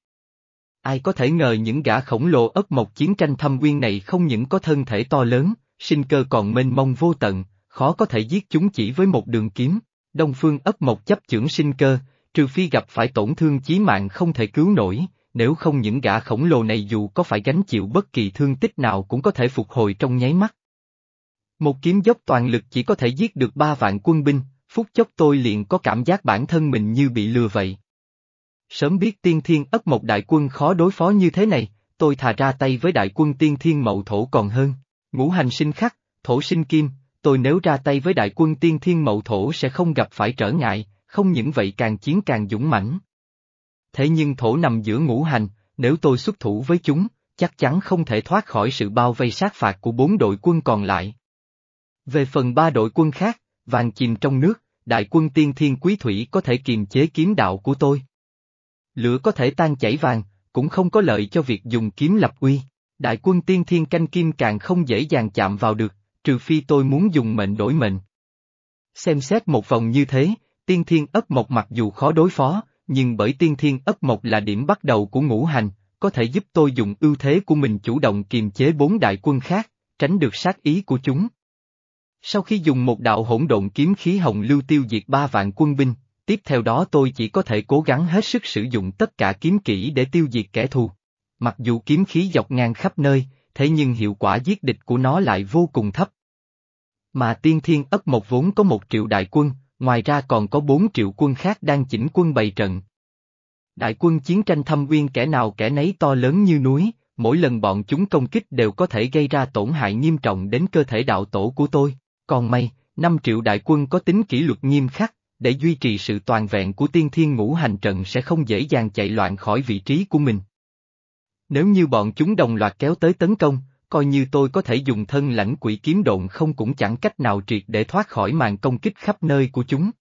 Ai có thể ngờ những gã khổng lồ ất mộc chiến tranh thâm uyên này không những có thân thể to lớn, sinh cơ còn mênh mông vô tận, khó có thể giết chúng chỉ với một đường kiếm. Đông phương ấp mộc chấp chưởng sinh cơ, trừ phi gặp phải tổn thương chí mạng không thể cứu nổi, nếu không những gã khổng lồ này dù có phải gánh chịu bất kỳ thương tích nào cũng có thể phục hồi trong nháy mắt. Một kiếm dốc toàn lực chỉ có thể giết được ba vạn quân binh, phút chốc tôi liền có cảm giác bản thân mình như bị lừa vậy. Sớm biết tiên thiên ấp một đại quân khó đối phó như thế này, tôi thà ra tay với đại quân tiên thiên mậu thổ còn hơn. Ngũ hành sinh khắc, thổ sinh kim, tôi nếu ra tay với đại quân tiên thiên mậu thổ sẽ không gặp phải trở ngại, không những vậy càng chiến càng dũng mãnh. Thế nhưng thổ nằm giữa ngũ hành, nếu tôi xuất thủ với chúng, chắc chắn không thể thoát khỏi sự bao vây sát phạt của bốn đội quân còn lại. Về phần ba đội quân khác, vàng chìm trong nước, đại quân tiên thiên quý thủy có thể kiềm chế kiếm đạo của tôi. Lửa có thể tan chảy vàng, cũng không có lợi cho việc dùng kiếm lập uy. Đại quân tiên thiên canh kim càng không dễ dàng chạm vào được, trừ phi tôi muốn dùng mệnh đổi mệnh. Xem xét một vòng như thế, tiên thiên ấp mộc mặc dù khó đối phó, nhưng bởi tiên thiên ấp mộc là điểm bắt đầu của ngũ hành, có thể giúp tôi dùng ưu thế của mình chủ động kiềm chế bốn đại quân khác, tránh được sát ý của chúng. Sau khi dùng một đạo hỗn độn kiếm khí hồng lưu tiêu diệt ba vạn quân binh, tiếp theo đó tôi chỉ có thể cố gắng hết sức sử dụng tất cả kiếm kỹ để tiêu diệt kẻ thù. Mặc dù kiếm khí dọc ngang khắp nơi, thế nhưng hiệu quả giết địch của nó lại vô cùng thấp. Mà tiên thiên ấp một vốn có một triệu đại quân, ngoài ra còn có bốn triệu quân khác đang chỉnh quân bày trận. Đại quân chiến tranh thâm uyên kẻ nào kẻ nấy to lớn như núi, mỗi lần bọn chúng công kích đều có thể gây ra tổn hại nghiêm trọng đến cơ thể đạo tổ của tôi. Còn may, 5 triệu đại quân có tính kỷ luật nghiêm khắc, để duy trì sự toàn vẹn của tiên thiên ngũ hành trận sẽ không dễ dàng chạy loạn khỏi vị trí của mình. Nếu như bọn chúng đồng loạt kéo tới tấn công, coi như tôi có thể dùng thân lãnh quỷ kiếm độn không cũng chẳng cách nào triệt để thoát khỏi màn công kích khắp nơi của chúng.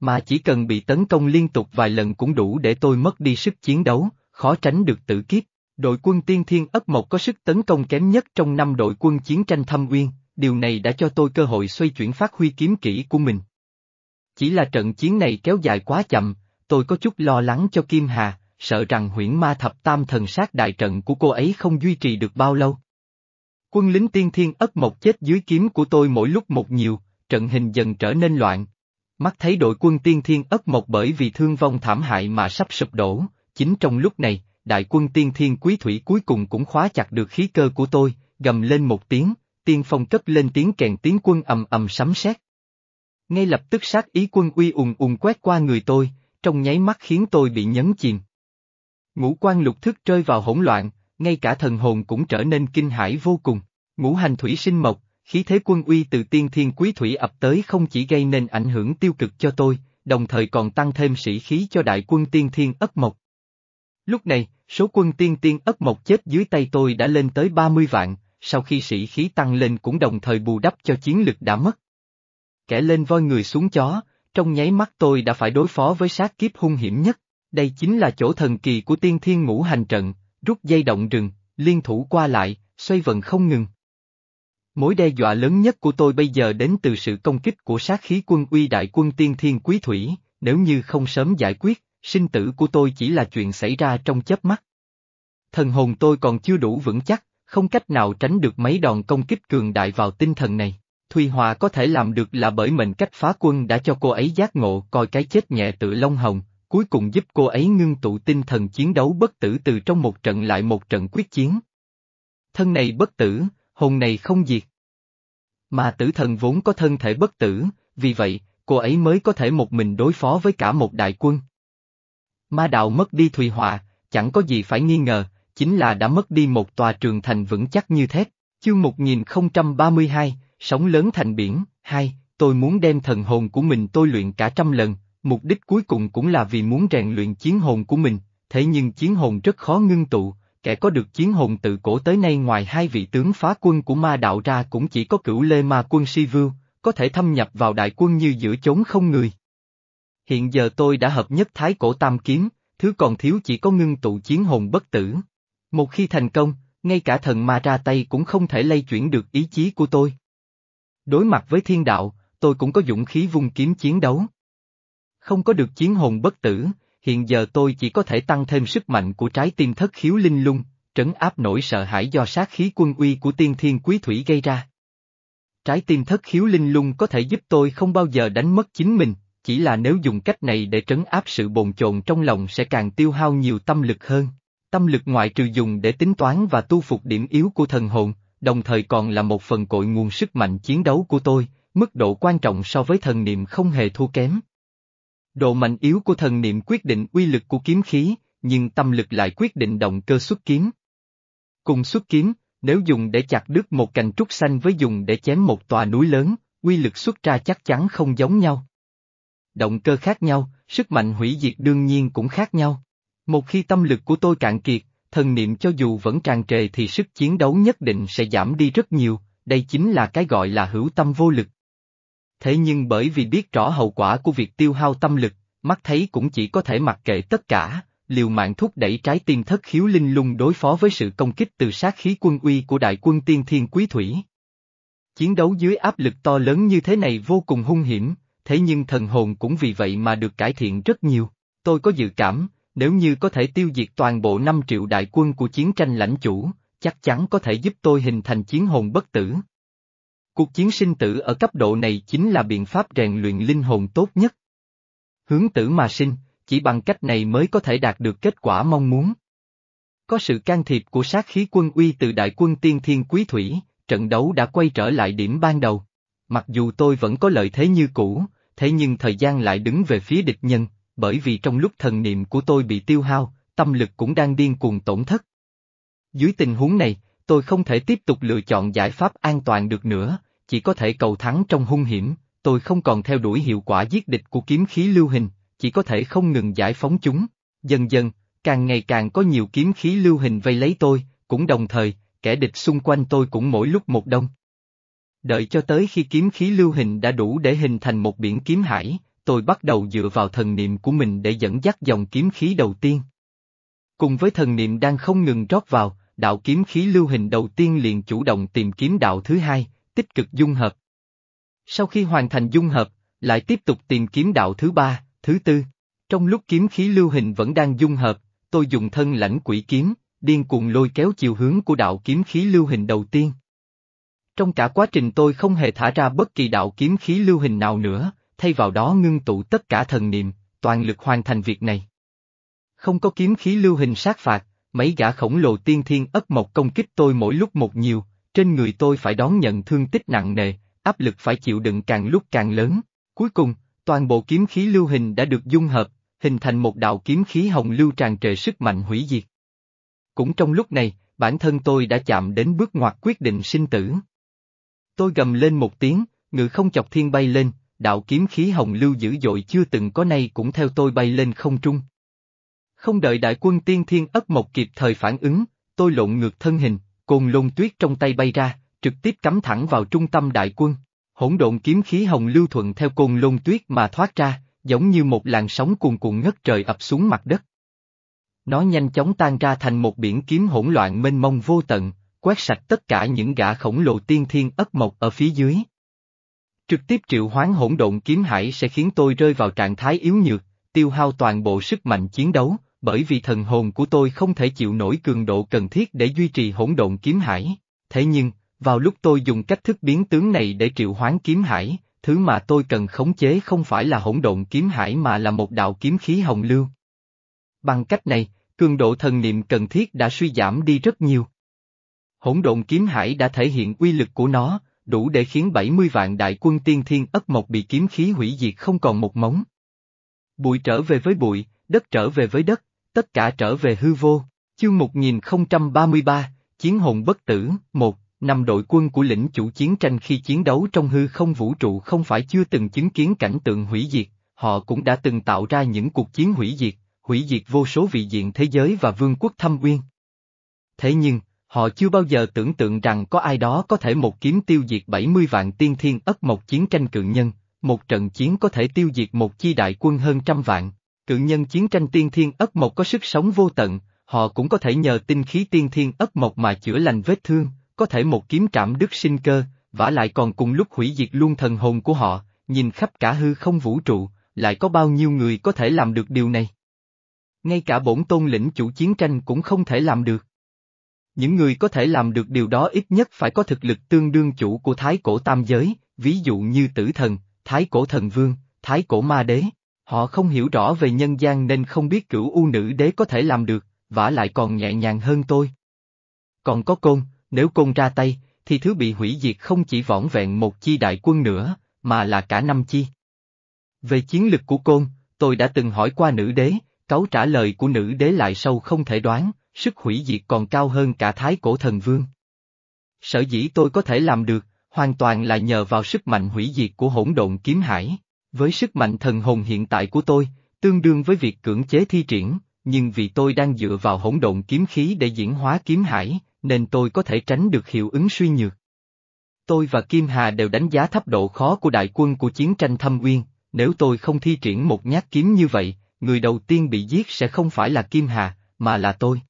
Mà chỉ cần bị tấn công liên tục vài lần cũng đủ để tôi mất đi sức chiến đấu, khó tránh được tử kiếp. Đội quân tiên thiên ất mộc có sức tấn công kém nhất trong năm đội quân chiến tranh thâm uyên, điều này đã cho tôi cơ hội xoay chuyển phát huy kiếm kỹ của mình. Chỉ là trận chiến này kéo dài quá chậm, tôi có chút lo lắng cho Kim Hà, sợ rằng huyễn ma thập tam thần sát đại trận của cô ấy không duy trì được bao lâu. Quân lính tiên thiên ất mộc chết dưới kiếm của tôi mỗi lúc một nhiều, trận hình dần trở nên loạn. Mắt thấy đội quân tiên thiên ất mộc bởi vì thương vong thảm hại mà sắp sụp đổ, chính trong lúc này, đại quân tiên thiên quý thủy cuối cùng cũng khóa chặt được khí cơ của tôi, gầm lên một tiếng, tiên phong cất lên tiếng kèn tiếng quân ầm ầm sấm sét. Ngay lập tức sát ý quân uy ùng ùng quét qua người tôi, trong nháy mắt khiến tôi bị nhấn chìm. Ngũ quan lục thức rơi vào hỗn loạn, ngay cả thần hồn cũng trở nên kinh hãi vô cùng. Ngũ hành thủy sinh mộc, khí thế quân uy từ tiên thiên quý thủy ập tới không chỉ gây nên ảnh hưởng tiêu cực cho tôi, đồng thời còn tăng thêm sĩ khí cho đại quân tiên thiên ất mộc. Lúc này, số quân tiên tiên ất mộc chết dưới tay tôi đã lên tới 30 vạn, sau khi sĩ khí tăng lên cũng đồng thời bù đắp cho chiến lực đã mất. Kẻ lên voi người xuống chó, trong nháy mắt tôi đã phải đối phó với sát kiếp hung hiểm nhất, đây chính là chỗ thần kỳ của tiên thiên ngũ hành trận, rút dây động rừng, liên thủ qua lại, xoay vận không ngừng. Mối đe dọa lớn nhất của tôi bây giờ đến từ sự công kích của sát khí quân uy đại quân tiên thiên quý thủy, nếu như không sớm giải quyết, sinh tử của tôi chỉ là chuyện xảy ra trong chớp mắt. Thần hồn tôi còn chưa đủ vững chắc, không cách nào tránh được mấy đòn công kích cường đại vào tinh thần này. Thùy Hòa có thể làm được là bởi mệnh cách phá quân đã cho cô ấy giác ngộ coi cái chết nhẹ tự Long Hồng, cuối cùng giúp cô ấy ngưng tụ tinh thần chiến đấu bất tử từ trong một trận lại một trận quyết chiến. Thân này bất tử, hồn này không diệt. Mà tử thần vốn có thân thể bất tử, vì vậy, cô ấy mới có thể một mình đối phó với cả một đại quân. Ma đạo mất đi Thùy Họa, chẳng có gì phải nghi ngờ, chính là đã mất đi một tòa trường thành vững chắc như thép. Chương 1032, Sống lớn thành biển, hai, tôi muốn đem thần hồn của mình tôi luyện cả trăm lần, mục đích cuối cùng cũng là vì muốn rèn luyện chiến hồn của mình, thế nhưng chiến hồn rất khó ngưng tụ, kẻ có được chiến hồn tự cổ tới nay ngoài hai vị tướng phá quân của ma đạo ra cũng chỉ có cửu lê ma quân si vưu, có thể thâm nhập vào đại quân như giữa chốn không người. Hiện giờ tôi đã hợp nhất thái cổ tam kiếm, thứ còn thiếu chỉ có ngưng tụ chiến hồn bất tử. Một khi thành công, ngay cả thần ma ra tay cũng không thể lay chuyển được ý chí của tôi. Đối mặt với thiên đạo, tôi cũng có dũng khí vung kiếm chiến đấu. Không có được chiến hồn bất tử, hiện giờ tôi chỉ có thể tăng thêm sức mạnh của trái tim thất khiếu linh lung, trấn áp nỗi sợ hãi do sát khí quân uy của tiên thiên quý thủy gây ra. Trái tim thất khiếu linh lung có thể giúp tôi không bao giờ đánh mất chính mình, chỉ là nếu dùng cách này để trấn áp sự bồn chồn trong lòng sẽ càng tiêu hao nhiều tâm lực hơn. Tâm lực ngoại trừ dùng để tính toán và tu phục điểm yếu của thần hồn, đồng thời còn là một phần cội nguồn sức mạnh chiến đấu của tôi, mức độ quan trọng so với thần niệm không hề thua kém. Độ mạnh yếu của thần niệm quyết định uy lực của kiếm khí, nhưng tâm lực lại quyết định động cơ xuất kiếm. Cùng xuất kiếm, nếu dùng để chặt đứt một cành trúc xanh với dùng để chém một tòa núi lớn, uy lực xuất ra chắc chắn không giống nhau. Động cơ khác nhau, sức mạnh hủy diệt đương nhiên cũng khác nhau. Một khi tâm lực của tôi cạn kiệt, thần niệm cho dù vẫn tràn trề thì sức chiến đấu nhất định sẽ giảm đi rất nhiều, đây chính là cái gọi là hữu tâm vô lực. Thế nhưng bởi vì biết rõ hậu quả của việc tiêu hao tâm lực, mắt thấy cũng chỉ có thể mặc kệ tất cả, liều mạng thúc đẩy trái tim thất khiếu linh lung đối phó với sự công kích từ sát khí quân uy của đại quân tiên thiên quý thủy. Chiến đấu dưới áp lực to lớn như thế này vô cùng hung hiểm, thế nhưng thần hồn cũng vì vậy mà được cải thiện rất nhiều. Tôi có dự cảm, nếu như có thể tiêu diệt toàn bộ 5 triệu đại quân của chiến tranh lãnh chủ, chắc chắn có thể giúp tôi hình thành chiến hồn bất tử. Cuộc chiến sinh tử ở cấp độ này chính là biện pháp rèn luyện linh hồn tốt nhất. Hướng tử mà sinh, chỉ bằng cách này mới có thể đạt được kết quả mong muốn. Có sự can thiệp của sát khí quân uy từ đại quân tiên thiên quý thủy, trận đấu đã quay trở lại điểm ban đầu. Mặc dù tôi vẫn có lợi thế như cũ, thế nhưng thời gian lại đứng về phía địch nhân, bởi vì trong lúc thần niệm của tôi bị tiêu hao, tâm lực cũng đang điên cuồng tổn thất. Dưới tình huống này, tôi không thể tiếp tục lựa chọn giải pháp an toàn được nữa, chỉ có thể cầu thắng trong hung hiểm, tôi không còn theo đuổi hiệu quả giết địch của kiếm khí lưu hình, chỉ có thể không ngừng giải phóng chúng. Dần dần, càng ngày càng có nhiều kiếm khí lưu hình vây lấy tôi, cũng đồng thời, kẻ địch xung quanh tôi cũng mỗi lúc một đông. Đợi cho tới khi kiếm khí lưu hình đã đủ để hình thành một biển kiếm hải, tôi bắt đầu dựa vào thần niệm của mình để dẫn dắt dòng kiếm khí đầu tiên. Cùng với thần niệm đang không ngừng rót vào, đạo kiếm khí lưu hình đầu tiên liền chủ động tìm kiếm đạo thứ hai, tích cực dung hợp. Sau khi hoàn thành dung hợp, lại tiếp tục tìm kiếm đạo thứ ba, thứ tư. Trong lúc kiếm khí lưu hình vẫn đang dung hợp, tôi dùng thân lãnh quỷ kiếm, điên cuồng lôi kéo chiều hướng của đạo kiếm khí lưu hình đầu tiên. Trong cả quá trình tôi không hề thả ra bất kỳ đạo kiếm khí lưu hình nào nữa, thay vào đó ngưng tụ tất cả thần niệm, toàn lực hoàn thành việc này. Không có kiếm khí lưu hình sát phạt, mấy gã khổng lồ tiên thiên ất mộc công kích tôi mỗi lúc một nhiều, trên người tôi phải đón nhận thương tích nặng nề, áp lực phải chịu đựng càng lúc càng lớn. Cuối cùng, toàn bộ kiếm khí lưu hình đã được dung hợp, hình thành một đạo kiếm khí hồng lưu tràn trề sức mạnh hủy diệt. Cũng trong lúc này, bản thân tôi đã chạm đến bước ngoặt quyết định sinh tử. Tôi gầm lên một tiếng, ngự không chọc thiên bay lên, đạo kiếm khí hồng lưu dữ dội chưa từng có nay cũng theo tôi bay lên không trung. Không đợi đại quân tiên thiên ất mộc kịp thời phản ứng, tôi lộn ngược thân hình, Côn lôn tuyết trong tay bay ra, trực tiếp cắm thẳng vào trung tâm đại quân. Hỗn độn kiếm khí hồng lưu thuận theo côn lôn tuyết mà thoát ra, giống như một làn sóng cuồn cuộn ngất trời ập xuống mặt đất. Nó nhanh chóng tan ra thành một biển kiếm hỗn loạn mênh mông vô tận, quét sạch tất cả những gã khổng lồ tiên thiên ất mộc ở phía dưới. Trực tiếp triệu hoán hỗn độn kiếm hải sẽ khiến tôi rơi vào trạng thái yếu nhược, tiêu hao toàn bộ sức mạnh chiến đấu, bởi vì thần hồn của tôi không thể chịu nổi cường độ cần thiết để duy trì hỗn độn kiếm hải. Thế nhưng, vào lúc tôi dùng cách thức biến tướng này để triệu hoán kiếm hải, thứ mà tôi cần khống chế không phải là hỗn độn kiếm hải mà là một đạo kiếm khí hồng lưu. Bằng cách này, cường độ thần niệm cần thiết đã suy giảm đi rất nhiều. Hỗn độn kiếm hải đã thể hiện uy lực của nó, đủ để khiến 70 vạn đại quân tiên thiên ất mộc bị kiếm khí hủy diệt không còn một móng. Bụi trở về với bụi, đất trở về với đất, tất cả trở về hư vô. Chương 1033, Chiến hồn bất tử, 1. năm đội quân của lĩnh chủ chiến tranh khi chiến đấu trong hư không vũ trụ không phải chưa từng chứng kiến cảnh tượng hủy diệt, họ cũng đã từng tạo ra những cuộc chiến hủy diệt, hủy diệt vô số vị diện thế giới và vương quốc thâm uyên. Thế nhưng, họ chưa bao giờ tưởng tượng rằng có ai đó có thể một kiếm tiêu diệt 70 vạn tiên thiên ất một chiến tranh cự nhân, một trận chiến có thể tiêu diệt một chi đại quân hơn trăm vạn. Cự nhân chiến tranh tiên thiên ất mộc có sức sống vô tận, họ cũng có thể nhờ tinh khí tiên thiên ất mộc mà chữa lành vết thương, có thể một kiếm trảm đức sinh cơ, vả lại còn cùng lúc hủy diệt luôn thần hồn của họ, nhìn khắp cả hư không vũ trụ, lại có bao nhiêu người có thể làm được điều này. Ngay cả bổn tôn lĩnh chủ chiến tranh cũng không thể làm được. Những người có thể làm được điều đó ít nhất phải có thực lực tương đương chủ của thái cổ tam giới, ví dụ như tử thần, thái cổ thần vương, thái cổ ma đế. Họ không hiểu rõ về nhân gian nên không biết cửu u nữ đế có thể làm được, vả lại còn nhẹ nhàng hơn tôi. Còn có côn, nếu côn ra tay, thì thứ bị hủy diệt không chỉ vỏn vẹn một chi đại quân nữa, mà là cả năm chi. Về chiến lực của côn, tôi đã từng hỏi qua nữ đế, câu trả lời của nữ đế lại sâu không thể đoán, sức hủy diệt còn cao hơn cả thái cổ thần vương. Sở dĩ tôi có thể làm được, hoàn toàn là nhờ vào sức mạnh hủy diệt của hỗn độn kiếm hải. Với sức mạnh thần hồn hiện tại của tôi, tương đương với việc cưỡng chế thi triển, nhưng vì tôi đang dựa vào hỗn độn kiếm khí để diễn hóa kiếm hải, nên tôi có thể tránh được hiệu ứng suy nhược. Tôi và Kim Hà đều đánh giá thấp độ khó của đại quân của chiến tranh thâm uyên, nếu tôi không thi triển một nhát kiếm như vậy, người đầu tiên bị giết sẽ không phải là Kim Hà, mà là tôi.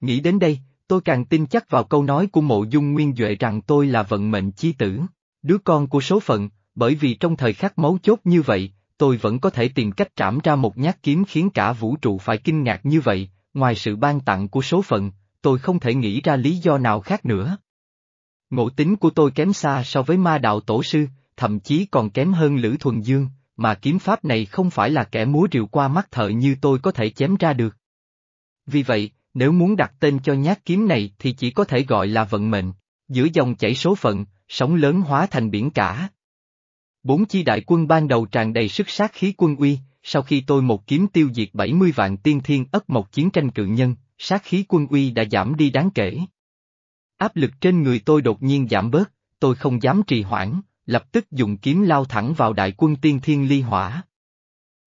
Nghĩ đến đây, tôi càng tin chắc vào câu nói của mộ dung nguyên Duệ rằng tôi là vận mệnh chi tử, đứa con của số phận, bởi vì trong thời khắc máu chốt như vậy, tôi vẫn có thể tìm cách trảm ra một nhát kiếm khiến cả vũ trụ phải kinh ngạc như vậy, ngoài sự ban tặng của số phận, tôi không thể nghĩ ra lý do nào khác nữa. Ngộ tính của tôi kém xa so với ma đạo tổ sư, thậm chí còn kém hơn Lữ Thuần Dương, mà kiếm pháp này không phải là kẻ múa rượu qua mắt thợ như tôi có thể chém ra được. Vì vậy, nếu muốn đặt tên cho nhát kiếm này thì chỉ có thể gọi là vận mệnh, giữa dòng chảy số phận, sóng lớn hóa thành biển cả. Bốn chi đại quân ban đầu tràn đầy sức sát khí quân uy, sau khi tôi một kiếm tiêu diệt 70 vạn tiên thiên ất một chiến tranh cự nhân, sát khí quân uy đã giảm đi đáng kể. Áp lực trên người tôi đột nhiên giảm bớt, tôi không dám trì hoãn, lập tức dùng kiếm lao thẳng vào đại quân tiên thiên ly hỏa.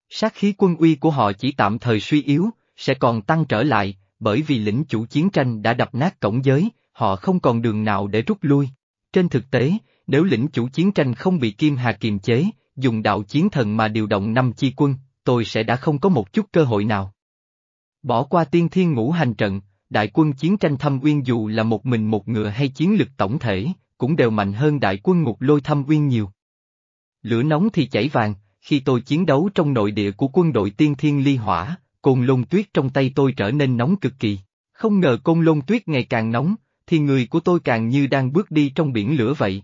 Sát khí quân uy của họ chỉ tạm thời suy yếu, sẽ còn tăng trở lại, bởi vì lĩnh chủ chiến tranh đã đập nát cổng giới, họ không còn đường nào để rút lui. Trên thực tế, nếu lĩnh chủ chiến tranh không bị Kim Hà kiềm chế, dùng đạo chiến thần mà điều động năm chi quân, tôi sẽ đã không có một chút cơ hội nào. Bỏ qua tiên thiên ngũ hành trận, đại quân chiến tranh thâm uyên dù là một mình một ngựa hay chiến lực tổng thể, cũng đều mạnh hơn đại quân ngục lôi thâm uyên nhiều. Lửa nóng thì chảy vàng, khi tôi chiến đấu trong nội địa của quân đội tiên thiên ly hỏa, côn lôn tuyết trong tay tôi trở nên nóng cực kỳ. Không ngờ côn lôn tuyết ngày càng nóng, thì người của tôi càng như đang bước đi trong biển lửa vậy.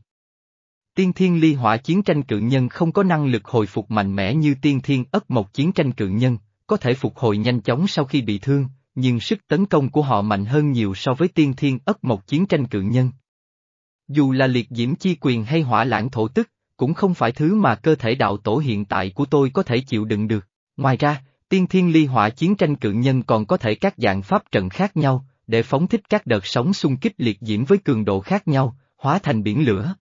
Tiên thiên ly hỏa chiến tranh cự nhân không có năng lực hồi phục mạnh mẽ như tiên thiên ất mộc chiến tranh cự nhân, có thể phục hồi nhanh chóng sau khi bị thương, nhưng sức tấn công của họ mạnh hơn nhiều so với tiên thiên ất mộc chiến tranh cự nhân. Dù là liệt diễm chi quyền hay hỏa lãng thổ tức, cũng không phải thứ mà cơ thể đạo tổ hiện tại của tôi có thể chịu đựng được. Ngoài ra, tiên thiên ly hỏa chiến tranh cự nhân còn có thể các dạng pháp trận khác nhau, để phóng thích các đợt sóng xung kích liệt diễm với cường độ khác nhau, hóa thành biển lửa.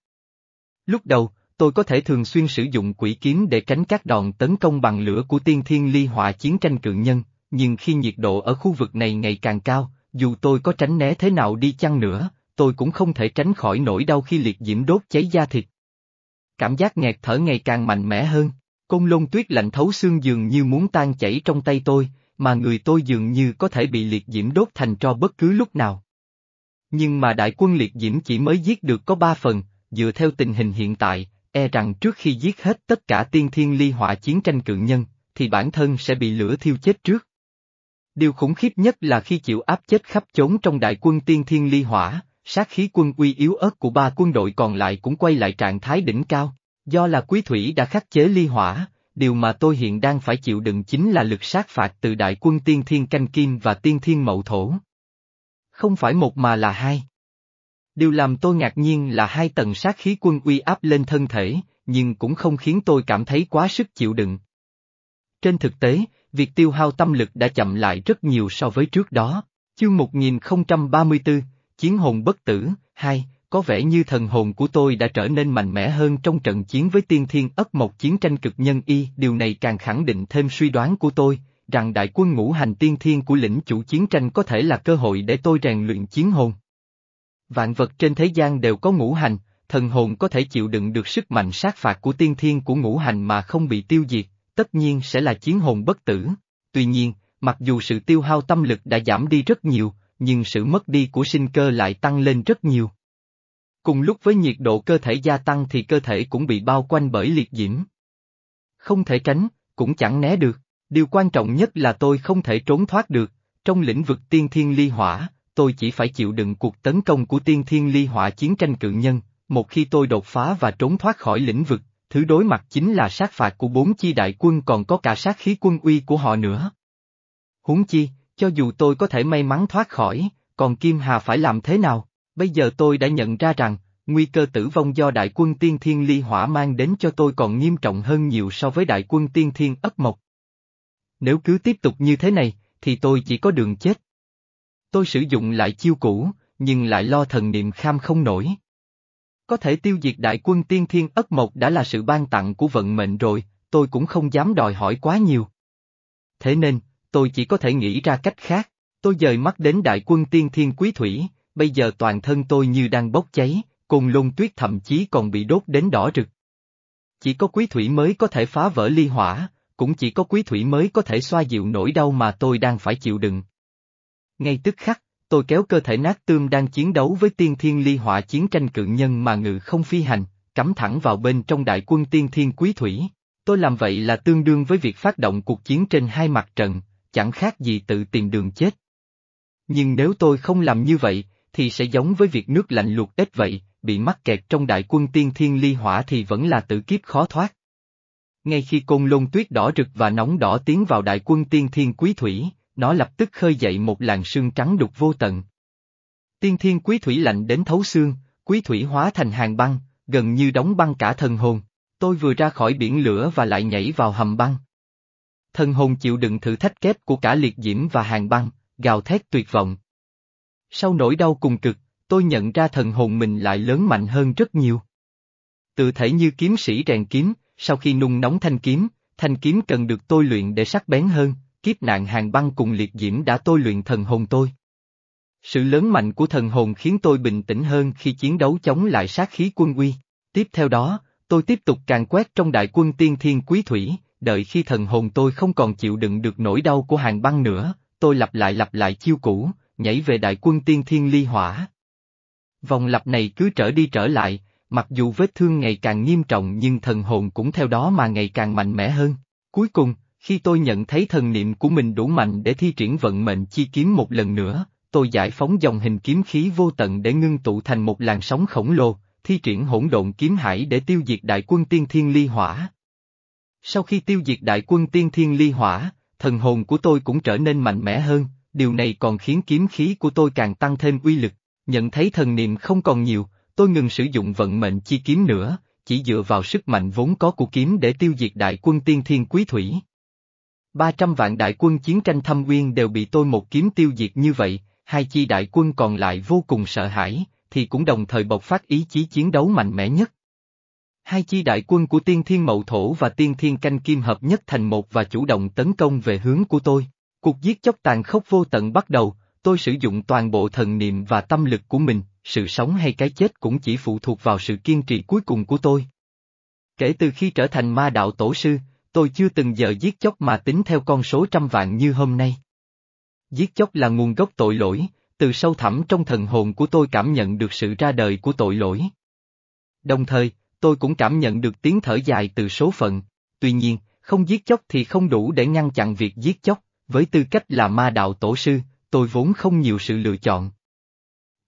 Lúc đầu, tôi có thể thường xuyên sử dụng quỷ kiếm để tránh các đòn tấn công bằng lửa của tiên thiên ly hỏa chiến tranh cự nhân, nhưng khi nhiệt độ ở khu vực này ngày càng cao, dù tôi có tránh né thế nào đi chăng nữa, tôi cũng không thể tránh khỏi nỗi đau khi liệt diễm đốt cháy da thịt. Cảm giác nghẹt thở ngày càng mạnh mẽ hơn, côn lôn tuyết lạnh thấu xương dường như muốn tan chảy trong tay tôi, mà người tôi dường như có thể bị liệt diễm đốt thành tro bất cứ lúc nào. Nhưng mà đại quân liệt diễm chỉ mới giết được có ba phần, dựa theo tình hình hiện tại, e rằng trước khi giết hết tất cả tiên thiên ly hỏa chiến tranh cự nhân, thì bản thân sẽ bị lửa thiêu chết trước. Điều khủng khiếp nhất là khi chịu áp chết khắp chốn trong đại quân tiên thiên ly hỏa, sát khí quân uy yếu ớt của ba quân đội còn lại cũng quay lại trạng thái đỉnh cao, do là quý thủy đã khắc chế ly hỏa, điều mà tôi hiện đang phải chịu đựng chính là lực sát phạt từ đại quân tiên thiên canh kim và tiên thiên mậu thổ. Không phải một mà là hai. Điều làm tôi ngạc nhiên là hai tầng sát khí quân uy áp lên thân thể, nhưng cũng không khiến tôi cảm thấy quá sức chịu đựng. Trên thực tế, việc tiêu hao tâm lực đã chậm lại rất nhiều so với trước đó. Chương 1034, Chiến hồn bất tử, hai, có vẻ như thần hồn của tôi đã trở nên mạnh mẽ hơn trong trận chiến với tiên thiên ất một chiến tranh cực nhân y, điều này càng khẳng định thêm suy đoán của tôi, rằng đại quân ngũ hành tiên thiên của lĩnh chủ chiến tranh có thể là cơ hội để tôi rèn luyện chiến hồn. Vạn vật trên thế gian đều có ngũ hành, thần hồn có thể chịu đựng được sức mạnh sát phạt của tiên thiên của ngũ hành mà không bị tiêu diệt, tất nhiên sẽ là chiến hồn bất tử. Tuy nhiên, mặc dù sự tiêu hao tâm lực đã giảm đi rất nhiều, nhưng sự mất đi của sinh cơ lại tăng lên rất nhiều. Cùng lúc với nhiệt độ cơ thể gia tăng thì cơ thể cũng bị bao quanh bởi liệt diễm. Không thể tránh, cũng chẳng né được, điều quan trọng nhất là tôi không thể trốn thoát được, trong lĩnh vực tiên thiên ly hỏa, tôi chỉ phải chịu đựng cuộc tấn công của tiên thiên ly hỏa chiến tranh cự nhân, một khi tôi đột phá và trốn thoát khỏi lĩnh vực, thứ đối mặt chính là sát phạt của bốn chi đại quân còn có cả sát khí quân uy của họ nữa. Huống chi, cho dù tôi có thể may mắn thoát khỏi, còn Kim Hà phải làm thế nào? Bây giờ tôi đã nhận ra rằng, nguy cơ tử vong do đại quân tiên thiên ly hỏa mang đến cho tôi còn nghiêm trọng hơn nhiều so với đại quân tiên thiên ất mộc. Nếu cứ tiếp tục như thế này, thì tôi chỉ có đường chết. Tôi sử dụng lại chiêu cũ, nhưng lại lo thần niệm kham không nổi. Có thể tiêu diệt đại quân tiên thiên ất mộc đã là sự ban tặng của vận mệnh rồi, tôi cũng không dám đòi hỏi quá nhiều. Thế nên, tôi chỉ có thể nghĩ ra cách khác, tôi dời mắt đến đại quân tiên thiên quý thủy, bây giờ toàn thân tôi như đang bốc cháy, cùng lung tuyết thậm chí còn bị đốt đến đỏ rực. Chỉ có quý thủy mới có thể phá vỡ ly hỏa, cũng chỉ có quý thủy mới có thể xoa dịu nỗi đau mà tôi đang phải chịu đựng. Ngay tức khắc, tôi kéo cơ thể nát tương đang chiến đấu với tiên thiên ly hỏa chiến tranh cự nhân mà ngự không phi hành, cắm thẳng vào bên trong đại quân tiên thiên quý thủy. Tôi làm vậy là tương đương với việc phát động cuộc chiến trên hai mặt trận, chẳng khác gì tự tìm đường chết. Nhưng nếu tôi không làm như vậy, thì sẽ giống với việc nước lạnh luộc ếch vậy, bị mắc kẹt trong đại quân tiên thiên ly hỏa thì vẫn là tử kiếp khó thoát. Ngay khi côn lôn tuyết đỏ rực và nóng đỏ tiến vào đại quân tiên thiên quý thủy, nó lập tức khơi dậy một làn sương trắng đục vô tận. Tiên thiên quý thủy lạnh đến thấu xương, quý thủy hóa thành hàng băng, gần như đóng băng cả thần hồn. Tôi vừa ra khỏi biển lửa và lại nhảy vào hầm băng. Thần hồn chịu đựng thử thách kép của cả liệt diễm và hàng băng, gào thét tuyệt vọng. Sau nỗi đau cùng cực, tôi nhận ra thần hồn mình lại lớn mạnh hơn rất nhiều. Tự thể như kiếm sĩ rèn kiếm, sau khi nung nóng thanh kiếm, thanh kiếm cần được tôi luyện để sắc bén hơn, kiếp nạn hàng băng cùng liệt diễm đã tôi luyện thần hồn tôi. Sự lớn mạnh của thần hồn khiến tôi bình tĩnh hơn khi chiến đấu chống lại sát khí quân uy. Tiếp theo đó, tôi tiếp tục càng quét trong đại quân tiên thiên quý thủy, đợi khi thần hồn tôi không còn chịu đựng được nỗi đau của hàng băng nữa, tôi lặp lại lặp lại chiêu cũ, nhảy về đại quân tiên thiên ly hỏa. Vòng lặp này cứ trở đi trở lại, mặc dù vết thương ngày càng nghiêm trọng nhưng thần hồn cũng theo đó mà ngày càng mạnh mẽ hơn. Cuối cùng, khi tôi nhận thấy thần niệm của mình đủ mạnh để thi triển vận mệnh chi kiếm một lần nữa, tôi giải phóng dòng hình kiếm khí vô tận để ngưng tụ thành một làn sóng khổng lồ, thi triển hỗn độn kiếm hải để tiêu diệt đại quân tiên thiên ly hỏa. Sau khi tiêu diệt đại quân tiên thiên ly hỏa, thần hồn của tôi cũng trở nên mạnh mẽ hơn, điều này còn khiến kiếm khí của tôi càng tăng thêm uy lực, nhận thấy thần niệm không còn nhiều, tôi ngừng sử dụng vận mệnh chi kiếm nữa, chỉ dựa vào sức mạnh vốn có của kiếm để tiêu diệt đại quân tiên thiên quý thủy. 300 vạn đại quân chiến tranh thâm uyên đều bị tôi một kiếm tiêu diệt như vậy, hai chi đại quân còn lại vô cùng sợ hãi, thì cũng đồng thời bộc phát ý chí chiến đấu mạnh mẽ nhất. Hai chi đại quân của tiên thiên mậu thổ và tiên thiên canh kim hợp nhất thành một và chủ động tấn công về hướng của tôi. Cuộc giết chóc tàn khốc vô tận bắt đầu, tôi sử dụng toàn bộ thần niệm và tâm lực của mình, sự sống hay cái chết cũng chỉ phụ thuộc vào sự kiên trì cuối cùng của tôi. Kể từ khi trở thành ma đạo tổ sư, tôi chưa từng giờ giết chóc mà tính theo con số trăm vạn như hôm nay. Giết chóc là nguồn gốc tội lỗi, từ sâu thẳm trong thần hồn của tôi cảm nhận được sự ra đời của tội lỗi. Đồng thời, tôi cũng cảm nhận được tiếng thở dài từ số phận, tuy nhiên, không giết chóc thì không đủ để ngăn chặn việc giết chóc, với tư cách là ma đạo tổ sư, tôi vốn không nhiều sự lựa chọn.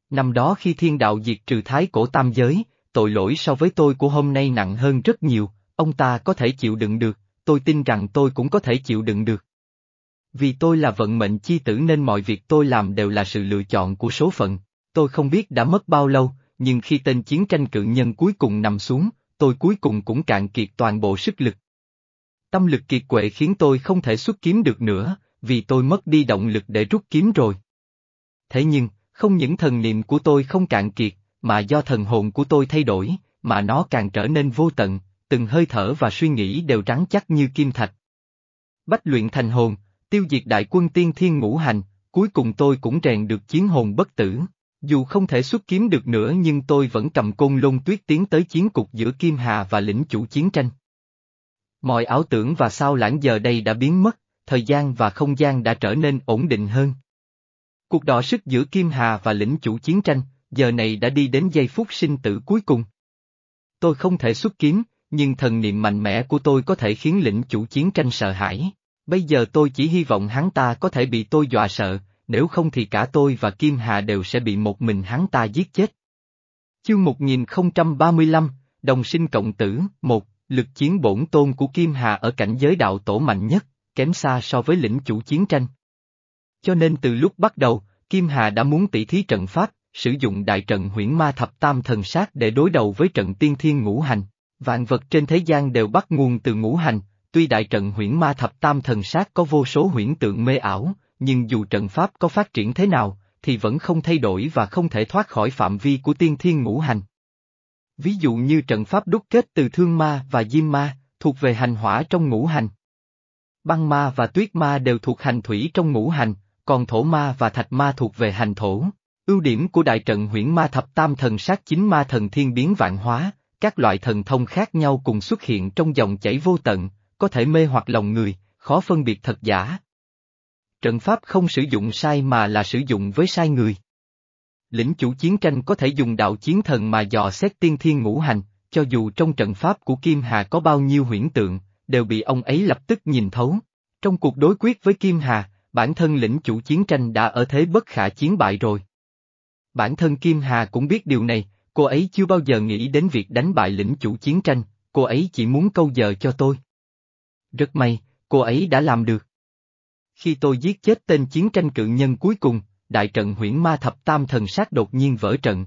Năm đó khi thiên đạo diệt trừ thái cổ tam giới, tội lỗi so với tôi của hôm nay nặng hơn rất nhiều, ông ta có thể chịu đựng được, tôi tin rằng tôi cũng có thể chịu đựng được. Vì tôi là vận mệnh chi tử nên mọi việc tôi làm đều là sự lựa chọn của số phận, tôi không biết đã mất bao lâu, nhưng khi tên chiến tranh cự nhân cuối cùng nằm xuống, tôi cuối cùng cũng cạn kiệt toàn bộ sức lực. Tâm lực kiệt quệ khiến tôi không thể xuất kiếm được nữa, vì tôi mất đi động lực để rút kiếm rồi. Thế nhưng, không những thần niệm của tôi không cạn kiệt, mà do thần hồn của tôi thay đổi, mà nó càng trở nên vô tận, từng hơi thở và suy nghĩ đều rắn chắc như kim thạch. Bách luyện thành hồn, tiêu diệt đại quân tiên thiên ngũ hành, cuối cùng tôi cũng rèn được chiến hồn bất tử. Dù không thể xuất kiếm được nữa nhưng tôi vẫn cầm côn lôn tuyết tiến tới chiến cục giữa Kim Hà và lĩnh chủ chiến tranh. Mọi ảo tưởng và sao lãng giờ đây đã biến mất, thời gian và không gian đã trở nên ổn định hơn. Cuộc đọ sức giữa Kim Hà và lĩnh chủ chiến tranh, giờ này đã đi đến giây phút sinh tử cuối cùng. Tôi không thể xuất kiếm, nhưng thần niệm mạnh mẽ của tôi có thể khiến lĩnh chủ chiến tranh sợ hãi. Bây giờ tôi chỉ hy vọng hắn ta có thể bị tôi dọa sợ, nếu không thì cả tôi và Kim Hà đều sẽ bị một mình hắn ta giết chết. Chương 1035, Đồng sinh cộng tử, 1 lực chiến bổn tôn của Kim Hà ở cảnh giới đạo tổ mạnh nhất, kém xa so với lĩnh chủ chiến tranh. Cho nên từ lúc bắt đầu, Kim Hà đã muốn tỉ thí trận pháp, sử dụng đại trận huyễn ma thập tam thần sát để đối đầu với trận tiên thiên ngũ hành. Vạn vật trên thế gian đều bắt nguồn từ ngũ hành, tuy đại trận huyễn ma thập tam thần sát có vô số huyễn tượng mê ảo, nhưng dù trận pháp có phát triển thế nào, thì vẫn không thay đổi và không thể thoát khỏi phạm vi của tiên thiên ngũ hành. Ví dụ như trận pháp đúc kết từ thương ma và diêm ma, thuộc về hành hỏa trong ngũ hành. Băng ma và tuyết ma đều thuộc hành thủy trong ngũ hành, còn thổ ma và thạch ma thuộc về hành thổ. Ưu điểm của đại trận huyễn ma thập tam thần sát chính ma thần thiên biến vạn hóa, các loại thần thông khác nhau cùng xuất hiện trong dòng chảy vô tận, có thể mê hoặc lòng người, khó phân biệt thật giả. Trận pháp không sử dụng sai mà là sử dụng với sai người. Lĩnh chủ chiến tranh có thể dùng đạo chiến thần mà dò xét tiên thiên ngũ hành, cho dù trong trận pháp của Kim Hà có bao nhiêu huyễn tượng, đều bị ông ấy lập tức nhìn thấu. Trong cuộc đối quyết với Kim Hà, bản thân lĩnh chủ chiến tranh đã ở thế bất khả chiến bại rồi. Bản thân Kim Hà cũng biết điều này, cô ấy chưa bao giờ nghĩ đến việc đánh bại lĩnh chủ chiến tranh, cô ấy chỉ muốn câu giờ cho tôi. Rất may, cô ấy đã làm được. Khi tôi giết chết tên chiến tranh cự nhân cuối cùng, đại trận huyễn ma thập tam thần sát đột nhiên vỡ trận.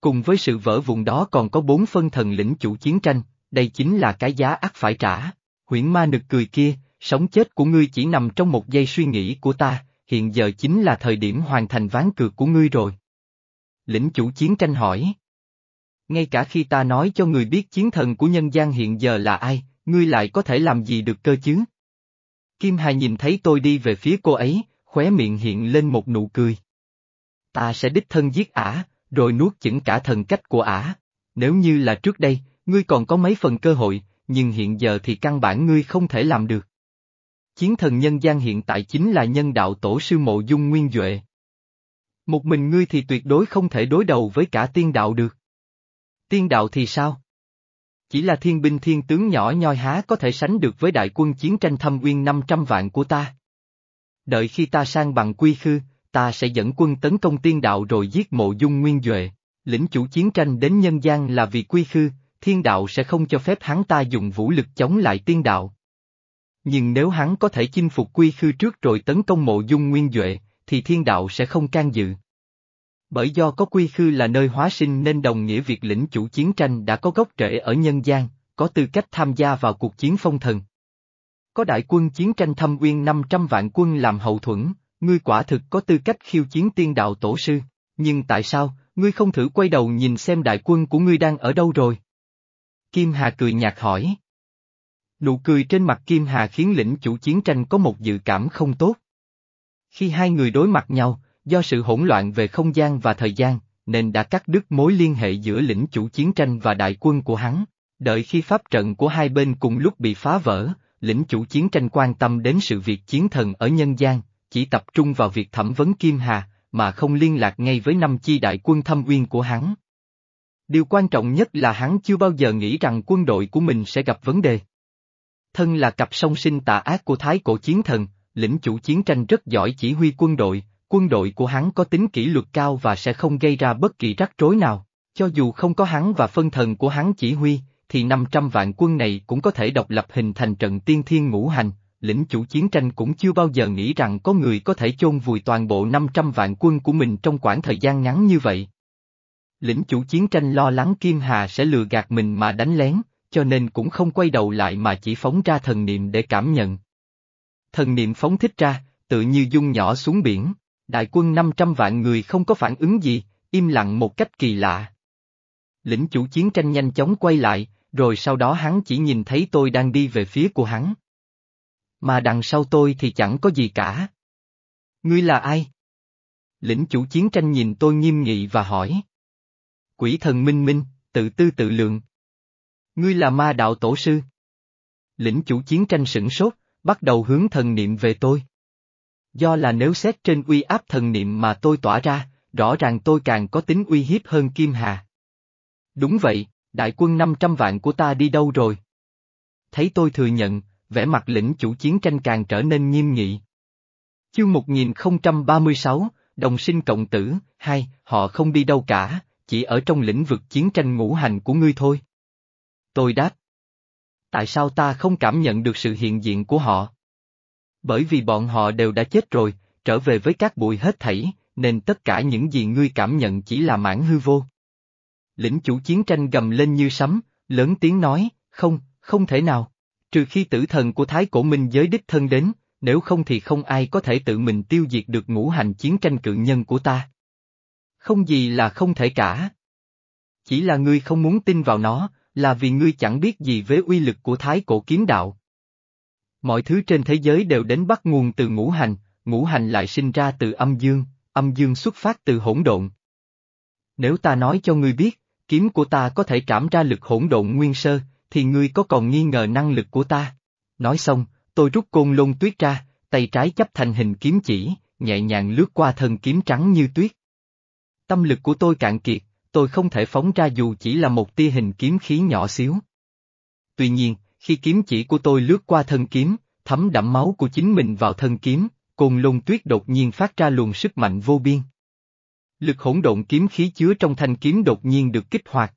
Cùng với sự vỡ vùng đó còn có bốn phân thần lĩnh chủ chiến tranh, đây chính là cái giá ắt phải trả. Huyễn ma nực cười kia, sống chết của ngươi chỉ nằm trong một giây suy nghĩ của ta, hiện giờ chính là thời điểm hoàn thành ván cược của ngươi rồi. Lĩnh chủ chiến tranh hỏi. Ngay cả khi ta nói cho người biết chiến thần của nhân gian hiện giờ là ai, ngươi lại có thể làm gì được cơ chứ? Kim Hà nhìn thấy tôi đi về phía cô ấy, khóe miệng hiện lên một nụ cười. Ta sẽ đích thân giết ả, rồi nuốt chửng cả thần cách của ả. Nếu như là trước đây, ngươi còn có mấy phần cơ hội, nhưng hiện giờ thì căn bản ngươi không thể làm được. Chiến thần nhân gian hiện tại chính là nhân đạo tổ sư mộ dung nguyên Duệ. Một mình ngươi thì tuyệt đối không thể đối đầu với cả tiên đạo được. Tiên đạo thì sao? Chỉ là thiên binh thiên tướng nhỏ nhoi há có thể sánh được với đại quân chiến tranh thâm uyên 500 vạn của ta. Đợi khi ta sang bằng quy khư, ta sẽ dẫn quân tấn công tiên đạo rồi giết mộ dung nguyên Duệ. Lĩnh chủ chiến tranh đến nhân gian là vì quy khư, thiên đạo sẽ không cho phép hắn ta dùng vũ lực chống lại tiên đạo. Nhưng nếu hắn có thể chinh phục quy khư trước rồi tấn công mộ dung nguyên Duệ, thì thiên đạo sẽ không can dự. Bởi do có quy khư là nơi hóa sinh nên đồng nghĩa việc lĩnh chủ chiến tranh đã có gốc rễ ở nhân gian, có tư cách tham gia vào cuộc chiến phong thần. Có đại quân chiến tranh thâm uyên 500 vạn quân làm hậu thuẫn, ngươi quả thực có tư cách khiêu chiến tiên đạo tổ sư, nhưng tại sao, ngươi không thử quay đầu nhìn xem đại quân của ngươi đang ở đâu rồi? Kim Hà cười nhạt hỏi. Nụ cười trên mặt Kim Hà khiến lĩnh chủ chiến tranh có một dự cảm không tốt. Khi hai người đối mặt nhau, do sự hỗn loạn về không gian và thời gian, nên đã cắt đứt mối liên hệ giữa lĩnh chủ chiến tranh và đại quân của hắn. Đợi khi pháp trận của hai bên cùng lúc bị phá vỡ, lĩnh chủ chiến tranh quan tâm đến sự việc chiến thần ở nhân gian, chỉ tập trung vào việc thẩm vấn Kim Hà, mà không liên lạc ngay với năm chi đại quân thâm uyên của hắn. Điều quan trọng nhất là hắn chưa bao giờ nghĩ rằng quân đội của mình sẽ gặp vấn đề. Thân là cặp song sinh tà ác của thái cổ chiến thần, lĩnh chủ chiến tranh rất giỏi chỉ huy quân đội, quân đội của hắn có tính kỷ luật cao và sẽ không gây ra bất kỳ rắc rối nào. Cho dù không có hắn và phân thần của hắn chỉ huy, thì 500 vạn quân này cũng có thể độc lập hình thành trận tiên thiên ngũ hành, lĩnh chủ chiến tranh cũng chưa bao giờ nghĩ rằng có người có thể chôn vùi toàn bộ 500 vạn quân của mình trong khoảng thời gian ngắn như vậy. Lĩnh chủ chiến tranh lo lắng Kim Hà sẽ lừa gạt mình mà đánh lén, cho nên cũng không quay đầu lại mà chỉ phóng ra thần niệm để cảm nhận. Thần niệm phóng thích ra, tự như dung nhỏ xuống biển, đại quân 500 vạn người không có phản ứng gì, im lặng một cách kỳ lạ. Lĩnh chủ chiến tranh nhanh chóng quay lại, rồi sau đó hắn chỉ nhìn thấy tôi đang đi về phía của hắn. Mà đằng sau tôi thì chẳng có gì cả. Ngươi là ai? Lĩnh chủ chiến tranh nhìn tôi nghiêm nghị và hỏi. Quỷ thần minh minh, tự tư tự lượng. Ngươi là ma đạo tổ sư. Lĩnh chủ chiến tranh sửng sốt, bắt đầu hướng thần niệm về tôi. Do là nếu xét trên uy áp thần niệm mà tôi tỏa ra, rõ ràng tôi càng có tính uy hiếp hơn Kim Hà. Đúng vậy, đại quân 500 vạn của ta đi đâu rồi? Thấy tôi thừa nhận, vẻ mặt lĩnh chủ chiến tranh càng trở nên nghiêm nghị. Chương 1036, Đồng sinh cộng tử, hai, họ không đi đâu cả, chỉ ở trong lĩnh vực chiến tranh ngũ hành của ngươi thôi. Tôi đáp. Tại sao ta không cảm nhận được sự hiện diện của họ? Bởi vì bọn họ đều đã chết rồi, trở về với các bụi hết thảy, nên tất cả những gì ngươi cảm nhận chỉ là mãn hư vô. Lĩnh chủ chiến tranh gầm lên như sấm, lớn tiếng nói, không, không thể nào. Trừ khi tử thần của Thái Cổ Minh giới đích thân đến, nếu không thì không ai có thể tự mình tiêu diệt được ngũ hành chiến tranh cự nhân của ta. Không gì là không thể cả. Chỉ là ngươi không muốn tin vào nó, là vì ngươi chẳng biết gì với uy lực của Thái Cổ Kiếm Đạo. Mọi thứ trên thế giới đều đến bắt nguồn từ ngũ hành, ngũ hành lại sinh ra từ âm dương, âm dương xuất phát từ hỗn độn. Nếu ta nói cho ngươi biết, kiếm của ta có thể trảm ra lực hỗn độn nguyên sơ, thì ngươi có còn nghi ngờ năng lực của ta? Nói xong, tôi rút côn lôn tuyết ra, tay trái chấp thành hình kiếm chỉ, nhẹ nhàng lướt qua thân kiếm trắng như tuyết. Tâm lực của tôi cạn kiệt, tôi không thể phóng ra dù chỉ là một tia hình kiếm khí nhỏ xíu. Tuy nhiên, khi kiếm chỉ của tôi lướt qua thân kiếm, thấm đẫm máu của chính mình vào thân kiếm, côn lôn tuyết đột nhiên phát ra luồng sức mạnh vô biên. Lực hỗn độn kiếm khí chứa trong thanh kiếm đột nhiên được kích hoạt.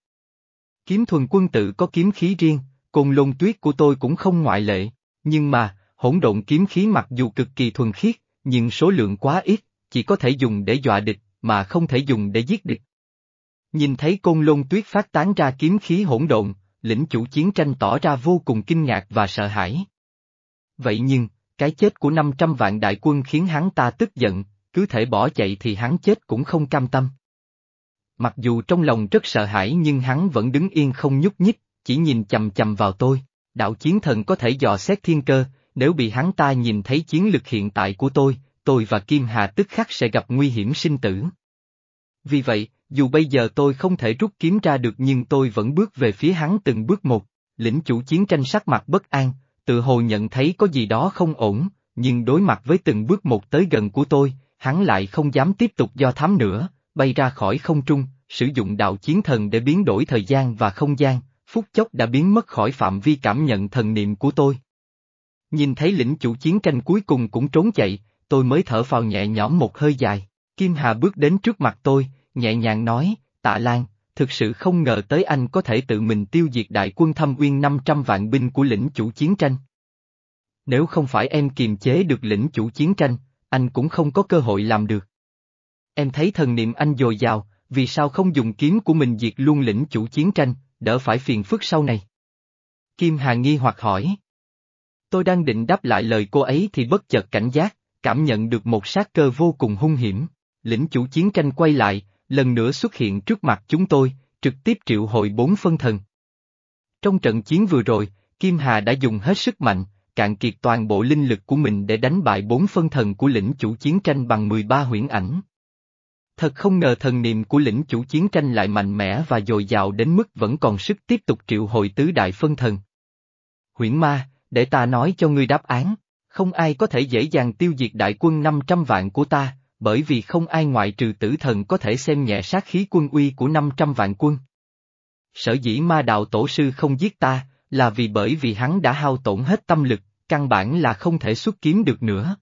Kiếm thuần quân tự có kiếm khí riêng, côn lôn tuyết của tôi cũng không ngoại lệ, nhưng mà, hỗn độn kiếm khí mặc dù cực kỳ thuần khiết, nhưng số lượng quá ít, chỉ có thể dùng để dọa địch, mà không thể dùng để giết địch. Nhìn thấy côn lôn tuyết phát tán ra kiếm khí hỗn độn, lĩnh chủ chiến tranh tỏ ra vô cùng kinh ngạc và sợ hãi. Vậy nhưng, cái chết của 500 vạn đại quân khiến hắn ta tức giận, cứ thể bỏ chạy thì hắn chết cũng không cam tâm. Mặc dù trong lòng rất sợ hãi nhưng hắn vẫn đứng yên không nhúc nhích, chỉ nhìn chầm chầm vào tôi. Đạo chiến thần có thể dò xét thiên cơ, nếu bị hắn ta nhìn thấy chiến lực hiện tại của tôi, tôi và Kim Hà tức khắc sẽ gặp nguy hiểm sinh tử. Vì vậy, dù bây giờ tôi không thể rút kiếm ra được nhưng tôi vẫn bước về phía hắn từng bước một, lĩnh chủ chiến tranh sắc mặt bất an, tự hồ nhận thấy có gì đó không ổn, nhưng đối mặt với từng bước một tới gần của tôi, hắn lại không dám tiếp tục do thám nữa, bay ra khỏi không trung, sử dụng đạo chiến thần để biến đổi thời gian và không gian, phút chốc đã biến mất khỏi phạm vi cảm nhận thần niệm của tôi. Nhìn thấy lĩnh chủ chiến tranh cuối cùng cũng trốn chạy, tôi mới thở phào nhẹ nhõm một hơi dài. Kim Hà bước đến trước mặt tôi, nhẹ nhàng nói, tạ Lan, thực sự không ngờ tới anh có thể tự mình tiêu diệt đại quân thâm uyên 500 vạn binh của lĩnh chủ chiến tranh. Nếu không phải em kiềm chế được lĩnh chủ chiến tranh, anh cũng không có cơ hội làm được. Em thấy thần niệm anh dồi dào, vì sao không dùng kiếm của mình diệt luôn lĩnh chủ chiến tranh, đỡ phải phiền phức sau này? Kim Hà nghi hoặc hỏi. Tôi đang định đáp lại lời cô ấy thì bất chợt cảnh giác, cảm nhận được một sát cơ vô cùng hung hiểm. Lĩnh chủ chiến tranh quay lại, lần nữa xuất hiện trước mặt chúng tôi, trực tiếp triệu hội bốn phân thần. Trong trận chiến vừa rồi, Kim Hà đã dùng hết sức mạnh, cạn kiệt toàn bộ linh lực của mình để đánh bại bốn phân thần của lĩnh chủ chiến tranh bằng 13 huyễn ảnh. Thật không ngờ thần niệm của lĩnh chủ chiến tranh lại mạnh mẽ và dồi dào đến mức vẫn còn sức tiếp tục triệu hồi tứ đại phân thần. Huyễn ma, để ta nói cho ngươi đáp án, không ai có thể dễ dàng tiêu diệt đại quân 500 vạn của ta, bởi vì không ai ngoại trừ tử thần có thể xem nhẹ sát khí quân uy của 500 vạn quân. Sở dĩ ma đạo tổ sư không giết ta, là vì bởi vì hắn đã hao tổn hết tâm lực, căn bản là không thể xuất kiếm được nữa.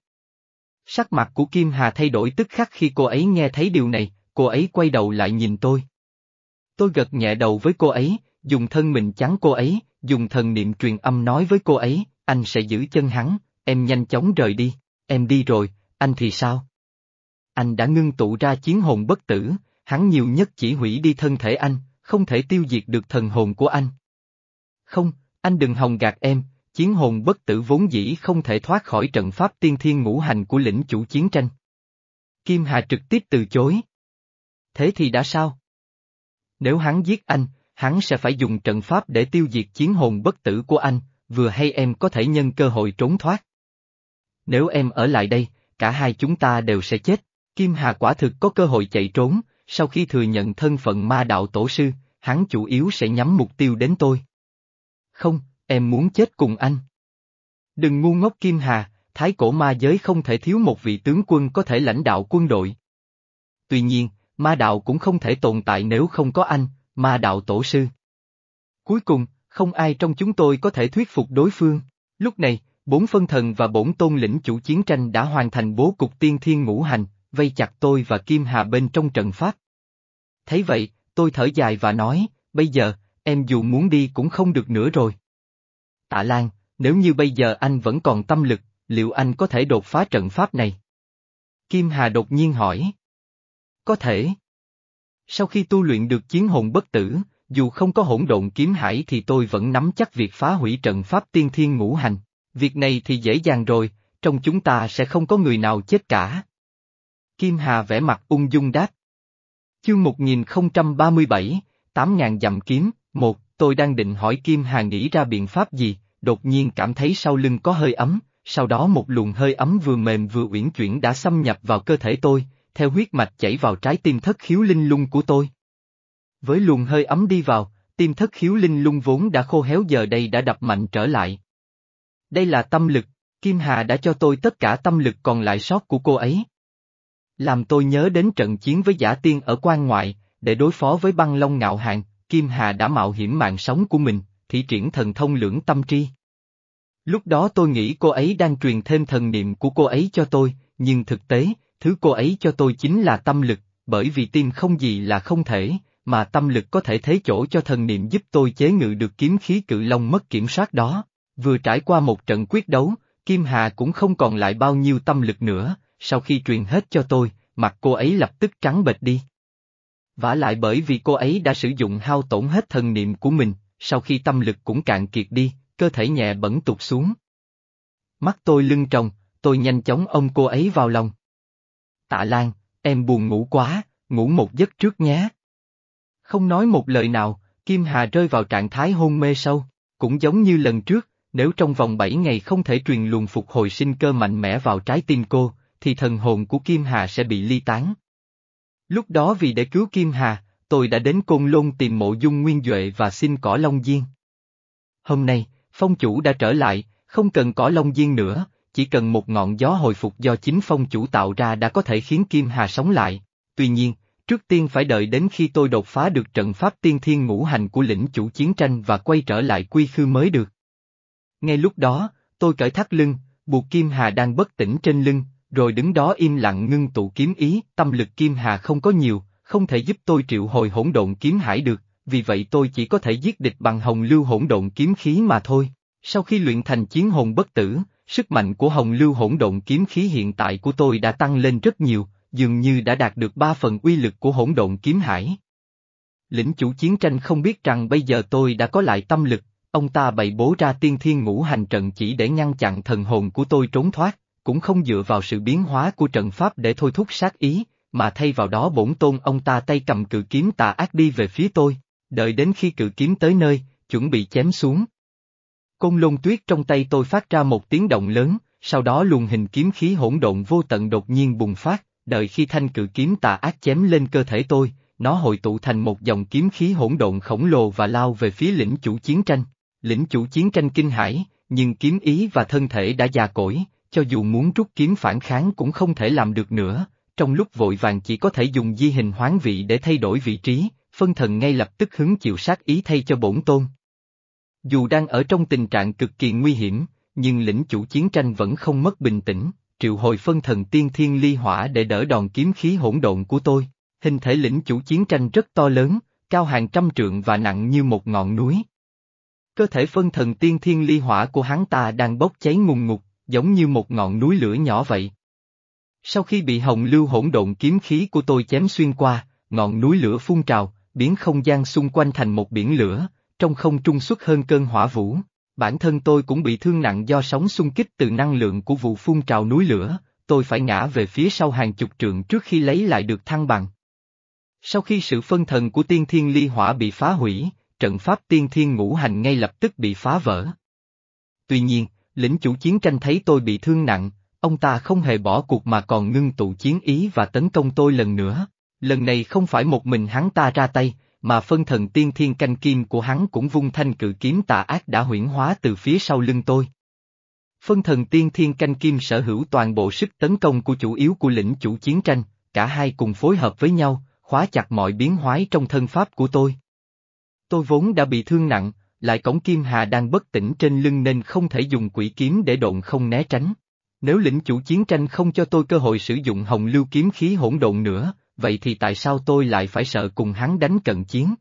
Sắc mặt của Kim Hà thay đổi tức khắc khi cô ấy nghe thấy điều này, cô ấy quay đầu lại nhìn tôi. Tôi gật nhẹ đầu với cô ấy, dùng thân mình chắn cô ấy, dùng thần niệm truyền âm nói với cô ấy, anh sẽ giữ chân hắn, em nhanh chóng rời đi, em đi rồi, anh thì sao? Anh đã ngưng tụ ra chiến hồn bất tử, hắn nhiều nhất chỉ hủy đi thân thể anh, không thể tiêu diệt được thần hồn của anh. Không, anh đừng hòng gạt em, chiến hồn bất tử vốn dĩ không thể thoát khỏi trận pháp tiên thiên ngũ hành của lĩnh chủ chiến tranh. Kim Hà trực tiếp từ chối. Thế thì đã sao? Nếu hắn giết anh, hắn sẽ phải dùng trận pháp để tiêu diệt chiến hồn bất tử của anh, vừa hay em có thể nhân cơ hội trốn thoát. Nếu em ở lại đây, cả hai chúng ta đều sẽ chết. Kim Hà quả thực có cơ hội chạy trốn, sau khi thừa nhận thân phận ma đạo tổ sư, hắn chủ yếu sẽ nhắm mục tiêu đến tôi. Không, em muốn chết cùng anh. Đừng ngu ngốc Kim Hà, thái cổ ma giới không thể thiếu một vị tướng quân có thể lãnh đạo quân đội. Tuy nhiên, ma đạo cũng không thể tồn tại nếu không có anh, ma đạo tổ sư. Cuối cùng, không ai trong chúng tôi có thể thuyết phục đối phương. Lúc này, bốn phân thần và bổn tôn lĩnh chủ chiến tranh đã hoàn thành bố cục tiên thiên ngũ hành, vây chặt tôi và Kim Hà bên trong trận pháp. Thấy vậy, tôi thở dài và nói, bây giờ, em dù muốn đi cũng không được nữa rồi. Tạ Lan, nếu như bây giờ anh vẫn còn tâm lực, liệu anh có thể đột phá trận pháp này? Kim Hà đột nhiên hỏi. Có thể. Sau khi tu luyện được chiến hồn bất tử, dù không có hỗn độn kiếm hải thì tôi vẫn nắm chắc việc phá hủy trận pháp tiên thiên ngũ hành. Việc này thì dễ dàng rồi, trong chúng ta sẽ không có người nào chết cả. Kim Hà vẽ mặt ung dung đáp. Chương 1037, 8.000 dặm kiếm, một, tôi đang định hỏi Kim Hà nghĩ ra biện pháp gì, đột nhiên cảm thấy sau lưng có hơi ấm, sau đó một luồng hơi ấm vừa mềm vừa uyển chuyển đã xâm nhập vào cơ thể tôi, theo huyết mạch chảy vào trái tim thất khiếu linh lung của tôi. Với luồng hơi ấm đi vào, tim thất khiếu linh lung vốn đã khô héo giờ đây đã đập mạnh trở lại. Đây là tâm lực, Kim Hà đã cho tôi tất cả tâm lực còn lại sót của cô ấy. Làm tôi nhớ đến trận chiến với giả tiên ở quan ngoại, để đối phó với băng long ngạo hạng, Kim Hà đã mạo hiểm mạng sống của mình, thị triển thần thông lưỡng tâm tri. Lúc đó tôi nghĩ cô ấy đang truyền thêm thần niệm của cô ấy cho tôi, nhưng thực tế, thứ cô ấy cho tôi chính là tâm lực, bởi vì tim không gì là không thể, mà tâm lực có thể thế chỗ cho thần niệm giúp tôi chế ngự được kiếm khí cự long mất kiểm soát đó. Vừa trải qua một trận quyết đấu, Kim Hà cũng không còn lại bao nhiêu tâm lực nữa, sau khi truyền hết cho tôi, mặt cô ấy lập tức trắng bệch đi. vả lại bởi vì cô ấy đã sử dụng hao tổn hết thần niệm của mình, sau khi tâm lực cũng cạn kiệt đi, cơ thể nhẹ bẩn tụt xuống. Mắt tôi lưng tròng, tôi nhanh chóng ôm cô ấy vào lòng. Tạ Lan, em buồn ngủ quá, ngủ một giấc trước nhé. Không nói một lời nào, Kim Hà rơi vào trạng thái hôn mê sâu, cũng giống như lần trước, nếu trong vòng 7 ngày không thể truyền luồng phục hồi sinh cơ mạnh mẽ vào trái tim cô, thì thần hồn của Kim Hà sẽ bị ly tán. Lúc đó vì để cứu Kim Hà, tôi đã đến Côn Lôn tìm mộ dung nguyên Duệ và xin cỏ Long Diên. Hôm nay, phong chủ đã trở lại, không cần cỏ Long Diên nữa, chỉ cần một ngọn gió hồi phục do chính phong chủ tạo ra đã có thể khiến Kim Hà sống lại. Tuy nhiên, trước tiên phải đợi đến khi tôi đột phá được trận pháp tiên thiên ngũ hành của lĩnh chủ chiến tranh và quay trở lại quy khư mới được. Ngay lúc đó, tôi cởi thắt lưng, buộc Kim Hà đang bất tỉnh trên lưng, rồi đứng đó im lặng ngưng tụ kiếm ý, tâm lực Kim Hà không có nhiều, không thể giúp tôi triệu hồi hỗn độn kiếm hải được, vì vậy tôi chỉ có thể giết địch bằng hồng lưu hỗn độn kiếm khí mà thôi. Sau khi luyện thành chiến hồn bất tử, sức mạnh của hồng lưu hỗn độn kiếm khí hiện tại của tôi đã tăng lên rất nhiều, dường như đã đạt được ba phần uy lực của hỗn độn kiếm hải. Lĩnh chủ chiến tranh không biết rằng bây giờ tôi đã có lại tâm lực, ông ta bày bố ra tiên thiên ngũ hành trận chỉ để ngăn chặn thần hồn của tôi trốn thoát, cũng không dựa vào sự biến hóa của trận pháp để thôi thúc sát ý, mà thay vào đó bổn tôn ông ta tay cầm cự kiếm tà ác đi về phía tôi, đợi đến khi cự kiếm tới nơi, chuẩn bị chém xuống. Côn lôn tuyết trong tay tôi phát ra một tiếng động lớn, sau đó luồng hình kiếm khí hỗn độn vô tận đột nhiên bùng phát, đợi khi thanh cự kiếm tà ác chém lên cơ thể tôi, nó hội tụ thành một dòng kiếm khí hỗn độn khổng lồ và lao về phía lĩnh chủ chiến tranh. Lĩnh chủ chiến tranh kinh hãi, nhưng kiếm ý và thân thể đã già cỗi, cho dù muốn rút kiếm phản kháng cũng không thể làm được nữa, trong lúc vội vàng chỉ có thể dùng di hình hoán vị để thay đổi vị trí, phân thần ngay lập tức hứng chịu sát ý thay cho bổn tôn. Dù đang ở trong tình trạng cực kỳ nguy hiểm, nhưng lĩnh chủ chiến tranh vẫn không mất bình tĩnh, triệu hồi phân thần tiên thiên ly hỏa để đỡ đòn kiếm khí hỗn độn của tôi. Hình thể lĩnh chủ chiến tranh rất to lớn, cao hàng trăm trượng và nặng như một ngọn núi. Cơ thể phân thần tiên thiên ly hỏa của hắn ta đang bốc cháy ngùng ngục, giống như một ngọn núi lửa nhỏ vậy. Sau khi bị hồng lưu hỗn độn kiếm khí của tôi chém xuyên qua, ngọn núi lửa phun trào, biến không gian xung quanh thành một biển lửa, trong không trung xuất hơn cơn hỏa vũ. Bản thân tôi cũng bị thương nặng do sóng xung kích từ năng lượng của vụ phun trào núi lửa, tôi phải ngã về phía sau hàng chục trượng trước khi lấy lại được thăng bằng. Sau khi sự phân thần của tiên thiên ly hỏa bị phá hủy, trận pháp tiên thiên ngũ hành ngay lập tức bị phá vỡ. Tuy nhiên, lĩnh chủ chiến tranh thấy tôi bị thương nặng, ông ta không hề bỏ cuộc mà còn ngưng tụ chiến ý và tấn công tôi lần nữa. Lần này không phải một mình hắn ta ra tay, mà phân thần tiên thiên canh kim của hắn cũng vung thanh cự kiếm tà ác đã huyển hóa từ phía sau lưng tôi. Phân thần tiên thiên canh kim sở hữu toàn bộ sức tấn công của chủ yếu của lĩnh chủ chiến tranh, cả hai cùng phối hợp với nhau, khóa chặt mọi biến hóa trong thân pháp của tôi. Tôi vốn đã bị thương nặng, lại cổng kim hà đang bất tỉnh trên lưng nên không thể dùng quỷ kiếm để độn không né tránh. Nếu lĩnh chủ chiến tranh không cho tôi cơ hội sử dụng hồng lưu kiếm khí hỗn độn nữa, vậy thì tại sao tôi lại phải sợ cùng hắn đánh cận chiến?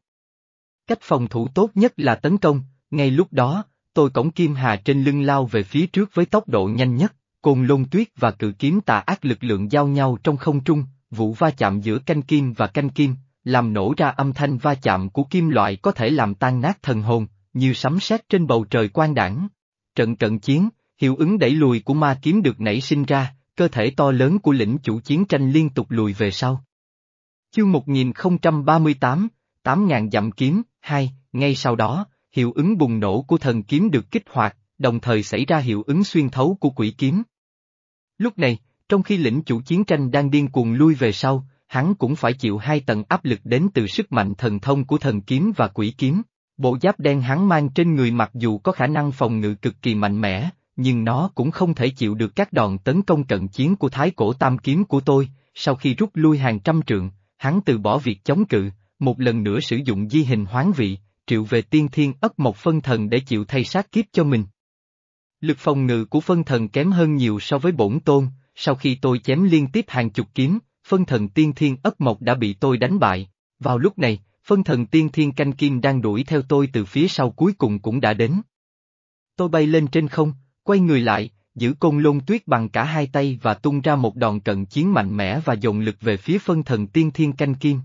Cách phòng thủ tốt nhất là tấn công, ngay lúc đó, tôi cổng kim hà trên lưng lao về phía trước với tốc độ nhanh nhất, cùng lôn tuyết và cự kiếm tà ác lực lượng giao nhau trong không trung, vụ va chạm giữa canh kim và canh kim, làm nổ ra âm thanh va chạm của kim loại có thể làm tan nát thần hồn, như sấm sét trên bầu trời quang đảng. Trận trận chiến, hiệu ứng đẩy lùi của ma kiếm được nảy sinh ra, cơ thể to lớn của lĩnh chủ chiến tranh liên tục lùi về sau. Chương 1038, 8.000 dặm kiếm, 2, ngay sau đó, hiệu ứng bùng nổ của thần kiếm được kích hoạt, đồng thời xảy ra hiệu ứng xuyên thấu của quỷ kiếm. Lúc này, trong khi lĩnh chủ chiến tranh đang điên cuồng lui về sau, hắn cũng phải chịu hai tầng áp lực đến từ sức mạnh thần thông của thần kiếm và quỷ kiếm. Bộ giáp đen hắn mang trên người mặc dù có khả năng phòng ngự cực kỳ mạnh mẽ, nhưng nó cũng không thể chịu được các đòn tấn công cận chiến của thái cổ tam kiếm của tôi, sau khi rút lui hàng trăm trượng, hắn từ bỏ việc chống cự, một lần nữa sử dụng di hình hoán vị, triệu về tiên thiên ất một phân thần để chịu thay sát kiếp cho mình. Lực phòng ngự của phân thần kém hơn nhiều so với bổn tôn, sau khi tôi chém liên tiếp hàng chục kiếm, phân thần tiên thiên ất mộc đã bị tôi đánh bại. Vào lúc này, phân thần tiên thiên canh kim đang đuổi theo tôi từ phía sau cuối cùng cũng đã đến. Tôi bay lên trên không, quay người lại, giữ côn lôn tuyết bằng cả hai tay và tung ra một đòn cận chiến mạnh mẽ và dồn lực về phía phân thần tiên thiên canh kim.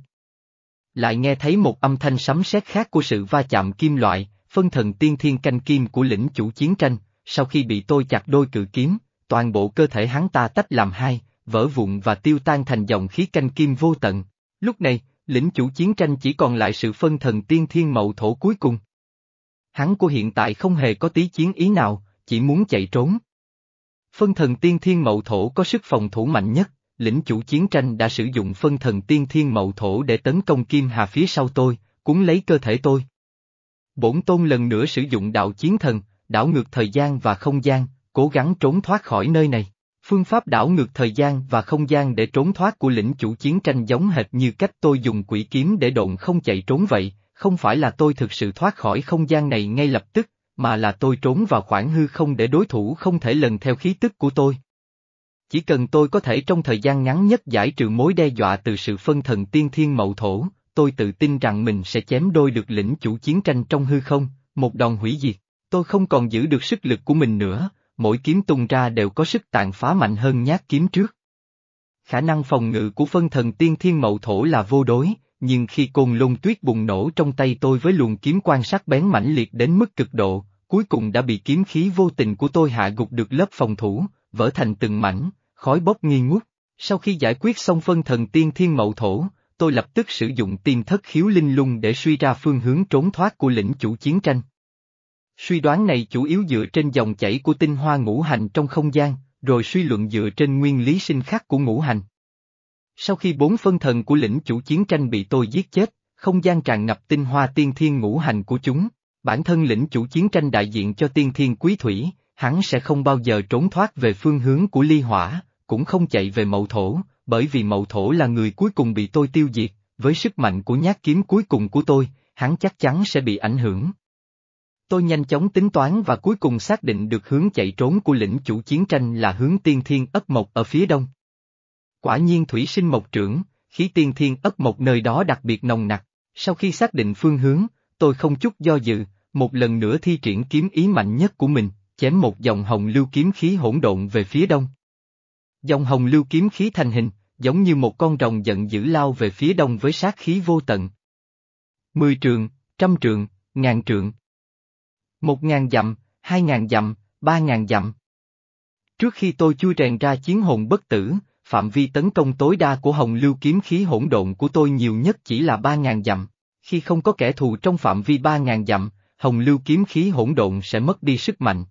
Lại nghe thấy một âm thanh sấm sét khác của sự va chạm kim loại, phân thần tiên thiên canh kim của lĩnh chủ chiến tranh, sau khi bị tôi chặt đôi cự kiếm, toàn bộ cơ thể hắn ta tách làm hai, vỡ vụn và tiêu tan thành dòng khí canh kim vô tận. Lúc này, lĩnh chủ chiến tranh chỉ còn lại sự phân thần tiên thiên mậu thổ cuối cùng. Hắn của hiện tại không hề có tí chiến ý nào, chỉ muốn chạy trốn. Phân thần tiên thiên mậu thổ có sức phòng thủ mạnh nhất, lĩnh chủ chiến tranh đã sử dụng phân thần tiên thiên mậu thổ để tấn công Kim Hà phía sau tôi, cuốn lấy cơ thể tôi. Bổn tôn lần nữa sử dụng đạo chiến thần, đảo ngược thời gian và không gian, cố gắng trốn thoát khỏi nơi này. Phương pháp đảo ngược thời gian và không gian để trốn thoát của lĩnh chủ chiến tranh giống hệt như cách tôi dùng quỷ kiếm để độn không chạy trốn vậy, không phải là tôi thực sự thoát khỏi không gian này ngay lập tức, mà là tôi trốn vào khoảng hư không để đối thủ không thể lần theo khí tức của tôi. Chỉ cần tôi có thể trong thời gian ngắn nhất giải trừ mối đe dọa từ sự phân thần tiên thiên mậu thổ, tôi tự tin rằng mình sẽ chém đôi được lĩnh chủ chiến tranh trong hư không, một đòn hủy diệt. Tôi không còn giữ được sức lực của mình nữa, mỗi kiếm tung ra đều có sức tàn phá mạnh hơn nhát kiếm trước. Khả năng phòng ngự của phân thần tiên thiên mậu thổ là vô đối, nhưng khi côn lôn tuyết bùng nổ trong tay tôi với luồng kiếm quan sát bén mãnh liệt đến mức cực độ, cuối cùng đã bị kiếm khí vô tình của tôi hạ gục được lớp phòng thủ, vỡ thành từng mảnh, khói bốc nghi ngút. Sau khi giải quyết xong phân thần tiên thiên mậu thổ, tôi lập tức sử dụng tiên thất khiếu linh lung để suy ra phương hướng trốn thoát của lĩnh chủ chiến tranh. Suy đoán này chủ yếu dựa trên dòng chảy của tinh hoa ngũ hành trong không gian, rồi suy luận dựa trên nguyên lý sinh khắc của ngũ hành. Sau khi bốn phân thần của lĩnh chủ chiến tranh bị tôi giết chết, không gian tràn ngập tinh hoa tiên thiên ngũ hành của chúng, bản thân lĩnh chủ chiến tranh đại diện cho tiên thiên quý thủy, hắn sẽ không bao giờ trốn thoát về phương hướng của ly hỏa, cũng không chạy về mậu thổ, bởi vì mậu thổ là người cuối cùng bị tôi tiêu diệt, với sức mạnh của nhát kiếm cuối cùng của tôi, hắn chắc chắn sẽ bị ảnh hưởng. Tôi nhanh chóng tính toán và cuối cùng xác định được hướng chạy trốn của lĩnh chủ chiến tranh là hướng tiên thiên ất mộc ở phía đông. Quả nhiên thủy sinh mộc trưởng, khí tiên thiên ất mộc nơi đó đặc biệt nồng nặc, sau khi xác định phương hướng, tôi không chút do dự, một lần nữa thi triển kiếm ý mạnh nhất của mình, chém một dòng hồng lưu kiếm khí hỗn độn về phía đông. Dòng hồng lưu kiếm khí thành hình, giống như một con rồng giận dữ lao về phía đông với sát khí vô tận. Mười trường, trăm trường, ngàn trường. Một ngàn dặm, hai ngàn dặm, ba ngàn dặm. Trước khi tôi chui rèn ra chiến hồn bất tử, phạm vi tấn công tối đa của hồng lưu kiếm khí hỗn độn của tôi nhiều nhất chỉ là ba ngàn dặm. Khi không có kẻ thù trong phạm vi ba ngàn dặm, hồng lưu kiếm khí hỗn độn sẽ mất đi sức mạnh.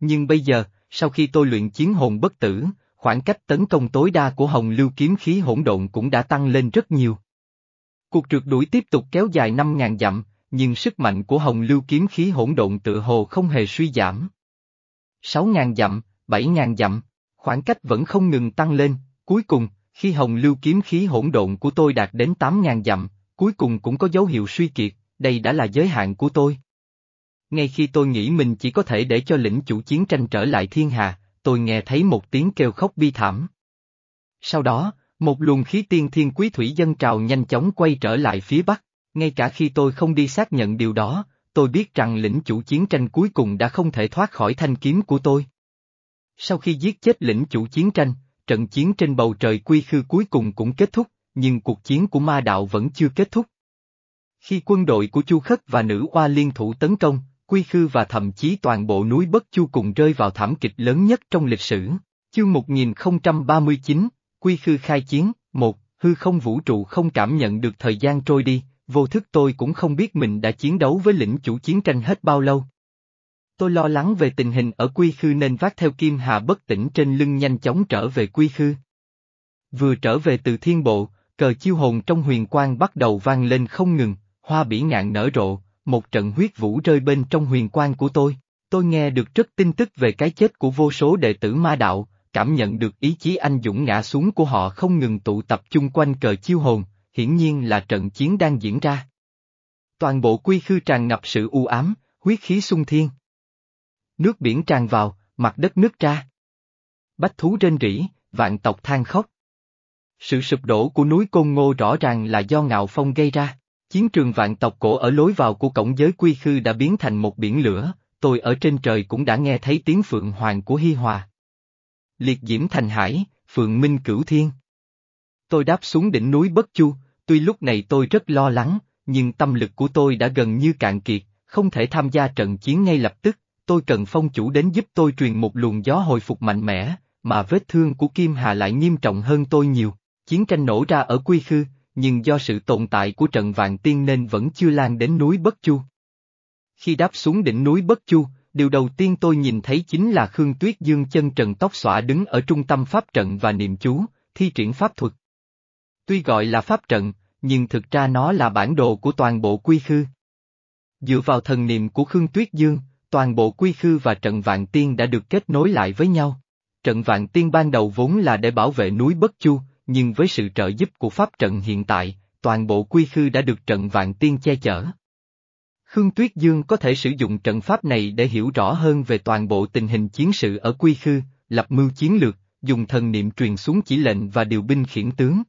Nhưng bây giờ, sau khi tôi luyện chiến hồn bất tử, khoảng cách tấn công tối đa của hồng lưu kiếm khí hỗn độn cũng đã tăng lên rất nhiều. Cuộc trượt đuổi tiếp tục kéo dài 5.000 dặm, nhưng sức mạnh của hồng lưu kiếm khí hỗn độn tự hồ không hề suy giảm. 6.000 dặm, 7.000 dặm, khoảng cách vẫn không ngừng tăng lên, cuối cùng, khi hồng lưu kiếm khí hỗn độn của tôi đạt đến 8.000 dặm, cuối cùng cũng có dấu hiệu suy kiệt, đây đã là giới hạn của tôi. Ngay khi tôi nghĩ mình chỉ có thể để cho lĩnh chủ chiến tranh trở lại thiên hà, tôi nghe thấy một tiếng kêu khóc bi thảm. Sau đó, một luồng khí tiên thiên quý thủy dân trào nhanh chóng quay trở lại phía bắc, ngay cả khi tôi không đi xác nhận điều đó, tôi biết rằng lĩnh chủ chiến tranh cuối cùng đã không thể thoát khỏi thanh kiếm của tôi. Sau khi giết chết lĩnh chủ chiến tranh, trận chiến trên bầu trời quy khư cuối cùng cũng kết thúc, nhưng cuộc chiến của ma đạo vẫn chưa kết thúc. Khi quân đội của Chu Khất và nữ oa liên thủ tấn công, Quy Khư và thậm chí toàn bộ núi Bất Chu cùng rơi vào thảm kịch lớn nhất trong lịch sử. Chương 1039, Quy Khư khai chiến, một, hư không vũ trụ không cảm nhận được thời gian trôi đi, vô thức tôi cũng không biết mình đã chiến đấu với lĩnh chủ chiến tranh hết bao lâu. Tôi lo lắng về tình hình ở Quy Khư nên vác theo Kim Hà bất tỉnh trên lưng nhanh chóng trở về Quy Khư. Vừa trở về từ thiên bộ, cờ chiêu hồn trong huyền quang bắt đầu vang lên không ngừng, hoa bỉ ngạn nở rộ, một trận huyết vũ rơi bên trong huyền quan của tôi. Tôi nghe được rất tin tức về cái chết của vô số đệ tử ma đạo, cảm nhận được ý chí anh dũng ngã xuống của họ không ngừng tụ tập chung quanh cờ chiêu hồn, hiển nhiên là trận chiến đang diễn ra. Toàn bộ quy khư tràn ngập sự u ám, huyết khí sung thiên. Nước biển tràn vào, mặt đất nứt ra. Bách thú rên rỉ, vạn tộc than khóc. Sự sụp đổ của núi Côn Ngô rõ ràng là do ngạo phong gây ra. Chiến trường vạn tộc cổ ở lối vào của cổng giới quy khư đã biến thành một biển lửa, tôi ở trên trời cũng đã nghe thấy tiếng phượng hoàng của Hi Hòa. Liệt diễm thành hải, phượng minh cửu thiên. Tôi đáp xuống đỉnh núi Bất Chu, tuy lúc này tôi rất lo lắng, nhưng tâm lực của tôi đã gần như cạn kiệt, không thể tham gia trận chiến ngay lập tức, tôi cần phong chủ đến giúp tôi truyền một luồng gió hồi phục mạnh mẽ, mà vết thương của Kim Hà lại nghiêm trọng hơn tôi nhiều. Chiến tranh nổ ra ở Quy Khư, nhưng do sự tồn tại của trận vạn tiên nên vẫn chưa lan đến núi Bất Chu. Khi đáp xuống đỉnh núi Bất Chu, điều đầu tiên tôi nhìn thấy chính là Khương Tuyết Dương chân trần tóc xõa đứng ở trung tâm pháp trận và niệm chú, thi triển pháp thuật. Tuy gọi là pháp trận, nhưng thực ra nó là bản đồ của toàn bộ quy khư. Dựa vào thần niệm của Khương Tuyết Dương, toàn bộ quy khư và trận vạn tiên đã được kết nối lại với nhau. Trận vạn tiên ban đầu vốn là để bảo vệ núi Bất Chu, nhưng với sự trợ giúp của pháp trận hiện tại, toàn bộ quy khư đã được trận vạn tiên che chở. Khương Tuyết Dương có thể sử dụng trận pháp này để hiểu rõ hơn về toàn bộ tình hình chiến sự ở quy khư, lập mưu chiến lược, dùng thần niệm truyền xuống chỉ lệnh và điều binh khiển tướng.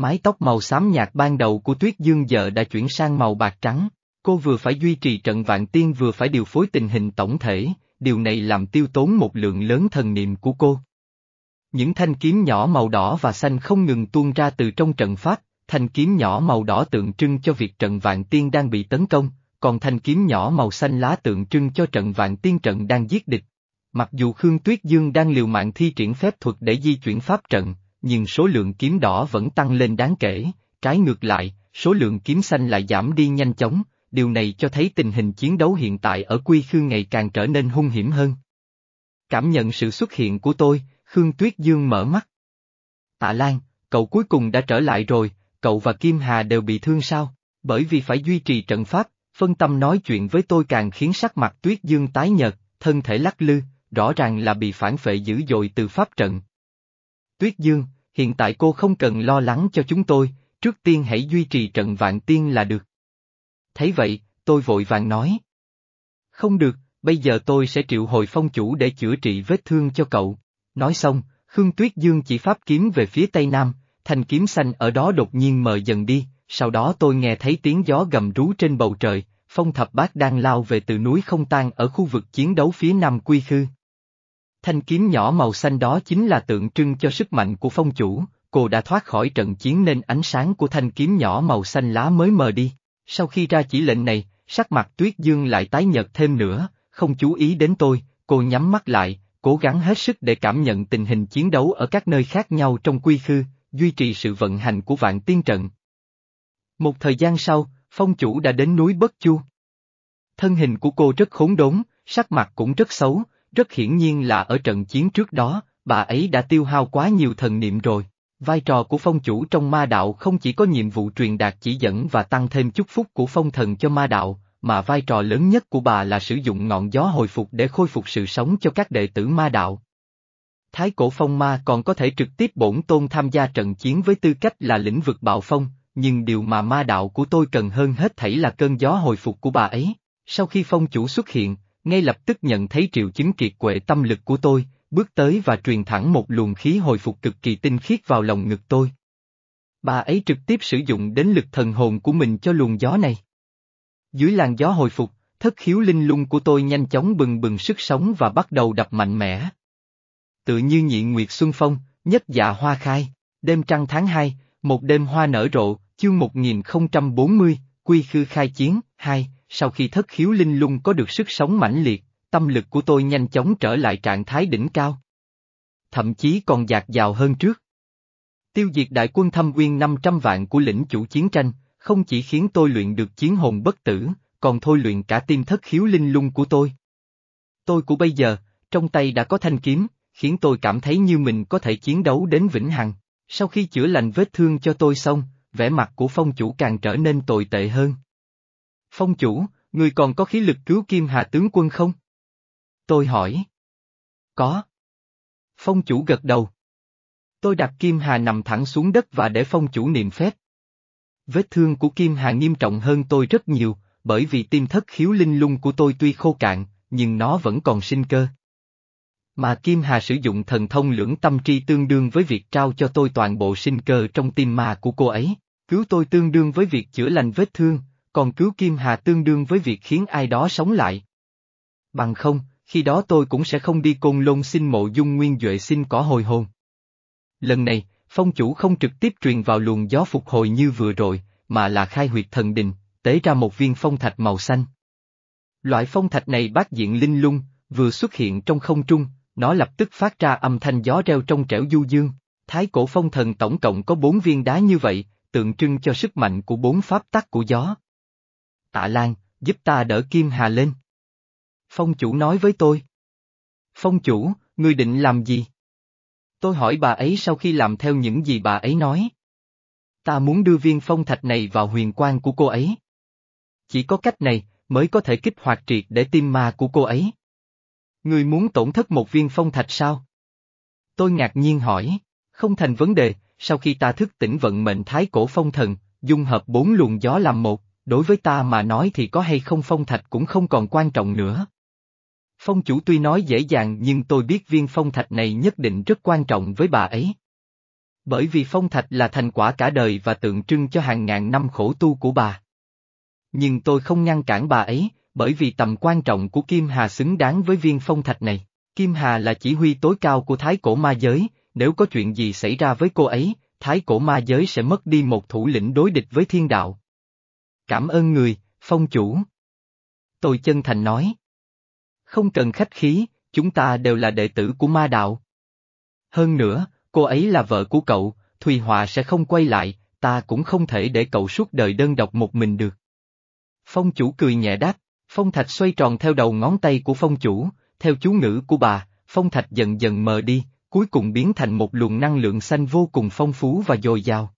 Mái tóc màu xám nhạt ban đầu của Tuyết Dương giờ đã chuyển sang màu bạc trắng, cô vừa phải duy trì trận vạn tiên vừa phải điều phối tình hình tổng thể, điều này làm tiêu tốn một lượng lớn thần niệm của cô. Những thanh kiếm nhỏ màu đỏ và xanh không ngừng tuôn ra từ trong trận pháp, thanh kiếm nhỏ màu đỏ tượng trưng cho việc trận vạn tiên đang bị tấn công, còn thanh kiếm nhỏ màu xanh lá tượng trưng cho trận vạn tiên trận đang giết địch. Mặc dù Khương Tuyết Dương đang liều mạng thi triển phép thuật để di chuyển pháp trận, nhưng số lượng kiếm đỏ vẫn tăng lên đáng kể, trái ngược lại, số lượng kiếm xanh lại giảm đi nhanh chóng, điều này cho thấy tình hình chiến đấu hiện tại ở Quy Khư ngày càng trở nên hung hiểm hơn. Cảm nhận sự xuất hiện của tôi, Khương Tuyết Dương mở mắt. Tạ Lan, cậu cuối cùng đã trở lại rồi, cậu và Kim Hà đều bị thương sao? Bởi vì phải duy trì trận pháp, phân tâm nói chuyện với tôi càng khiến sắc mặt Tuyết Dương tái nhợt, thân thể lắc lư, rõ ràng là bị phản phệ dữ dội từ pháp trận. Tuyết Dương, hiện tại cô không cần lo lắng cho chúng tôi, trước tiên hãy duy trì trận vạn tiên là được. Thấy vậy, tôi vội vàng nói. Không được, bây giờ tôi sẽ triệu hồi phong chủ để chữa trị vết thương cho cậu. Nói xong, Khương Tuyết Dương chỉ pháp kiếm về phía tây nam, thanh kiếm xanh ở đó đột nhiên mờ dần đi, sau đó tôi nghe thấy tiếng gió gầm rú trên bầu trời, phong thập bát đang lao về từ núi không tan ở khu vực chiến đấu phía nam quy khư. Thanh kiếm nhỏ màu xanh đó chính là tượng trưng cho sức mạnh của phong chủ, cô đã thoát khỏi trận chiến nên ánh sáng của thanh kiếm nhỏ màu xanh lá mới mờ đi. Sau khi ra chỉ lệnh này, sắc mặt tuyết dương lại tái nhợt thêm nữa, không chú ý đến tôi, cô nhắm mắt lại, cố gắng hết sức để cảm nhận tình hình chiến đấu ở các nơi khác nhau trong quy khư, duy trì sự vận hành của vạn tiên trận. Một thời gian sau, phong chủ đã đến núi Bất Chu. Thân hình của cô rất khốn đốn, sắc mặt cũng rất xấu, rất hiển nhiên là ở trận chiến trước đó, bà ấy đã tiêu hao quá nhiều thần niệm rồi. Vai trò của phong chủ trong ma đạo không chỉ có nhiệm vụ truyền đạt chỉ dẫn và tăng thêm chúc phúc của phong thần cho ma đạo, mà vai trò lớn nhất của bà là sử dụng ngọn gió hồi phục để khôi phục sự sống cho các đệ tử ma đạo. Thái cổ phong ma còn có thể trực tiếp bổn tôn tham gia trận chiến với tư cách là lĩnh vực bạo phong, nhưng điều mà ma đạo của tôi cần hơn hết thảy là cơn gió hồi phục của bà ấy. Sau khi phong chủ xuất hiện, ngay lập tức nhận thấy triệu chứng kiệt quệ tâm lực của tôi, bước tới và truyền thẳng một luồng khí hồi phục cực kỳ tinh khiết vào lòng ngực tôi. Bà ấy trực tiếp sử dụng đến lực thần hồn của mình cho luồng gió này. Dưới làn gió hồi phục, thất khiếu linh lung của tôi nhanh chóng bừng bừng sức sống và bắt đầu đập mạnh mẽ. Tự như nhị nguyệt xuân phong, nhất dạ hoa khai, đêm trăng tháng 2, một đêm hoa nở rộ, chương 1040, quy khư khai chiến, 2, sau khi thất khiếu linh lung có được sức sống mãnh liệt, tâm lực của tôi nhanh chóng trở lại trạng thái đỉnh cao. Thậm chí còn dạt dào hơn trước. Tiêu diệt đại quân thâm uyên 500 vạn của lĩnh chủ chiến tranh, không chỉ khiến tôi luyện được chiến hồn bất tử, còn thôi luyện cả tim thất khiếu linh lung của tôi. Tôi của bây giờ, trong tay đã có thanh kiếm, khiến tôi cảm thấy như mình có thể chiến đấu đến vĩnh hằng. Sau khi chữa lành vết thương cho tôi xong, vẻ mặt của phong chủ càng trở nên tồi tệ hơn. Phong chủ, người còn có khí lực cứu Kim Hà tướng quân không? Tôi hỏi. Có. Phong chủ gật đầu. Tôi đặt Kim Hà nằm thẳng xuống đất và để phong chủ niệm phép. Vết thương của Kim Hà nghiêm trọng hơn tôi rất nhiều, bởi vì tim thất khiếu linh lung của tôi tuy khô cạn, nhưng nó vẫn còn sinh cơ. Mà Kim Hà sử dụng thần thông lưỡng tâm tri tương đương với việc trao cho tôi toàn bộ sinh cơ trong tim ma của cô ấy, cứu tôi tương đương với việc chữa lành vết thương, còn cứu Kim Hà tương đương với việc khiến ai đó sống lại. Bằng không, khi đó tôi cũng sẽ không đi côn lôn xin mộ dung nguyên Duệ xin cỏ hồi hồn. Lần này, phong chủ không trực tiếp truyền vào luồng gió phục hồi như vừa rồi, mà là khai huyệt thần đình, tế ra một viên phong thạch màu xanh. Loại phong thạch này bát diện linh lung, vừa xuất hiện trong không trung, nó lập tức phát ra âm thanh gió reo trong trẻo du dương. Thái cổ phong thần tổng cộng có bốn viên đá như vậy, tượng trưng cho sức mạnh của bốn pháp tắc của gió. Tạ Lan, giúp ta đỡ Kim Hà lên. Phong chủ nói với tôi. Phong chủ, ngươi định làm gì? Tôi hỏi bà ấy sau khi làm theo những gì bà ấy nói. Ta muốn đưa viên phong thạch này vào huyền quan của cô ấy. Chỉ có cách này, mới có thể kích hoạt triệt để tim ma của cô ấy. Ngươi muốn tổn thất một viên phong thạch sao? Tôi ngạc nhiên hỏi, không thành vấn đề, sau khi ta thức tỉnh vận mệnh thái cổ phong thần, dung hợp bốn luồng gió làm một, đối với ta mà nói thì có hay không phong thạch cũng không còn quan trọng nữa. Phong chủ tuy nói dễ dàng nhưng tôi biết viên phong thạch này nhất định rất quan trọng với bà ấy. Bởi vì phong thạch là thành quả cả đời và tượng trưng cho hàng ngàn năm khổ tu của bà. Nhưng tôi không ngăn cản bà ấy, bởi vì tầm quan trọng của Kim Hà xứng đáng với viên phong thạch này. Kim Hà là chỉ huy tối cao của thái cổ ma giới, nếu có chuyện gì xảy ra với cô ấy, thái cổ ma giới sẽ mất đi một thủ lĩnh đối địch với thiên đạo. Cảm ơn người, phong chủ. Tôi chân thành nói. Không cần khách khí, chúng ta đều là đệ tử của ma đạo. Hơn nữa, cô ấy là vợ của cậu, Thùy Họa sẽ không quay lại, ta cũng không thể để cậu suốt đời đơn độc một mình được. Phong chủ cười nhẹ đáp, phong thạch xoay tròn theo đầu ngón tay của phong chủ, theo chú ngữ của bà, phong thạch dần dần mờ đi, cuối cùng biến thành một luồng năng lượng xanh vô cùng phong phú và dồi dào.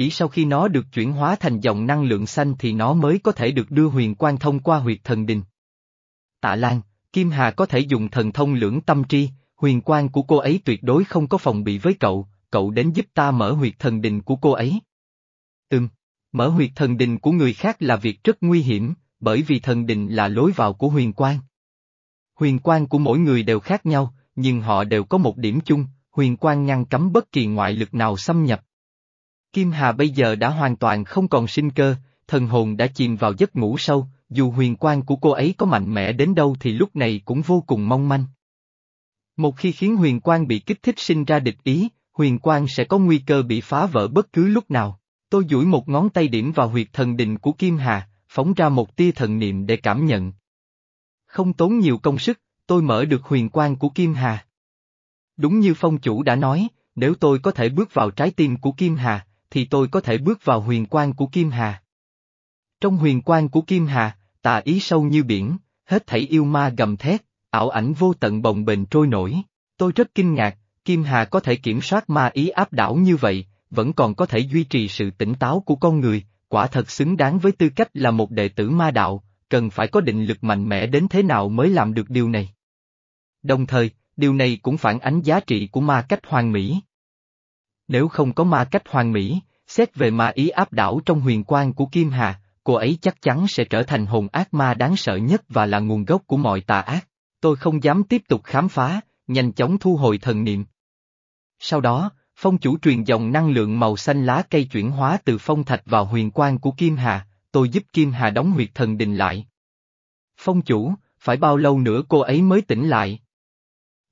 Chỉ sau khi nó được chuyển hóa thành dòng năng lượng xanh thì nó mới có thể được đưa huyền quan thông qua huyệt thần đình. Tạ Lan, Kim Hà có thể dùng thần thông lưỡng tâm tri, huyền quan của cô ấy tuyệt đối không có phòng bị với cậu, cậu đến giúp ta mở huyệt thần đình của cô ấy. Ừm, mở huyệt thần đình của người khác là việc rất nguy hiểm, bởi vì thần đình là lối vào của huyền quan. Huyền quan của mỗi người đều khác nhau, nhưng họ đều có một điểm chung, huyền quan ngăn cấm bất kỳ ngoại lực nào xâm nhập. Kim Hà bây giờ đã hoàn toàn không còn sinh cơ, thần hồn đã chìm vào giấc ngủ sâu, dù huyền quan của cô ấy có mạnh mẽ đến đâu thì lúc này cũng vô cùng mong manh. Một khi khiến huyền quan bị kích thích sinh ra địch ý, huyền quan sẽ có nguy cơ bị phá vỡ bất cứ lúc nào. Tôi duỗi một ngón tay điểm vào huyệt thần đình của Kim Hà, phóng ra một tia thần niệm để cảm nhận. Không tốn nhiều công sức, tôi mở được huyền quan của Kim Hà. Đúng như phong chủ đã nói, nếu tôi có thể bước vào trái tim của Kim Hà, thì tôi có thể bước vào huyền quan của Kim Hà. Trong huyền quan của Kim Hà, tà ý sâu như biển, hết thảy yêu ma gầm thét, ảo ảnh vô tận bồng bềnh trôi nổi. Tôi rất kinh ngạc, Kim Hà có thể kiểm soát ma ý áp đảo như vậy, vẫn còn có thể duy trì sự tỉnh táo của con người, quả thật xứng đáng với tư cách là một đệ tử ma đạo, cần phải có định lực mạnh mẽ đến thế nào mới làm được điều này. Đồng thời, điều này cũng phản ánh giá trị của ma cách hoàn mỹ. Nếu không có ma cách hoàn mỹ, xét về ma ý áp đảo trong huyền quan của Kim Hà, cô ấy chắc chắn sẽ trở thành hồn ác ma đáng sợ nhất và là nguồn gốc của mọi tà ác. Tôi không dám tiếp tục khám phá, nhanh chóng thu hồi thần niệm. Sau đó, phong chủ truyền dòng năng lượng màu xanh lá cây chuyển hóa từ phong thạch vào huyền quan của Kim Hà, tôi giúp Kim Hà đóng huyệt thần đình lại. Phong chủ, phải bao lâu nữa cô ấy mới tỉnh lại?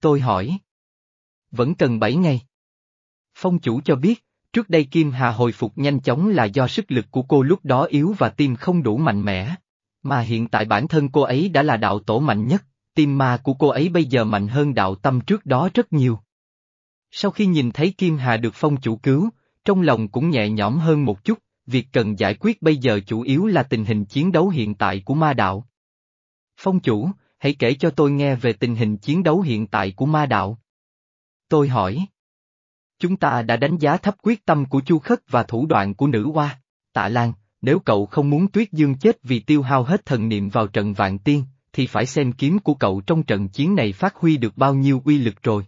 Tôi hỏi. Vẫn cần 7 ngày. Phong chủ cho biết, trước đây Kim Hà hồi phục nhanh chóng là do sức lực của cô lúc đó yếu và tim không đủ mạnh mẽ. Mà hiện tại bản thân cô ấy đã là đạo tổ mạnh nhất, tim ma của cô ấy bây giờ mạnh hơn đạo tâm trước đó rất nhiều. Sau khi nhìn thấy Kim Hà được phong chủ cứu, trong lòng cũng nhẹ nhõm hơn một chút, việc cần giải quyết bây giờ chủ yếu là tình hình chiến đấu hiện tại của ma đạo. Phong chủ, hãy kể cho tôi nghe về tình hình chiến đấu hiện tại của ma đạo. Tôi hỏi. Chúng ta đã đánh giá thấp quyết tâm của Chu Khất và thủ đoạn của nữ hoa. Tạ Lan, nếu cậu không muốn Tuyết Dương chết vì tiêu hao hết thần niệm vào trận vạn tiên, thì phải xem kiếm của cậu trong trận chiến này phát huy được bao nhiêu uy lực rồi.